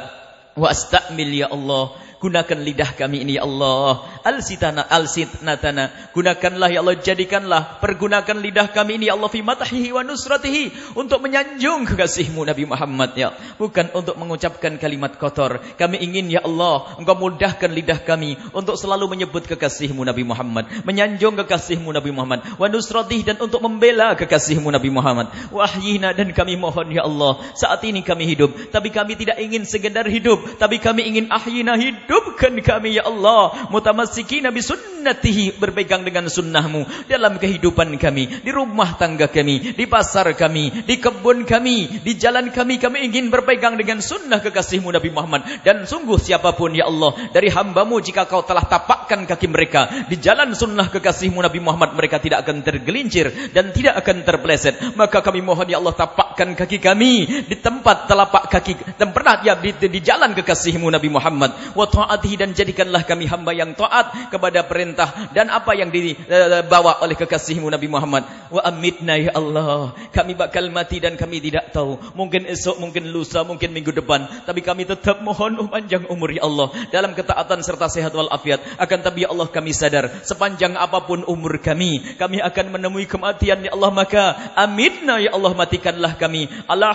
Speaker 10: Wa astamil ya Allah Gunakan lidah kami ini ya Allah. Al-sitana al-sitnatana. Gunakanlah ya Allah, jadikanlah pergunakan lidah kami ini ya Allah fi matahihi wa nusratihi untuk menyanjung kekasihmu Nabi Muhammad ya. Bukan untuk mengucapkan kalimat kotor. Kami ingin ya Allah, Engkau mudahkan lidah kami untuk selalu menyebut kekasihmu Nabi Muhammad, menyanjung kekasihmu Nabi Muhammad, wa nusratihi dan untuk membela kekasihmu Nabi Muhammad. Wahyina dan kami mohon ya Allah, saat ini kami hidup, tapi kami tidak ingin sekedar hidup, tapi kami ingin ahyina hidup hidupkan kami ya Allah. Mutamassikina bi sunnatihi. Berpegang dengan sunnahmu dalam kehidupan kami di rumah tangga kami di pasar kami di kebun kami di jalan kami. Kami ingin berpegang dengan sunnah kekasihmu Nabi Muhammad. Dan sungguh siapa pun ya Allah dari hambamu jika kau telah tapakkan kaki mereka di jalan sunnah kekasihmu Nabi Muhammad mereka tidak akan tergelincir dan tidak akan terpeleset maka kami mohon ya Allah tapakkan kaki kami di tempat telapak kaki pernah ya di, di jalan kekasihmu Nabi Muhammad taatihi dan jadikanlah kami hamba yang taat kepada perintah dan apa yang dibawa oleh kekasihmu Nabi Muhammad. Wa amitna ya Allah. Kami bakal mati dan kami tidak tahu. Mungkin esok, mungkin lusa, mungkin minggu depan. Tapi kami tetap mohon panjang umur ya Allah. Dalam ketaatan serta sehat walafiat. Akan tapi ya Allah kami sadar. Sepanjang apa pun umur kami. Kami akan menemui kematian ya Allah. Maka amitna ya Allah matikanlah kami. ala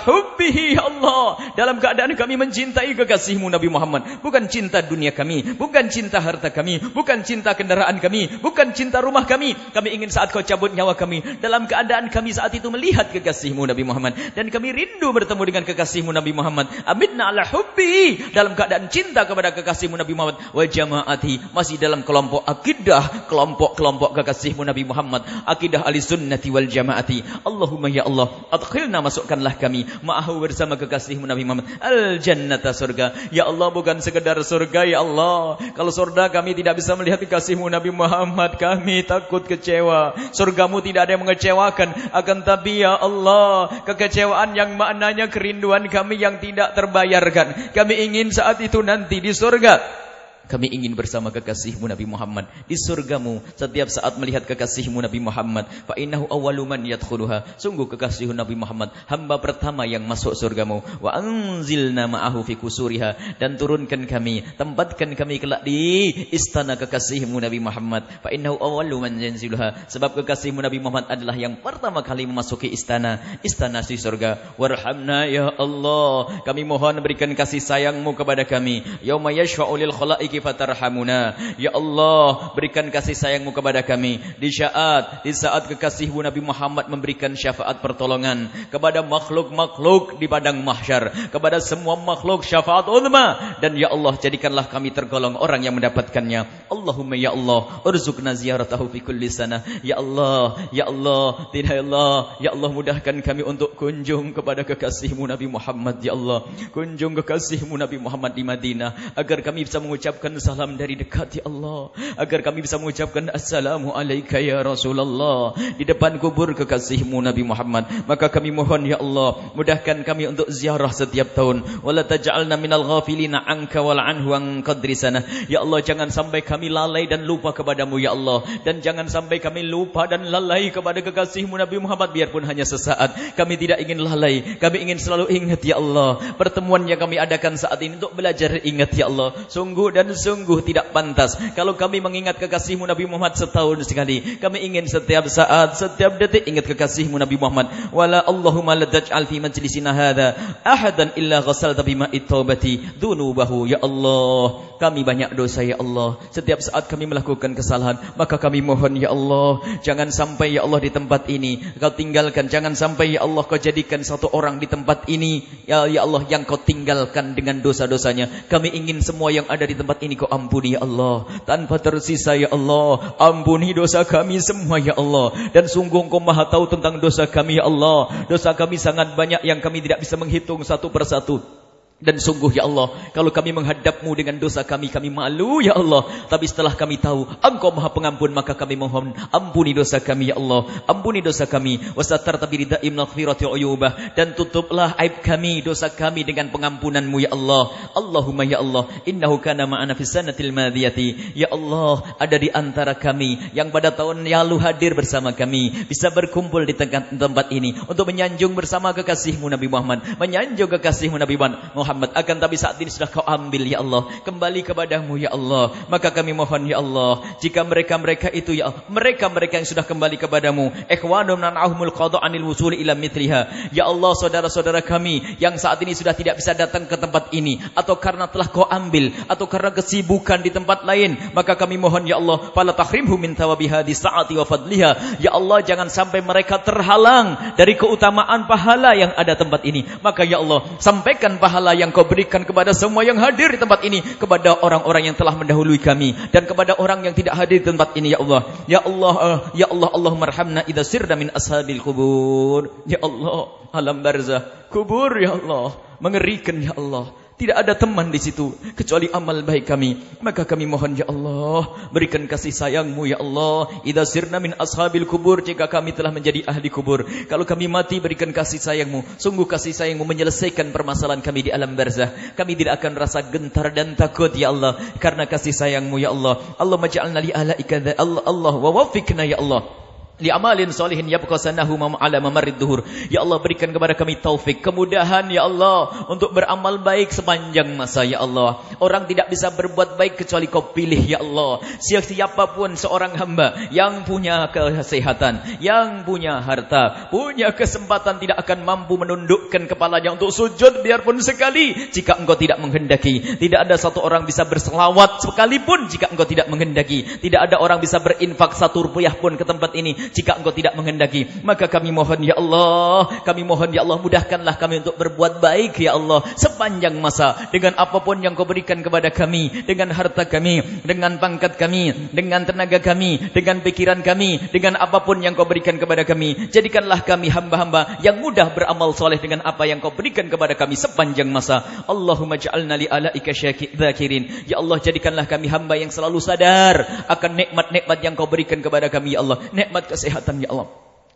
Speaker 10: ya Allah dalam keadaan kami mencintai kekasihmu Nabi Muhammad bukan cinta dunia kami bukan cinta harta kami bukan cinta kendaraan kami bukan cinta rumah kami. Kami ingin saat kau cabut nyawa kami dalam keadaan kami saat itu melihat kekasihmu Nabi Muhammad. Dan kami rindu bertemu dengan kekasihmu Nabi Muhammad. Amitna ala hubbihi dalam keadaan cinta kepada kekasihmu Nabi Muhammad. Wa jamaati masih dalam kelompok akidah kelompok-kelompok kekasihmu Nabi Muhammad. Akidah ahli sunnati wal jamaati. Allahumma ya Allah adkhilna masukkanlah kami. Ma'ahu bersama kekasihmu Nabi Muhammad. Al jannata surga. Ya Allah bukan sekedar surga ya Allah kalau surga kami tidak bisa melihat kekasihmu Nabi Muhammad kami takut kecewa. Surgamu tidak ada yang mengecewakan. Akan tapi ya Allah kekecewaan yang maknanya kerinduan kami yang tidak terbayarkan. Kami ingin saat itu nanti di surga kami ingin bersama kekasihmu Nabi Muhammad di surgamu. Setiap saat melihat kekasihmu Nabi Muhammad fa innahu awwalu man yadkhuluha. Sungguh kekasih Nabi Muhammad hamba pertama yang masuk surgamu. Wa anzilna ma'ahu fi kusuriha. Dan turunkan kami tempatkan kami kelak di istana kekasihmu Nabi Muhammad. Fa innahu awwalu man yanziluha. Sebab kekasihmu Nabi Muhammad adalah yang pertama kali memasuki istana istana si surga. Warhamna ya Allah kami mohon berikan kasih sayangmu kepada kami. Yauma yashfa'u lil khalaiq khalqi fatarhamuna. Ya Allah, berikan kasih sayangmu kepada kami di saat di saat kekasihmu Nabi Muhammad memberikan syafaat pertolongan kepada makhluk-makhluk di padang mahsyar, kepada semua makhluk syafaat ulama dan ya Allah jadikanlah kami tergolong orang yang mendapatkannya. Allahumma ya Allah, urzuqna ziyaratahu fi kulli sana. Ya Allah, ya Allah, tidak ya Allah, ya Allah mudahkan kami untuk kunjung kepada kekasihmu Nabi Muhammad ya Allah. Kunjung kekasihmu Nabi Muhammad di Madinah agar kami bisa mengucapkan mengucapkan salam dari dekat ya Allah. Agar kami bisa mengucapkan assalamu alayka ya Rasulullah. Di depan kubur kekasihmu Nabi Muhammad. Maka kami mohon ya Allah mudahkan kami untuk ziarah setiap tahun. Wala taj'alna minal ghafilina anka wal anhu an qadri sana. Ya Allah jangan sampai kami lalai dan lupa kepadamu ya Allah. Dan jangan sampai kami lupa dan lalai kepada kekasihmu Nabi Muhammad. Biarpun hanya sesaat kami tidak ingin lalai. Kami ingin selalu ingat ya Allah pertemuan yang kami adakan saat ini untuk belajar ingat ya Allah. Sungguh dan sungguh tidak pantas kalau kami mengingat kekasihmu Nabi Muhammad setahun sekali. Kami ingin setiap saat, setiap detik ingat kekasihmu Nabi Muhammad. Wala Allahumma la taj'al fi majlisina hadha ahadan illa ghasalta bima taubati dunubahu ya Allah. Kami banyak dosa ya Allah. Setiap saat kami melakukan kesalahan, maka kami mohon ya Allah, jangan sampai ya Allah di tempat ini kau tinggalkan, jangan sampai ya Allah kau jadikan satu orang di tempat ini ya ya Allah yang kau tinggalkan dengan dosa-dosanya. Kami ingin semua yang ada di tempat ini kau ampuni ya Allah. Tanpa tersisa ya Allah. Ampuni dosa kami semua ya Allah. Dan sungguh kau maha tahu tentang dosa kami ya Allah. Dosa kami sangat banyak yang kami tidak bisa menghitung satu persatu dan sungguh ya Allah, kalau kami menghadapmu dengan dosa kami, kami malu ya Allah. Tapi setelah kami tahu, engkau maha pengampun, maka kami mohon ampuni dosa kami ya Allah. Ampuni dosa kami. Wasatar tabi ridaim naghfirati uyubah. Dan tutuplah aib kami, dosa kami dengan pengampunanmu ya Allah. Allahumma ya Allah, innahu kana ma'ana fi sanatil madiyati. Ya Allah, ada di antara kami yang pada tahun lalu hadir bersama kami. Bisa berkumpul di tempat ini. Untuk menyanjung bersama kekasihmu Nabi Muhammad. Menyanjung kekasihmu Nabi Muhammad Muhammad akan tapi saat ini sudah kau ambil ya Allah. Kembali kepadamu ya Allah. Maka kami mohon ya Allah jika mereka-mereka itu ya mereka-mereka yang sudah kembali kepadamu ikhwanum nan'ahumul qada anil wusuli ila mitliha ya Allah saudara-saudara kami yang saat ini sudah tidak bisa datang ke tempat ini atau karena telah kau ambil atau karena kesibukan di tempat lain maka kami mohon ya Allah fala tahrimhu min thawabiha saati wa fadliha. Ya Allah jangan sampai mereka terhalang dari keutamaan pahala yang ada tempat ini. Maka ya Allah sampaikan pahala yang kau berikan kepada semua yang hadir di tempat ini kepada orang-orang yang telah mendahului kami dan kepada orang yang tidak hadir di tempat ini ya Allah. Ya Allah uh, ya Allah Allah marhamna idza sirna min ashabil kubur ya Allah alam barzah. Kubur ya Allah. Mengerikan ya Allah tidak ada teman di situ kecuali amal baik kami. Maka kami mohon ya Allah, berikan kasih sayangmu ya Allah. Idza sirna min ashabil kubur jika kami telah menjadi ahli kubur. Kalau kami mati berikan kasih sayangmu. Sungguh kasih sayangmu menyelesaikan permasalahan kami di alam barzah. Kami tidak akan rasa gentar dan takut ya Allah karena kasih sayangmu ya Allah. Allah maj'alna li alaika Allah Allah wa wafiqna ya Allah. Li amalin solihin yabqasanahu ala mamarid duhur. Ya Allah berikan kepada kami taufik, kemudahan ya Allah untuk beramal baik sepanjang masa ya Allah. Orang tidak bisa berbuat baik kecuali kau pilih ya Allah. Siapa pun seorang hamba yang punya kesehatan, yang punya harta, punya kesempatan tidak akan mampu menundukkan kepalanya untuk sujud biarpun sekali jika engkau tidak menghendaki. Tidak ada satu orang bisa berselawat sekalipun jika engkau tidak menghendaki. Tidak ada orang bisa berinfak satu rupiah pun ke tempat ini jika engkau tidak menghendaki. Maka kami mohon ya Allah, kami mohon ya Allah mudahkanlah kami untuk berbuat baik ya Allah sepanjang masa dengan apa pun yang kau berikan kepada kami, dengan harta kami, dengan pangkat kami, dengan tenaga kami, dengan pikiran kami, dengan apa pun yang kau berikan kepada kami. Jadikanlah kami hamba-hamba yang mudah beramal soleh dengan apa yang kau berikan kepada kami sepanjang masa. Allahumma ja'alna li alaika syakirin. Ya Allah jadikanlah kami hamba yang selalu sadar akan nikmat-nikmat yang kau berikan kepada kami ya Allah. Nikmat kesehatan ya Allah.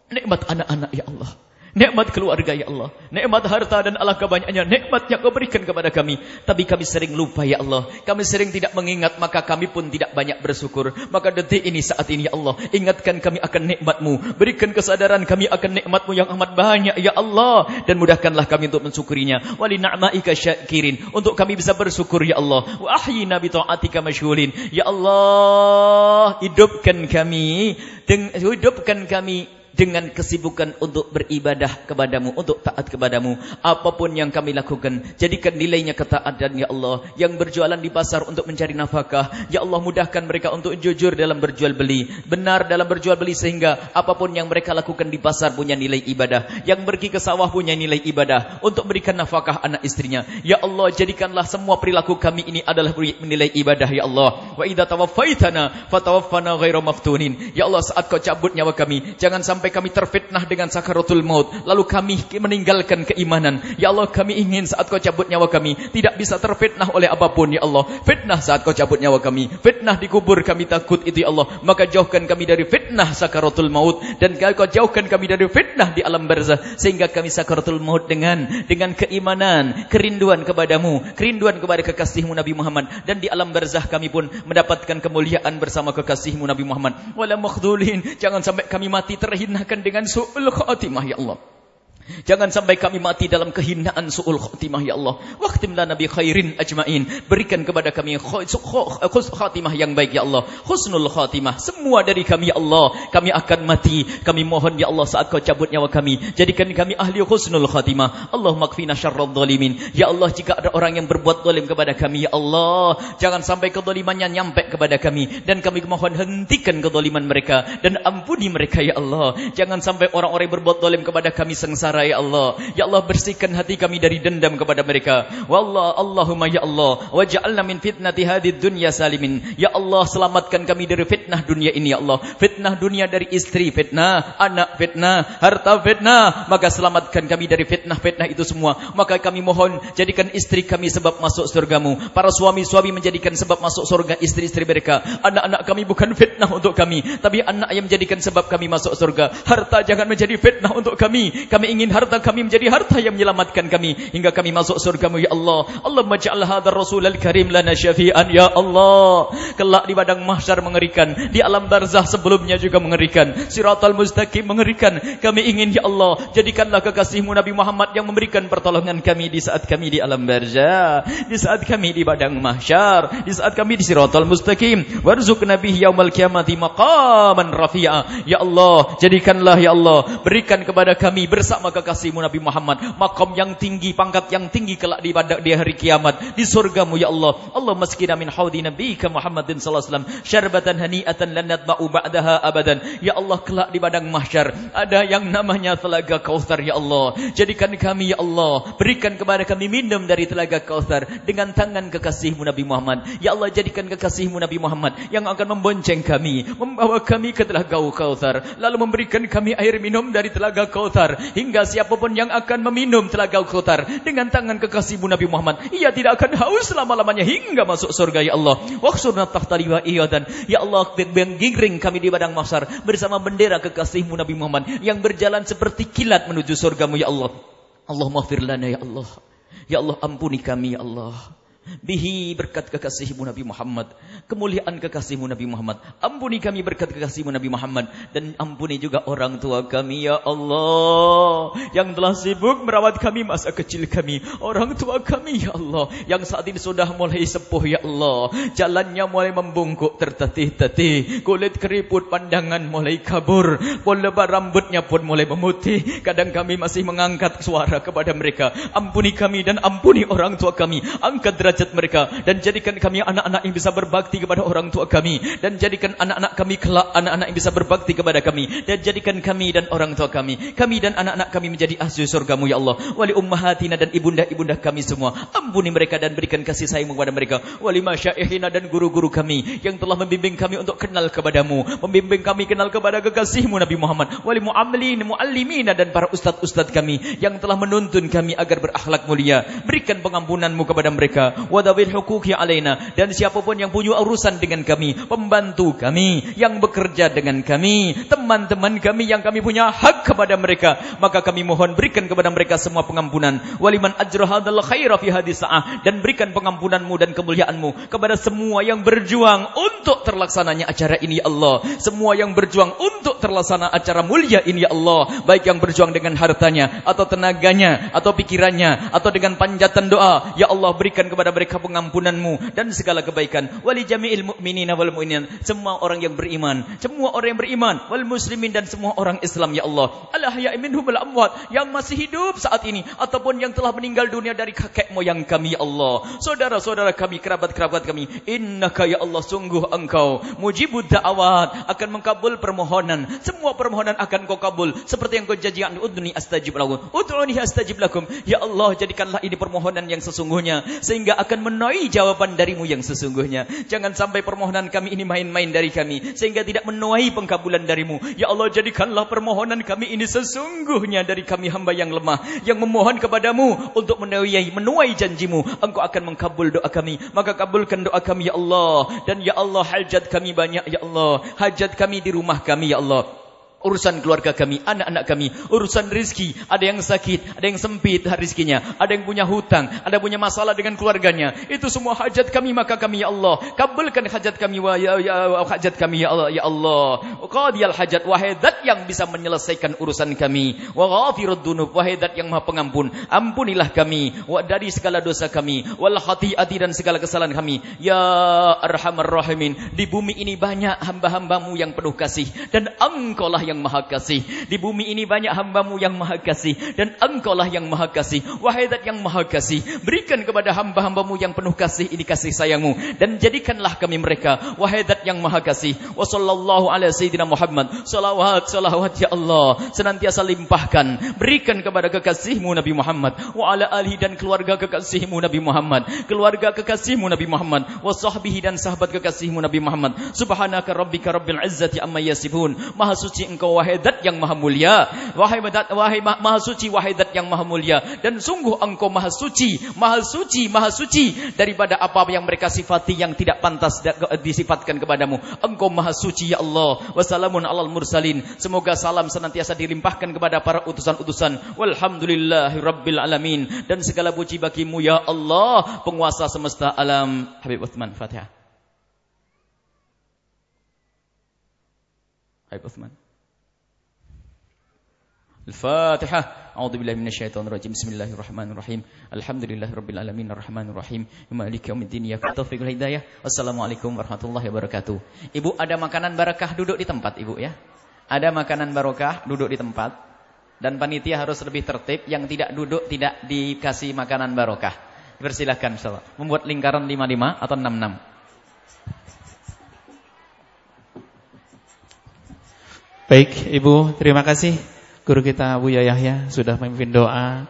Speaker 10: Nikmat anak-anak ya Allah. Nikmat keluarga ya Allah. Nikmat harta dan Allah banyaknya. Nikmat yang kau berikan kepada kami. Tapi kami sering lupa ya Allah. Kami sering tidak mengingat. Maka kami pun tidak banyak bersyukur. Maka detik ini saat ini ya Allah. Ingatkan kami akan nikmatmu. Berikan kesadaran kami akan nikmatmu yang amat banyak ya Allah. Dan mudahkanlah kami untuk mensyukurinya. Wali na'ma'ika syakirin. Untuk kami bisa bersyukur ya Allah. Wa ahyina bi ta'atika masyhulin. Ya Allah. Hidupkan kami. Hidupkan kami dengan kesibukan untuk beribadah kepadamu, untuk taat kepadamu. Apa pun yang kami lakukan, jadikan nilainya ketaatan ya Allah. Yang berjualan di pasar untuk mencari nafkah, ya Allah mudahkan mereka untuk jujur dalam berjual beli, benar dalam berjual beli sehingga apa pun yang mereka lakukan di pasar punya nilai ibadah. Yang pergi ke sawah punya nilai ibadah untuk berikan nafkah anak istrinya. Ya Allah, jadikanlah semua perilaku kami ini adalah nilai ibadah ya Allah. Wa idza tawaffaitana fatawaffana ghairu maftunin. Ya Allah, saat kau cabut nyawa kami, jangan sampai sampai kami terfitnah dengan sakaratul maut. Lalu kami meninggalkan keimanan. Ya Allah kami ingin saat kau cabut nyawa kami. Tidak bisa terfitnah oleh apa pun ya Allah. Fitnah saat kau cabut nyawa kami. Fitnah dikubur kami takut itu ya Allah. Maka jauhkan kami dari fitnah sakaratul maut. Dan kau jauhkan kami dari fitnah di alam barzah. Sehingga kami sakaratul maut dengan dengan keimanan. Kerinduan kepadamu. Kerinduan kepada kekasihmu Nabi Muhammad. Dan di alam barzah kami pun mendapatkan kemuliaan bersama kekasihmu Nabi Muhammad. Wala makhdulin. Jangan sampai kami mati terhina hinakan dengan su'ul khatimah ya Allah. Jangan sampai kami mati dalam kehinaan su'ul khatimah ya Allah. Waqtim lana bi khairin ajmain. Berikan kepada kami khatimah yang baik ya Allah. Husnul khatimah. Semua dari kami ya Allah. Kami akan mati. Kami mohon ya Allah saat kau cabut nyawa kami. Jadikan kami ahli husnul khatimah. Allahumma kfina syarrad zalimin. Ya Allah jika ada orang yang berbuat zalim kepada kami ya Allah. Jangan sampai kezalimannya nyampe kepada kami. Dan kami mohon hentikan kezaliman mereka. Dan ampuni mereka ya Allah. Jangan sampai orang-orang yang berbuat zalim kepada kami sengsara ya Allah. Ya Allah bersihkan hati kami dari dendam kepada mereka. Wallah Allahumma ya Allah waj'alna min fitnati hadid dunya salimin. Ya Allah selamatkan kami dari fitnah dunia ini ya Allah. Fitnah dunia dari istri fitnah, anak fitnah, harta fitnah. Maka selamatkan kami dari fitnah-fitnah itu semua. Maka kami mohon jadikan istri kami sebab masuk surgamu. Para suami-suami menjadikan sebab masuk surga istri-istri mereka. Anak-anak kami bukan fitnah untuk kami, tapi anak yang menjadikan sebab kami masuk surga. Harta jangan menjadi fitnah untuk kami. Kami ingin harta kami menjadi harta yang menyelamatkan kami hingga kami masuk surgamu ya Allah. Allah maj'al hadzal rasul al-karim lana syafi'an ya Allah. Kelak di padang mahsyar mengerikan, di alam barzah sebelumnya juga mengerikan. Siratal mustaqim mengerikan. Kami ingin ya Allah, jadikanlah kekasihmu Nabi Muhammad yang memberikan pertolongan kami di saat kami di alam barzah, di saat kami di padang mahsyar, di saat kami di siratal mustaqim. Warzuq nabi yaumal kiamati maqaman rafi'a. Ya Allah, jadikanlah ya Allah, berikan kepada kami bersama kekasihmu Nabi Muhammad. Makam yang tinggi pangkat yang tinggi kelak di di hari kiamat. Di surgamu ya Allah. Allah maskina min haudi nabiyika Muhammadin sallallahu alaihi wasallam. Syarbatan hani'atan lan nadma'u ba'daha abadan. Ya Allah kelak di padang mahsyar. Ada yang namanya telaga kautsar ya Allah. Jadikan kami ya Allah berikan kepada kami minum dari telaga kautsar dengan tangan kekasihmu Nabi Muhammad. Ya Allah jadikan kekasihmu Nabi Muhammad yang akan membonceng kami membawa kami ke telaga kautsar. Lalu memberikan kami air minum dari telaga kautsar hingga siapa pun yang akan meminum telaga Kautsar dengan tangan kekasihmu Nabi Muhammad, ia tidak akan haus selama-lamanya hingga masuk surga ya Allah. Waqsurna tahta dan ya Allah giring kami di padang mahsyar bersama bendera kekasihmu Nabi Muhammad yang berjalan seperti kilat menuju surgamu ya Allah. Allah maghfir lana ya Allah. Ya Allah ampuni kami ya Allah. Bihi berkat kekasihmu Nabi Muhammad, kemuliaan kekasihmu Nabi Muhammad. Ampuni kami berkat kekasihmu Nabi Muhammad dan ampuni juga orang tua kami ya Allah yang telah sibuk merawat kami masa kecil kami. Orang tua kami ya Allah yang saat ini sudah mulai sepuh ya Allah. Jalannya mulai membungkuk tertatih-tatih, kulit keriput pandangan mulai kabur, lebar rambutnya pun mulai memutih. Kadang kami masih mengangkat suara kepada mereka. Ampuni kami dan ampuni orang tua kami. Angkat derajat mereka. Dan jadikan kami anak-anak yang bisa berbakti kepada orang tua kami. Dan jadikan anak-anak kami kelak anak-anak yang bisa berbakti kepada kami. Dan jadikan kami dan orang tua kami. Kami dan anak-anak kami menjadi ahli surgamu ya Allah. Wali ummahatina dan ibunda-ibunda kami semua. Ampuni mereka dan berikan kasih sayangmu kepada mereka. Wali masyaihina dan guru-guru kami yang telah membimbing kami untuk kenal kepadamu. Membimbing kami kenal kepada kekasihmu Nabi Muhammad. Wali mu'amlin muallimina dan para ustadz-ustadz kami yang telah menuntun kami agar berakhlak mulia. Berikan pengampunanmu kepada mereka wadawil hukuki alaina. Dan siapa pun yang punya urusan dengan kami pembantu kami yang bekerja dengan kami teman-teman kami yang kami punya hak kepada mereka maka kami mohon berikan kepada mereka semua pengampunan. Waliman ajrahadal khaira fi hadis dan berikan pengampunanmu dan kemuliaanmu kepada semua yang berjuang untuk terlaksananya acara ini ya Allah. Semua yang berjuang untuk terlaksana acara mulia ini ya Allah. Baik yang berjuang dengan hartanya atau tenaganya atau pikirannya atau dengan panjatan doa ya Allah berikan kepada mereka pengampunanmu dan segala kebaikan. Wali jami'il mu'minina wal mu'minin. Semua orang yang beriman. Semua orang yang beriman. Wal muslimin dan semua orang Islam ya Allah. Allah ya minhum wal amwat. Yang masih hidup saat ini. Ataupun yang telah meninggal dunia dari kakek moyang kami ya Allah. Saudara-saudara kami kerabat-kerabat kami. Innaka ya Allah sungguh engkau. Mujibud da'awat. Akan mengkabul permohonan. Semua permohonan akan kau kabul. Seperti yang kau janjikan. Udni astajib lakum. Ud'uni astajib lakum. Ya Allah jadikanlah ini permohonan yang sesungguhnya. Sehingga akan menuai jawaban darimu yang sesungguhnya. Jangan sampai permohonan kami ini main-main dari kami sehingga tidak menuai pengkabulan darimu. Ya Allah jadikanlah permohonan kami ini sesungguhnya dari kami hamba yang lemah yang memohon kepadamu untuk menuai menuai janjimu. Engkau akan mengkabul doa kami. Maka kabulkan doa kami ya Allah. Dan ya Allah hajat kami banyak ya Allah. Hajat kami di rumah kami ya Allah urusan keluarga kami, anak-anak kami, urusan rizki, ada yang sakit, ada yang sempit rizkinya, ada yang punya hutang, ada punya masalah dengan keluarganya. Itu semua hajat kami maka kami ya Allah, kabulkan hajat kami wa ya, ya hajat kami ya Allah ya Allah. Qadiyal hajat wahai zat yang bisa menyelesaikan urusan kami. Wa ghafirud dunub wahai zat yang Maha Pengampun. Ampunilah kami wa dari segala dosa kami, wal khati'ati dan segala kesalahan kami. Ya Arhamar Rahimin, di bumi ini banyak hamba-hambamu yang penuh kasih dan engkaulah yang maha kasih. Di bumi ini banyak hambamu yang maha kasih. Dan engkaulah yang maha kasih. Wahai dat yang maha kasih. Berikan kepada hamba-hambamu yang penuh kasih ini kasih sayangmu. Dan jadikanlah kami mereka. Wahai dat yang maha kasih. Wa sallallahu ala sayyidina Muhammad. Salawat, salawat ya Allah. Senantiasa limpahkan. Berikan kepada kekasihmu Nabi Muhammad. Wa ala alihi dan keluarga kekasihmu Nabi Muhammad. Keluarga kekasihmu Nabi Muhammad. Wa sahbihi dan sahabat kekasihmu Nabi Muhammad. Subhanaka rabbika rabbil izzati amma yasifun. Maha suci engkau wahai zat yang maha mulia. Wahai zat wahai maha suci wahai zat yang maha mulia. Dan sungguh engkau maha suci maha suci maha suci daripada apa yang mereka sifati yang tidak pantas disifatkan kepadamu. Engkau maha suci ya Allah. Wassalamun alal mursalin. Semoga salam senantiasa dilimpahkan kepada para utusan-utusan. Walhamdulillahi rabbil alamin. Dan segala puji bagimu ya Allah penguasa semesta alam. Habib Uthman Fatihah Habib Uthman الفاتحة أعوذ بالله من الشيطان الرجيم بسم الله الرحمن الرحيم الحمد لله رب العالمين الرحمن الرحيم مالك يوم الدين يا التوفيق والهداية Wassalamualaikum warahmatullahi wabarakatuh Ibu ada makanan barakah duduk di tempat Ibu ya Ada makanan barakah duduk di tempat Dan panitia harus lebih tertib Yang tidak duduk tidak dikasih makanan barakah Persilahkan insyaallah Membuat lingkaran 55 atau 66
Speaker 2: Baik, Ibu, terima kasih guru kita Abu Yahya sudah memimpin doa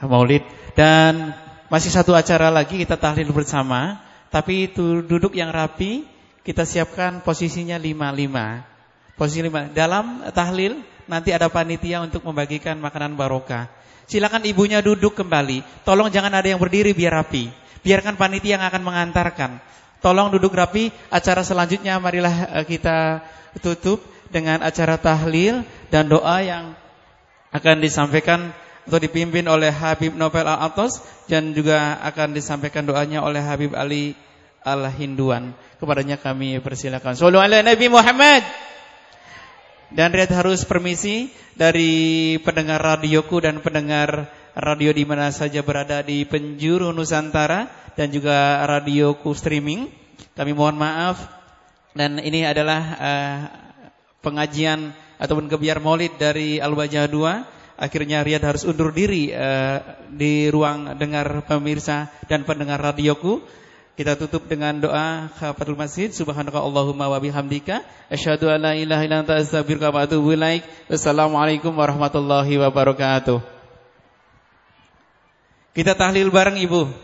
Speaker 2: Maulid dan masih satu acara lagi kita tahlil bersama, tapi itu duduk yang rapi, kita siapkan posisinya lima-lima. Posisi lima. Dalam tahlil nanti ada panitia untuk membagikan makanan barokah. Silakan ibunya duduk kembali. Tolong jangan ada yang berdiri biar rapi. Biarkan panitia yang akan mengantarkan. Tolong duduk rapi. Acara selanjutnya marilah eh, kita tutup dengan acara tahlil dan doa yang akan disampaikan untuk dipimpin oleh Habib Nobel Al-Atos dan juga akan disampaikan doanya oleh Habib Ali Al-Hinduan. Kepadanya kami persilakan. Sallu ala Nabi Muhammad. Dan Riyad harus permisi dari pendengar radioku dan pendengar radio di mana saja berada di penjuru Nusantara dan juga radioku streaming. Kami mohon maaf dan ini adalah uh, pengajian ataupun kebiar maulid dari Al-Wajah 2. Akhirnya Riyad harus undur diri uh, di ruang dengar pemirsa dan pendengar radioku. Kita tutup dengan doa khafatul masjid. Subhanaka Allahumma wa bihamdika. Asyhadu an la ilaha illa anta astaghfiruka wa atubu. Wassalamualaikum warahmatullahi wabarakatuh. Kita tahlil bareng Ibu.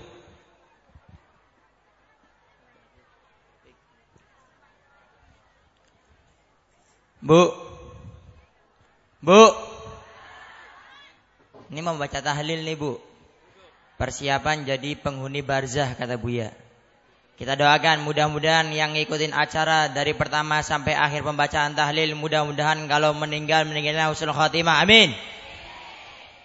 Speaker 11: Bu. Bu. Ini mau baca tahlil nih, Bu. Persiapan jadi penghuni barzah kata Buya. Kita doakan mudah-mudahan yang ngikutin acara dari pertama sampai akhir pembacaan tahlil mudah-mudahan kalau meninggal meninggalnya husnul khatimah. Amin.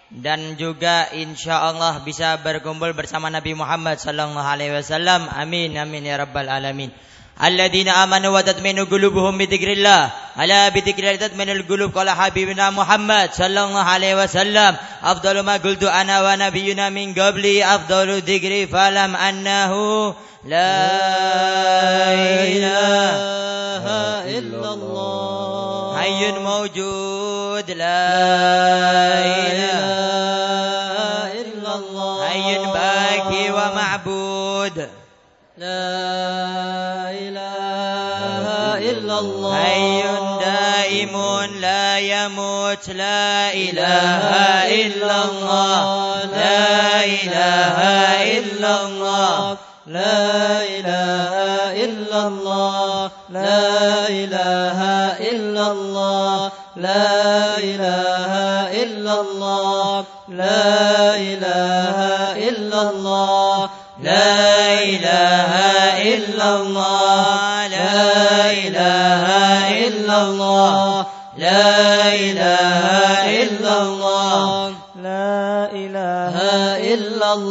Speaker 11: Dan juga insya Allah bisa berkumpul bersama Nabi Muhammad sallallahu alaihi wasallam. Amin amin ya rabbal alamin. الذين آمنوا وتطمئن قلوبهم بذكر الله. ألا بذكر الله تطمئن القلوب. قال حبيبنا محمد صلى الله عليه وسلم أفضل ما قلت أنا ونبينا من قبلي أفضل ذكر فلم أنه لا إله إلا الله. حي موجود. لا إله إلا الله. حي باقي ومعبود. لا إله الله حي دائم لا يموت لا إله إلا الله لا إله إلا الله لا إله إلا الله لا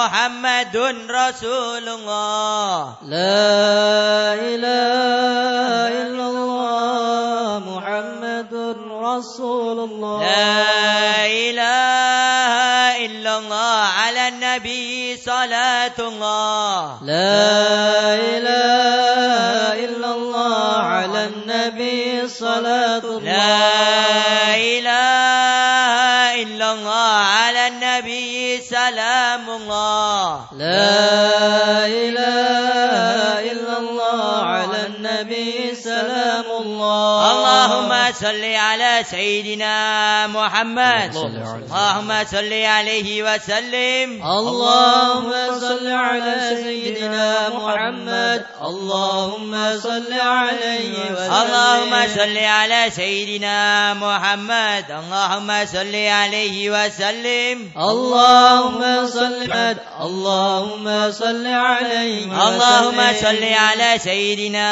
Speaker 11: محمد رسول الله لا إله إلا الله محمد رسول الله لا إله إلا الله على النبي صلاة الله لا إله إلا الله على النبي صلاة الله لا لا على سيدنا محمد. اللهم صل عليه وسلم. اللهم صل على سيدنا محمد. اللهم صل عليه وسلم. اللهم صل على سيدنا محمد. اللهم صل عليه وسلم. اللهم صل اللهم صل عليه اللهم صل على سيدنا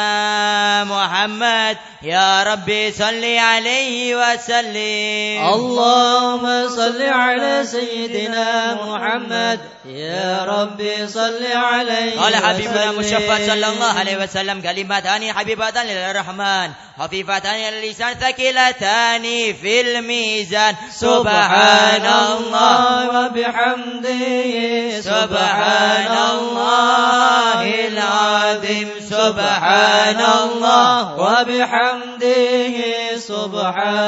Speaker 11: محمد. يا ربي صل عليه وسلم. اللهم صل على سيدنا محمد. يا ربي صل عليه قال حبيبنا مشفى صلى الله عليه وسلم كلمتان حبيبتان للرحمن خفيفتان اللسان ثقيلتان في الميزان. سبحان الله. وبحمده. سبحان الله العظيم. سبحان الله وبحمده. سبحان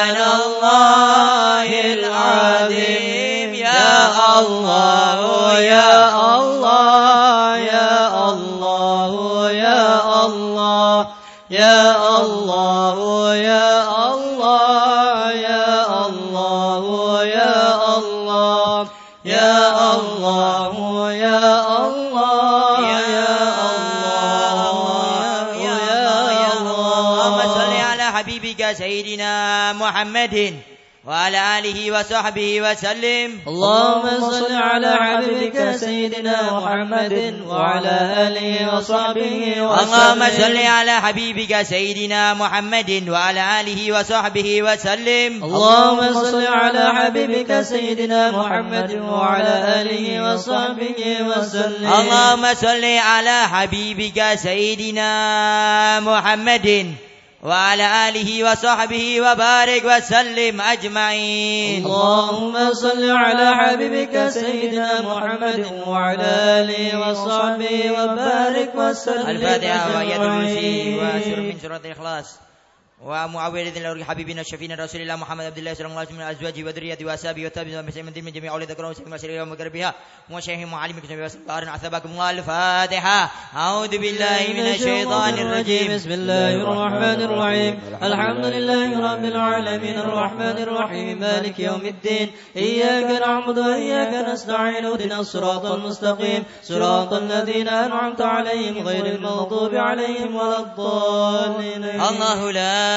Speaker 11: سيدنا محمد وعلى آله وصحبه وسلم.
Speaker 3: اللهم صل على حبيبك سيدنا محمد وعلى آله وصحبه وسلم.
Speaker 11: اللهم صل على حبيبك سيدنا محمد وعلى آله وصحبه وسلم.
Speaker 3: اللهم صل على حبيبك سيدنا محمد وعلى آله وصحبه وسلم.
Speaker 11: اللهم صل على حبيبك سيدنا محمد. وعلى آله وصحبه وبارك وسلم أجمعين
Speaker 3: اللهم صل على حبيبك سيدنا محمد وعلى آله وصحبه وبارك وسلم
Speaker 11: الفاتحة الكرسي
Speaker 3: أجمعين.
Speaker 11: وسر من سورة الإخلاص ومعاوية الأولي حبيبنا الشفينا رسول الله محمد عبد الله صلى الله عليه وسلم من أزواجه وذريته وأصحابه وتابعين ومسلمين من جميع أولي ذكرهم وسلم وسلم ومقربها وشيخ معلم كتب وسلم عثبكم الله الفاتحة أعوذ بالله من الشيطان الرجيم
Speaker 3: بسم الله الرحمن الرحيم الحمد لله رب العالمين الرحمن الرحيم مالك يوم الدين إياك نعبد وإياك نستعين اهدنا الصراط المستقيم صراط الذين أنعمت عليهم غير المغضوب عليهم ولا الضالين
Speaker 11: الله لا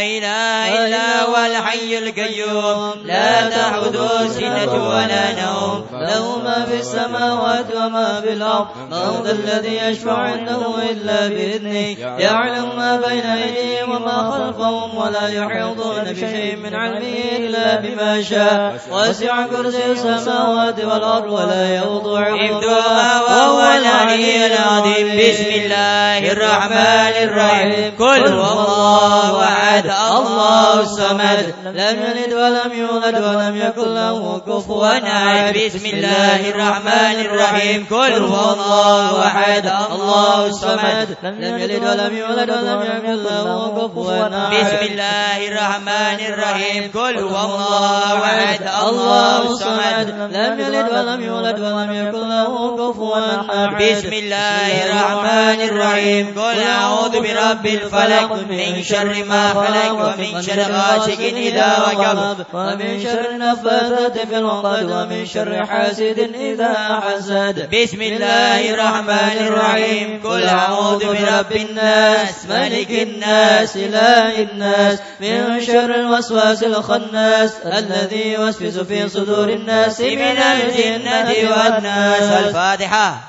Speaker 11: إله إلا هو الحي القيوم. لا تأخذه سنة ولا نوم.
Speaker 3: له ما في السماوات وما في الأرض من ذا الذي يشفع عنده إلا بإذنه. يعلم ما بين أيديهم وما خلفهم ولا يحيطون بشيء من علمه إلا بما شاء. وسع كرسي السماوات والأرض ولا يوضع
Speaker 11: حفظهما وهو العلي العظيم. بسم الله الرحمن الرحيم قل هو الله أحد. الله الصمد.
Speaker 3: لم يلد ولم يولد ولم يكن له كفوا
Speaker 11: أحد. بسم الله الرحمن الرحيم. قل هو الله أحد. الله الصمد.
Speaker 3: لم يلد ولم يولد ولم يكن له كفوا
Speaker 11: بسم الله الرحمن الرحيم. قل هو الله أحد. الله الصمد.
Speaker 3: لم يلد ولم يولد ولم يكن له كفوا أحد.
Speaker 11: بسم الله الرحمن الرحيم. قل أعوذ برب الفلق. من شر ما خلق ومن شر غاسق إذا وقب.
Speaker 3: ومن شر النفاثات في العقد. ومن شر حاسد إذا حسد.
Speaker 11: بسم الله الرحمن الرحيم. قل أعوذ برب الناس. ملك الناس.
Speaker 3: إله الناس. من شر الوسواس الخناس. الذي يوسوس في صدور الناس.
Speaker 11: من الجنة والناس. الفاتحة.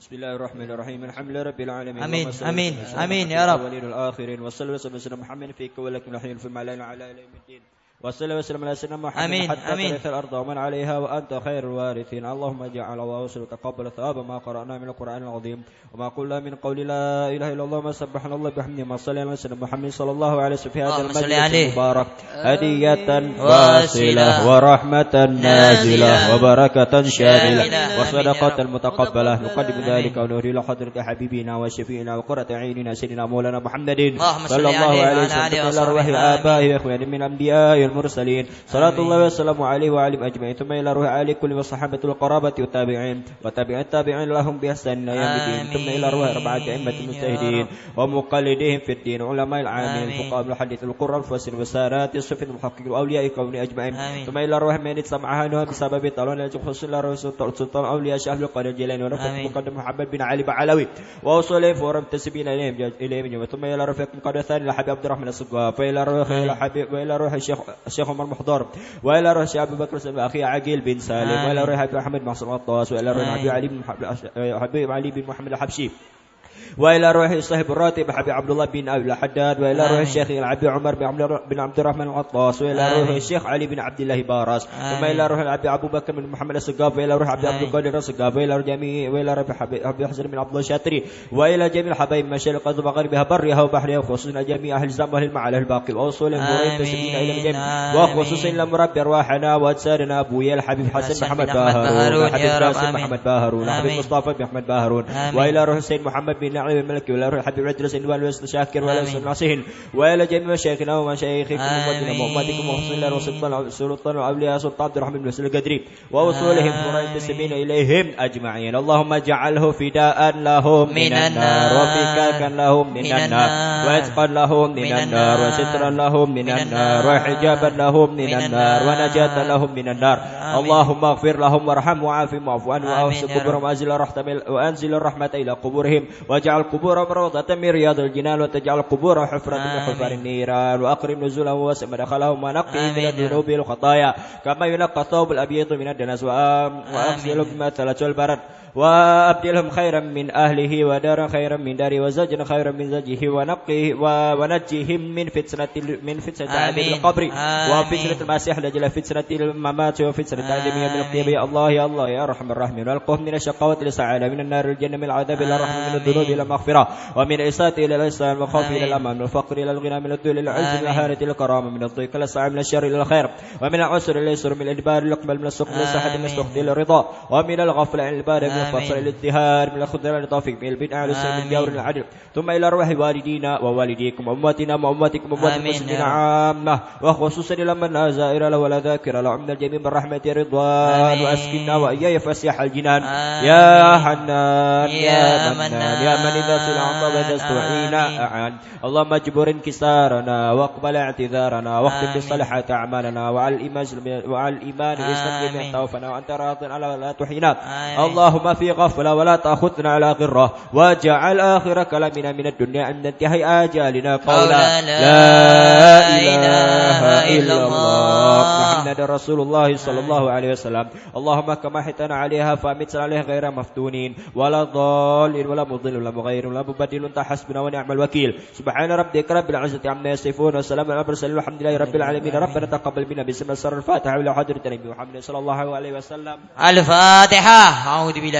Speaker 12: بسم الله الرحمن الرحيم. الحمد لله رب العالمين. وسلم
Speaker 11: آمين.
Speaker 12: على
Speaker 11: يا رب.
Speaker 12: الأولين والآخرين وصلى وسلم على محمد فيك ولكم الحين في المعلن على الدين. وصلى وسلم على سيدنا محمد
Speaker 11: آمين،
Speaker 12: حتى
Speaker 11: آمين.
Speaker 12: ترث الأرض ومن عليها وأنت خير الوارثين. اللهم اجعل الله وسلم تقبل ثواب ما قرأنا من القرآن العظيم. وما قلنا من قول لا إله إلا الله ما سبحنا الله بحمده. ما صلى على سيدنا محمد صلى الله عليه وسلم في هذا المجلس. المبارك هدية
Speaker 11: واصلة
Speaker 12: ورحمة نازلة وبركة
Speaker 11: شاملة.
Speaker 12: وصدقة متقبلة. نقدم ذلك ونوري إلى حضرة حبيبنا وشفينا وقرة عيننا سيدنا مولانا محمد. صلى الله
Speaker 11: عليه
Speaker 12: عليه
Speaker 11: وعلى آله
Speaker 12: وسلم
Speaker 11: وصحبه.
Speaker 12: آبائه وإخوانه من الأنبياء والمرسلين صلاة الله وسلامه عليه وعلى أجمعين. ثم إلى روح آل كل وصحابة القرابة والتابعين وتابعين التابعين لهم بإحسان إلى يوم الدين. ثم إلى روح أربعة أئمة المجتهدين ومقلدين في الدين. علماء العاملين
Speaker 11: آمين.
Speaker 12: الفقهاء الحديث القرى الفسر والسارات الصفين المحققين وأولياء كون أجمعين. ثم إلى روح من سمعها بسبب طالون الجخص إلى روح سلطان أولياء شهر القرن الجيلاني ورفق
Speaker 11: آمين.
Speaker 12: مقدم محمد بن علي بعلوي. وأوصل فورم تسبين إليهم إليهم ثم إلى رفيق مقدم ثاني لحبيب عبد الرحمن الصقاف فإلى روح إلى حبيب وإلى روح الشيخ الشيخ عمر محضر. وإلى روح أبي بكر أخي عقيل بن سالم. وإلى روح ابي احمد معصر الطاس وإلى روح
Speaker 11: ابي
Speaker 12: حبيب علي بن محمد الحبشي. وإلى روح صاحب الراتب حبيب عبد الله بن أبي الحداد وإلى روح الشيخ العبد عمر بن عبد- الرحمن العطاس وإلى روح. الشيخ علي بن عبد الله باراس ثم. إلى روح العبد أبو بكر بن محمد السقاف وإلى روح عبد عبد. القادر السقاف وإلى روح جميع وإلى روح أبي حسن بن عبد الله الشاتري وإلى جميع الحبايب مشارق ومغاربها برها وبحرها وخصوصا جميع أهل الزام وأهل المعالي الباقي وأصول
Speaker 11: آمين.
Speaker 12: إلى الجميع. وخصوصا إلى مربي أرواحنا وأجسادنا أبويا الحبيب حسن محمد باهرون
Speaker 11: رب.
Speaker 12: قاسم. محمد باهرون
Speaker 11: آمين.
Speaker 12: مصطفى بن أحمد باهرون. وإلى روح السيد محمد بن نعيم الملك ولا روح الحبيب ولا جلس ولا يسل شاكر
Speaker 11: ولا
Speaker 12: يسل ناصحين ولا جميع مشايخنا ومشايخكم
Speaker 11: ومدينة
Speaker 12: محمدكم وحسن الله وسلطان سلطان وأولياء سلطان عبد الرحمن بن القدري ووصولهم قريب السبيل إليهم أجمعين. اللهم اجعله فداء لهم من النار وفكاكا لهم من النار. ورزقا لهم من النار. وسترا لهم من النار. وحجابا لهم من النار. ونجاة لهم من النار. اللهم اغفر لهم وارحم وعافهم واعف عنهم.
Speaker 11: واغسل
Speaker 12: قبورهم وأنزل الرحمة إلى قبورهم. واجعل قبورهم روضة من رياض الجنان وتجعل قبورهم حفرة من
Speaker 11: آمين.
Speaker 12: حفر النيران واقرم نزولهم ووسع مدخلهم ونقهم من
Speaker 11: آمين يا رب.
Speaker 12: الذنوب والخطايا كما ينقى الثوب الابيض من الدنس وأم- واغسلهم بما الثلج والبرد وأبدلهم خيرا من أهله ودارا خيرا من داره وزوجا خيرا من زوجه ونقيه ونجهم من فتنة من فتنة
Speaker 11: آمين.
Speaker 12: القبر. وفتنة المسيح لجل فتنة الممات وفتنة عدم يوم القيامة يا الله يا الله يا أرحم الراحمين والقهم من الشقاوة إلى السعادة من النار الجنة من العذاب إلى الرحمة من الذنوب إلى المغفرة ومن الإساءة إلى الإحسان والخوف إلى. الأمان من الفقر إلى الغنى من الذل إلى العز من. الهانة إلى الكرامة من الضيق إلى السعي من الشر إلى الخير ومن العسر إلى اليسر من الإدبار إلى الإقبال من السخط إلى السحة من. السخط إلى الرضا ومن الغفلة إلى البار إلى الازدهار من الخذلان إلى التوفيق من البدع إلى السلم من
Speaker 11: آمين.
Speaker 12: الجور العدل ثم إلى أرواح والدينا ووالديكم وأمواتنا وأمواتكم وأموات المسلمين. عامة وخصوصا إلى من لا زائر له ولا ذاكر له من الجميع بالرحمة رضوان. وأسكننا وإياي فسيح الجنان. يا حنان يا منان. يا من إذا سلع وبدست وعينا
Speaker 11: آمين.
Speaker 12: أعان اللهم اجبر انكسارنا واقبل اعتذارنا واختم. بالصالحات أعمالنا وعلى الإيمان وعلى الإيمان
Speaker 11: آمين.
Speaker 12: توفنا وأنت راض على لا تحينا
Speaker 11: آمين.
Speaker 12: اللهم في غفلة ولا تأخذنا على غرة. واجعل آخر كلامنا من الدنيا عند انتهاء آجالنا قولا. لا إله إلا الله. محمد رسول الله صلى الله عليه وسلم. اللهم كما حتنا عليها فأمتنا عليها غير مفتونين. ولا ضالين ولا مضل ولا مغير ولا مبدل. أنت حسبنا ونعم الوكيل. سبحان ربك رب العزة عما يصفون. وسلام على المرسلين. والحمد لله رب العالمين. ربنا تقبل منا بسم الله الفاتحة إلى حضرة النبي محمد صلى الله عليه وسلم.
Speaker 11: الفاتحة. أعوذ بالله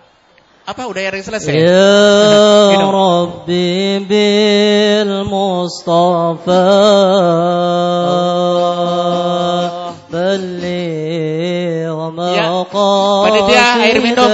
Speaker 2: Apa? Udah yang selesai?
Speaker 4: Ya [laughs]
Speaker 2: gitu.
Speaker 4: Rabbi bil Mustafa.
Speaker 2: Balik
Speaker 4: Ya.
Speaker 2: Panitia air minum.